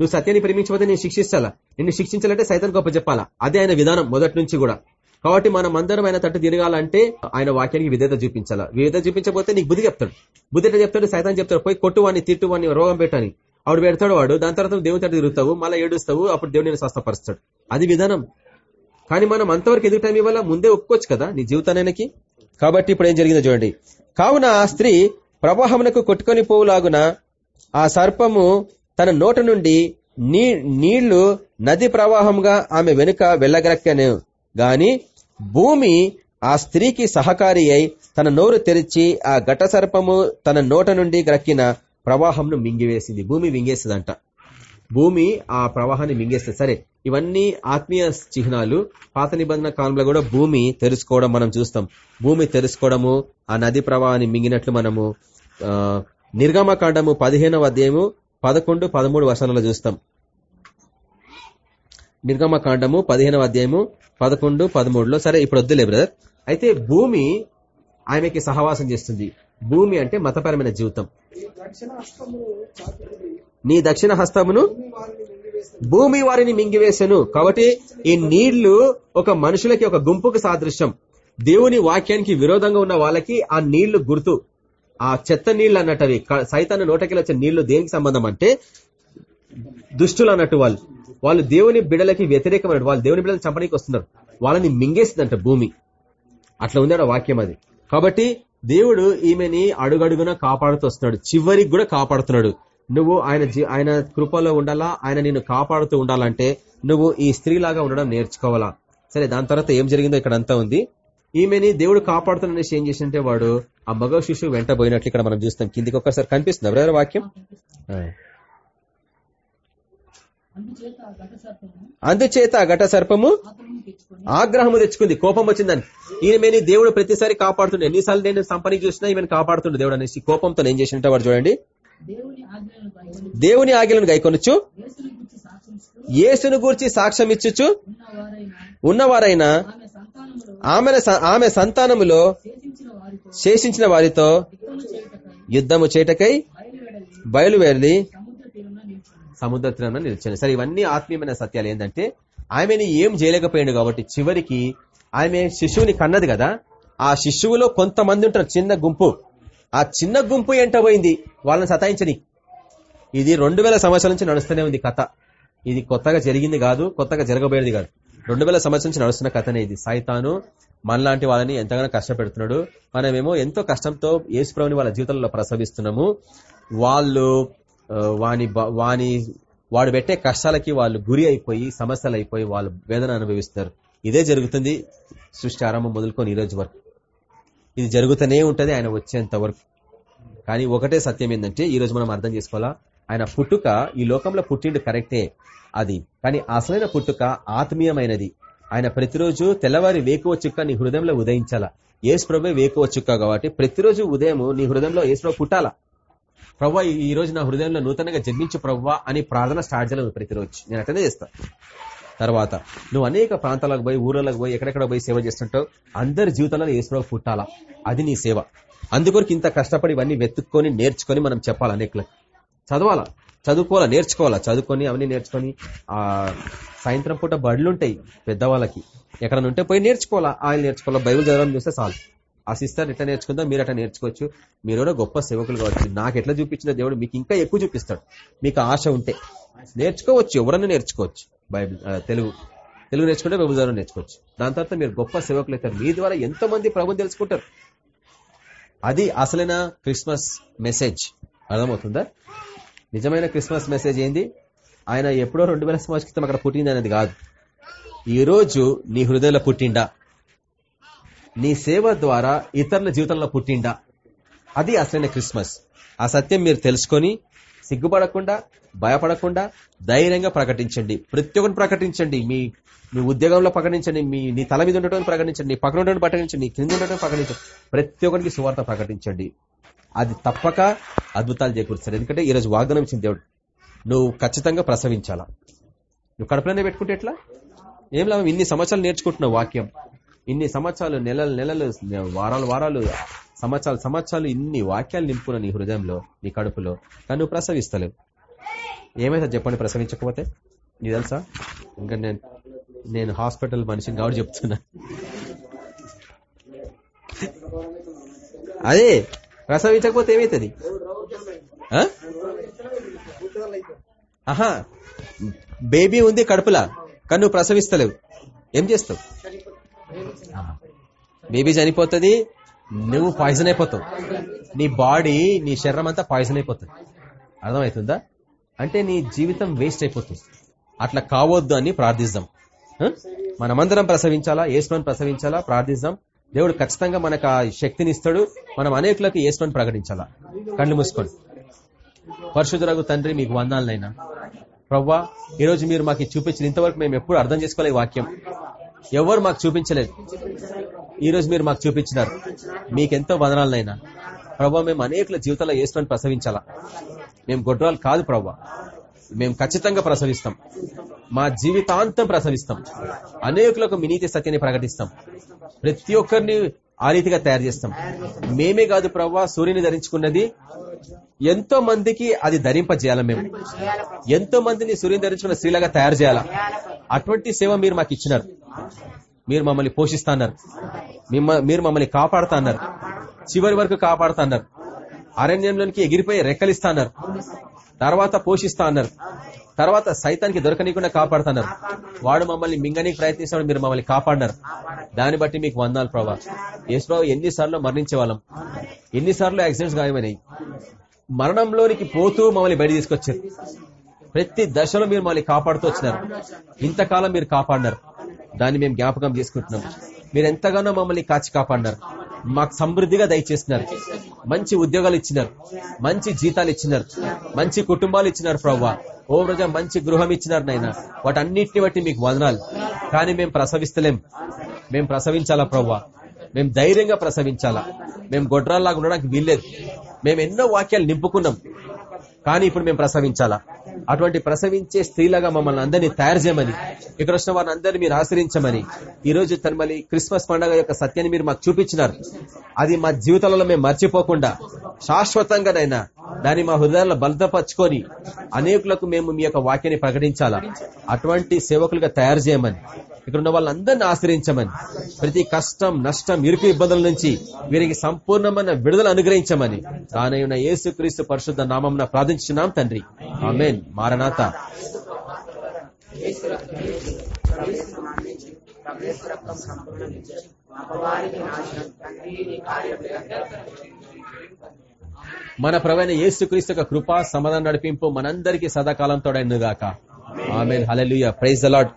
S1: నువ్వు సత్యాన్ని ప్రేమించకపోతే నేను శిక్షిస్తాలా? నిన్ను శిక్షించాలంటే సైతాన్ గొప్ప చెప్పాలా? అదే ఆయన విధానం మొదటి నుంచి కూడా. కాబట్టి మనం అందరం ఆయన తట్టు తిరగాలంటే ఆయన వాక్యానికి విధేత చూపించాలా? విధేత చూపించకపోతే నీకు బుద్ధి చెప్తాడు. బుద్ధి చెప్తాడు? సైతాన్ చెప్తాడు పోయి కొట్టువాన్ని తిట్టువాన్ని రోగం పెట్టని ఆవిడ పెడతాడు వాడు. దాని తర్వాత దేవుని తట్టు తిరుగుతావు మళ్ళీ ఏడుస్తావు అప్పుడు దేవుడు నేను స్వస్థపరుస్తాడు. అది విధానం. కానీ మనం అంతవరకు ఎదుగు టైం ఇవ్వాలా? ముందే ఒప్పుకోవచ్చు కదా నీ జీవితానికి కాబట్టి ఇప్పుడు ఏం జరిగిందో చూడండి. కావున ఆ స్త్రీ ప్రవాహమునకు కొట్టుకొని పోవులాగున ఆ సర్పము తన నోట నుండి నీ నీళ్ళు నది ప్రవాహంగా ఆమె వెనుక వెళ్ళగరక్కను. గాని భూమి ఆ స్త్రీకి సహకారి అయి తన నోరు తెరిచి ఆ ఘట సర్పము తన నోట నుండి గ్రక్కిన ప్రవాహంను మింగివేసింది. భూమి మింగేస్తుందంట. భూమి ఆ ప్రవాహాన్ని మింగేస్తుంది. సరే ఇవన్నీ ఆత్మీయ చిహ్నాలు. పాత నిబంధన కాలంలో కూడా భూమి తెరుచుకోవడం మనం చూస్తాం. భూమి తెరుచుకోవడము ఆ నది ప్రవాహాన్ని మింగినట్లు మనము నిర్గమకాండము పదిహేనవ అధ్యాయము పదకొండు పదమూడు వర్షాలలో చూస్తాం. నిర్గమకాండము పదిహేనవ అధ్యాయము పదకొండు పదమూడులో సరే ఇప్పుడు వద్దులే బ్రదర్. అయితే భూమి ఆమెకి సహవాసం చేస్తుంది. భూమి అంటే మతపరమైన జీవితం. నీ దక్షిణ హస్తమును
S3: భూమి వారిని
S1: మింగివేశాను. కాబట్టి ఈ నీళ్ళు ఒక మనుషులకి ఒక గుంపుకు సాదృశ్యం. దేవుని వాక్యానికి విరోధంగా ఉన్న వాళ్ళకి ఆ నీళ్ళు గుర్తు. ఆ చెత్త నీళ్ళు అన్నట్టు అవి సైతాన్ని నోటకి వచ్చే నీళ్ళు దేనికి సంబంధం అంటే దుష్టులు అన్నట్టు వాళ్ళు. వాళ్ళు దేవుని బిడలకి వ్యతిరేకమైన వాళ్ళు దేవుని బిడలను చంపడానికి వస్తున్నారు. వాళ్ళని మింగేసిందంట భూమి. అట్లా ఉంది వాక్యం అది. కాబట్టి దేవుడు ఈమెని అడుగడుగున కాపాడుతూ వస్తున్నాడు చివరికి కూడా కాపాడుతున్నాడు. నువ్వు ఆయన ఆయన కృపలో ఉండాలా? ఆయన నిన్ను కాపాడుతూ ఉండాలంటే నువ్వు ఈ స్త్రీలాగా ఉండడం నేర్చుకోవాలా? సరే దాని తర్వాత ఏం జరిగిందో ఇక్కడ అంతా ఉంది. ఈమెని దేవుడు కాపాడుతున్ననేసి ఏం చేసింటే వాడు ఆ మగ శిశువు వెంట పోయినట్లు ఇక్కడ మనం చూస్తాం. కిందికి ఒక్కసారి కనిపిస్తుంది. ఎవరెవరు వాక్యం.
S2: అందుచేత ఘట సర్పము
S1: ఆగ్రహము తెచ్చుకుంది కోపం వచ్చిందని. ఈమెని దేవుడు ప్రతిసారి కాపాడుతుండే. ఎన్నిసార్లు నేను సంపని చూసినా ఈమెను కాపాడుతుండే దేవుడు అనేసి కోపంతో ఏం చేసినట్టు వాడు చూడండి.
S2: దేవుని ఆజ్ఞలను
S1: గైకొనొచ్చు.
S2: యేసుని గురించి
S1: సాక్ష్యం ఇచ్చుచు
S2: ఉన్నవారైన ఆమె
S1: ఆమె సంతానములో
S2: శేషించిన వారితో యుద్ధము బయలువెడలి
S1: బయలువేరి
S2: సముద్ర తీరంలో
S1: నిలిచాను సరే ఇవన్నీ ఆత్మీయమైన సత్యాలు ఏంటంటే ఆమెని ఏం చేయలేకపోయాడు కాబట్టి చివరికి ఆమె శిశువుని కన్నది కదా. ఆ శిశువులో కొంతమంది ఉంటారు. చిన్న గుంపు. ఆ చిన్న గుంపు ఎంట పోయింది. వాళ్ళని సతాయించని. ఇది రెండు వేల సంవత్సరాల నుంచి నడుస్తూనే ఉంది కథ. ఇది కొత్తగా జరిగింది కాదు కొత్తగా జరగబోయేది కాదు. రెండు వేల సంవత్సరాల నుంచి నడుస్తున్న కథనే ఇది. సైతాను మనలాంటి వాళ్ళని ఎంతగానో కష్టపెడుతున్నాడు. మనమేమో ఎంతో కష్టంతో యేసుప్రభుని వాళ్ళ జీవితంలో ప్రసవిస్తున్నాము. వాళ్ళు వాని బ- వాని వాడు పెట్టే కష్టాలకి వాళ్ళు గురి అయిపోయి సమస్యలు అయిపోయి వాళ్ళు వేదన అనుభవిస్తారు. ఇదే జరుగుతుంది సృష్టి ఆరంభం మొదలుకొని ఈ రోజు వరకు. ఇది జరుగుతూనే ఉంటది ఆయన వచ్చేంత వరకు. కానీ ఒకటే సత్యం ఏంటంటే ఈ రోజు మనం అర్థం చేసుకోవాలా? ఆయన పుట్టుక ఈ లోకంలో పుట్టిండు కరెక్టే అది. కానీ అసలైన పుట్టుక ఆత్మీయమైనది. ఆయన ప్రతిరోజు తెల్లవారి వేకువ చుక్క నీ హృదయంలో ఉదయించాలా? ఏసు ప్రభు వేకువ చుక్క కాబట్టి ప్రతిరోజు ఉదయం నీ హృదయంలో ఏసు ప్రభు పుట్టాలా? ప్రవ్వా ఈ- ఈ రోజు నా హృదయంలో నూతనంగా జన్మించు ప్రవ్వా అని ప్రార్థన స్టార్ట్ చేయలేదు ప్రతిరోజు. నేను అట్లనే చేస్తాను తర్వాత నువ్వు అనేక ప్రాంతాలకు పోయి ఊర్లకు పోయి ఎక్కడెక్కడ పోయి సేవ చేస్తుంటావు అందరి జీవితంలో ఏసుప్రభు పుట్టాలా. అది నీ సేవ. అందుకొరకు ఇంత కష్టపడి ఇవన్నీ వెతుక్కొని నేర్చుకొని మనం చెప్పాలి అనేకులకు? చదవాలా? చదువుకోవాలా? నేర్చుకోవాలా? చదువుకొని అవన్నీ నేర్చుకొని ఆ సాయంత్రం పూట బడులుంటాయి పెద్దవాళ్ళకి. ఎక్కడ ఉంటే పోయి నేర్చుకోవాలా? ఆయన నేర్చుకోవాలా? బైబుల్ చదవడం చూస్తే చాలు. ఆ సిస్టర్ ఎట్లా నేర్చుకుందా మీరు అట్లా నేర్చుకోవచ్చు. మీరు కూడా గొప్ప సేవకులు కావచ్చు. నాకు ఎట్లా చూపించిన దేవుడు మీకు ఇంకా ఎక్కువ చూపిస్తాడు. మీకు ఆశ ఉంటే నేర్చుకోవచ్చు. ఎవరన్నా నేర్చుకోవచ్చు. బైబిల్ తెలుగు. తెలుగు నేర్చుకుంటే బైబిల్ ద్వారా నేర్చుకోవచ్చు. దాని తర్వాత మీరు గొప్ప సేవకులు అవుతారు. మీ ద్వారా ఎంతో మంది ప్రభుని తెలుసుకుంటారు. అది అసలైన క్రిస్మస్ మెసేజ్. అర్థమవుతుందా? నిజమైన క్రిస్మస్ మెసేజ్ ఏంది? ఆయన ఎప్పుడో రెండు వేల సంవత్సరం క్రితం అక్కడ పుట్టింది అనేది కాదు. ఈ రోజు నీ హృదయంలో పుట్టిండా? నీ సేవ ద్వారా ఇతరుల జీవితంలో పుట్టిండా? అది అసలైన క్రిస్మస్. ఆ సత్యం మీరు తెలుసుకొని సిగ్గుపడకుండా భయపడకుండా ధైర్యంగా ప్రకటించండి. ప్రతి ఒక్కరిని ప్రకటించండి. మీ మీ ఉద్యోగంలో ప్రకటించండి. మీ నీ తల మీద ఉండటం ప్రకటించండి. పక్కన ఉండటం ప్రకటించండి. కింద ఉండటం ప్రకటించండి. ప్రతి ఒక్కరికి సువార్త ప్రకటించండి. అది తప్పక అద్భుతాలు చేకూరుస్తారు. ఎందుకంటే ఈరోజు వాగ్దానం ఇచ్చిన దేవుడు. నువ్వు ఖచ్చితంగా ప్రసవించాలా? నువ్వు కడుపులోనే పెట్టుకుంటే ఎట్లా? ఏం లాభం? ఇన్ని సంవత్సరాలు నేర్చుకుంటున్నావు వాక్యం. ఇన్ని సంవత్సరాలు నెలలు నెలలు వారాలు వారాలు సంవత్సరాలు సంవత్సరాలు ఇన్ని వాక్యాలు నింపుకున్న నీ హృదయంలో నీ కడుపులో. కానీ నువ్వు ప్రసవిస్తలేవు ఏమైతే చెప్పండి ప్రసవించకపోతే? నీ తెలుసా? ఇంకా నేను నేను హాస్పిటల్ మనిషిని కాబట్టి చెప్తున్నా. అదే ప్రసవించకపోతే ఏమైతుంది? ఆహా బేబీ ఉంది కడుపులా కానీ నువ్వు ప్రసవిస్తలేవు. ఏం చేస్తావు? బేబీ చనిపోతుంది నువ్వు పాయిజన్ అయిపోతావు. నీ బాడీ నీ శరీరం అంతా పాయిజన్ అయిపోతుంది. అర్థమవుతుందా? అంటే నీ జీవితం వేస్ట్ అయిపోతుంది. అట్లా కావద్దు అని ప్రార్థిద్దాం? మనమందరం ప్రసవించాలా? ఏసుమని ప్రసవించాలా? ప్రార్థిద్దాం. దేవుడు ఖచ్చితంగా మనకు ఆ శక్తిని ఇస్తాడు మనం అనేకులకు ఏసుమని ప్రకటించాలా? కళ్ళు మూసుకోండి. పరిశుద్ధులకు తండ్రి మీకు వందాలనైనా. ప్రవ్వా ఈరోజు మీరు మాకు చూపించిన ఇంతవరకు మేము ఎప్పుడు అర్థం చేసుకోలే ఈ వాక్యం. ఎవరు మాకు చూపించలేదు. ఈ రోజు మీరు మాకు చూపించినారు. మీకెంతో వదనాలనైనా. ప్రభా మేము అనేకుల జీవితంలో వేసుకొని ప్రసవించాలా? మేము గొడ్రాలు కాదు ప్రభా. మేము ఖచ్చితంగా ప్రసవిస్తాం. మా జీవితాంతం ప్రసవిస్తాం. అనేకులకు మినీతి సత్యాన్ని ప్రకటిస్తాం. ప్రతి ఒక్కరిని ఆ రీతిగా తయారు చేస్తాం. మేమే కాదు ప్రవ్వా సూర్యుని ధరించుకున్నది. ఎంతో మందికి అది ధరింపజేయాలా మేము? ఎంతో మందిని సూర్యుని ధరించుకున్న స్త్రీలాగా తయారు చేయాలా? అటువంటి సేవ మీరు మాకు ఇచ్చినారు. మీరు మమ్మల్ని పోషిస్తాన్నారు. మీరు మమ్మల్ని కాపాడుతున్నారు. చివరి వరకు కాపాడుతున్నారు. అరణ్యంలోనికి ఎగిరిపోయి రెక్కలిస్తాన్నారు. తర్వాత పోషిస్తా అన్నారు తర్వాత సైతానికి దొరకనీయకుండా కాపాడుతున్నారు. వాడు మమ్మల్ని మింగనీకి ప్రయత్నిస్తాడు మీరు మమ్మల్ని కాపాడినారు. దాన్ని బట్టి మీకు వందాలు ప్రభా. యేసురావు ఎన్నిసార్లు మరణించే వాళ్ళం ఎన్నిసార్లు యాక్సిడెంట్స్ గాయమైనాయి. మరణంలోనికి పోతూ మమ్మల్ని బయట తీసుకొచ్చారు. ప్రతి దశలో మీరు మమ్మల్ని కాపాడుతూ వచ్చినారు. ఇంతకాలం మీరు కాపాడినారు. దాన్ని మేము జ్ఞాపకం చేసుకుంటున్నాం. మీరు ఎంతగానో మమ్మల్ని కాచి కాపాడినారు. మాకు సమృద్ధిగా దయచేసినారు. మంచి ఉద్యోగాలు ఇచ్చినారు. మంచి జీతాలు ఇచ్చినారు. మంచి కుటుంబాలు ఇచ్చినారు ప్రవ్వా. ఓ రోజా మంచి గృహం ఇచ్చినారు నాయన. వాటన్నిటిని బట్టి మీకు వదనాలు. కానీ మేము ప్రసవిస్తలేం. మేము ప్రసవించాలా ప్రవ్వా? మేము ధైర్యంగా ప్రసవించాలా? మేము గొడ్రాల్లాగా ఉండడానికి వీల్లేదు. మేము ఎన్నో వాక్యాలు నింపుకున్నాం. కానీ ఇప్పుడు మేము ప్రసవించాలా? అటువంటి ప్రసవించే స్త్రీలాగా మమ్మల్ని అందరినీ తయారు చేయమని ఇక్కడ వచ్చిన వారిని అందరినీ మీరు ఆశ్రయించమని ఈ రోజు తనమలి క్రిస్మస్ పండుగ యొక్క సత్యాన్ని మీరు మాకు చూపించినారు. అది మా జీవితాలలో మేము మర్చిపోకుండా శాశ్వతంగానైనా దాన్ని మా హృదయాల్లో బలతపరుచుకొని అనేకులకు మేము మీ యొక్క వాక్యాన్ని ప్రకటించాలా? అటువంటి సేవకులుగా తయారు చేయమని ఇక్కడ ఉన్న వాళ్ళందరినీ ఆశ్రయించమని ప్రతి కష్టం నష్టం ఇరుకు ఇబ్బందుల నుంచి వీరికి సంపూర్ణమైన విడుదల అనుగ్రహించమని తానైన యేసు క్రీస్తు పరిశుద్ధ నామం ప్రార్థించున్నాం తండ్రి. ఆమెన్. మారనాథ మన ప్రవైన యేసుక్రీస్తు యొక్క కృపా సమాధానం నడిపింపు మనందరికీ సదాకాలంతో గాక ఆమె హలలుయ ప్రైజ్ అలాడ్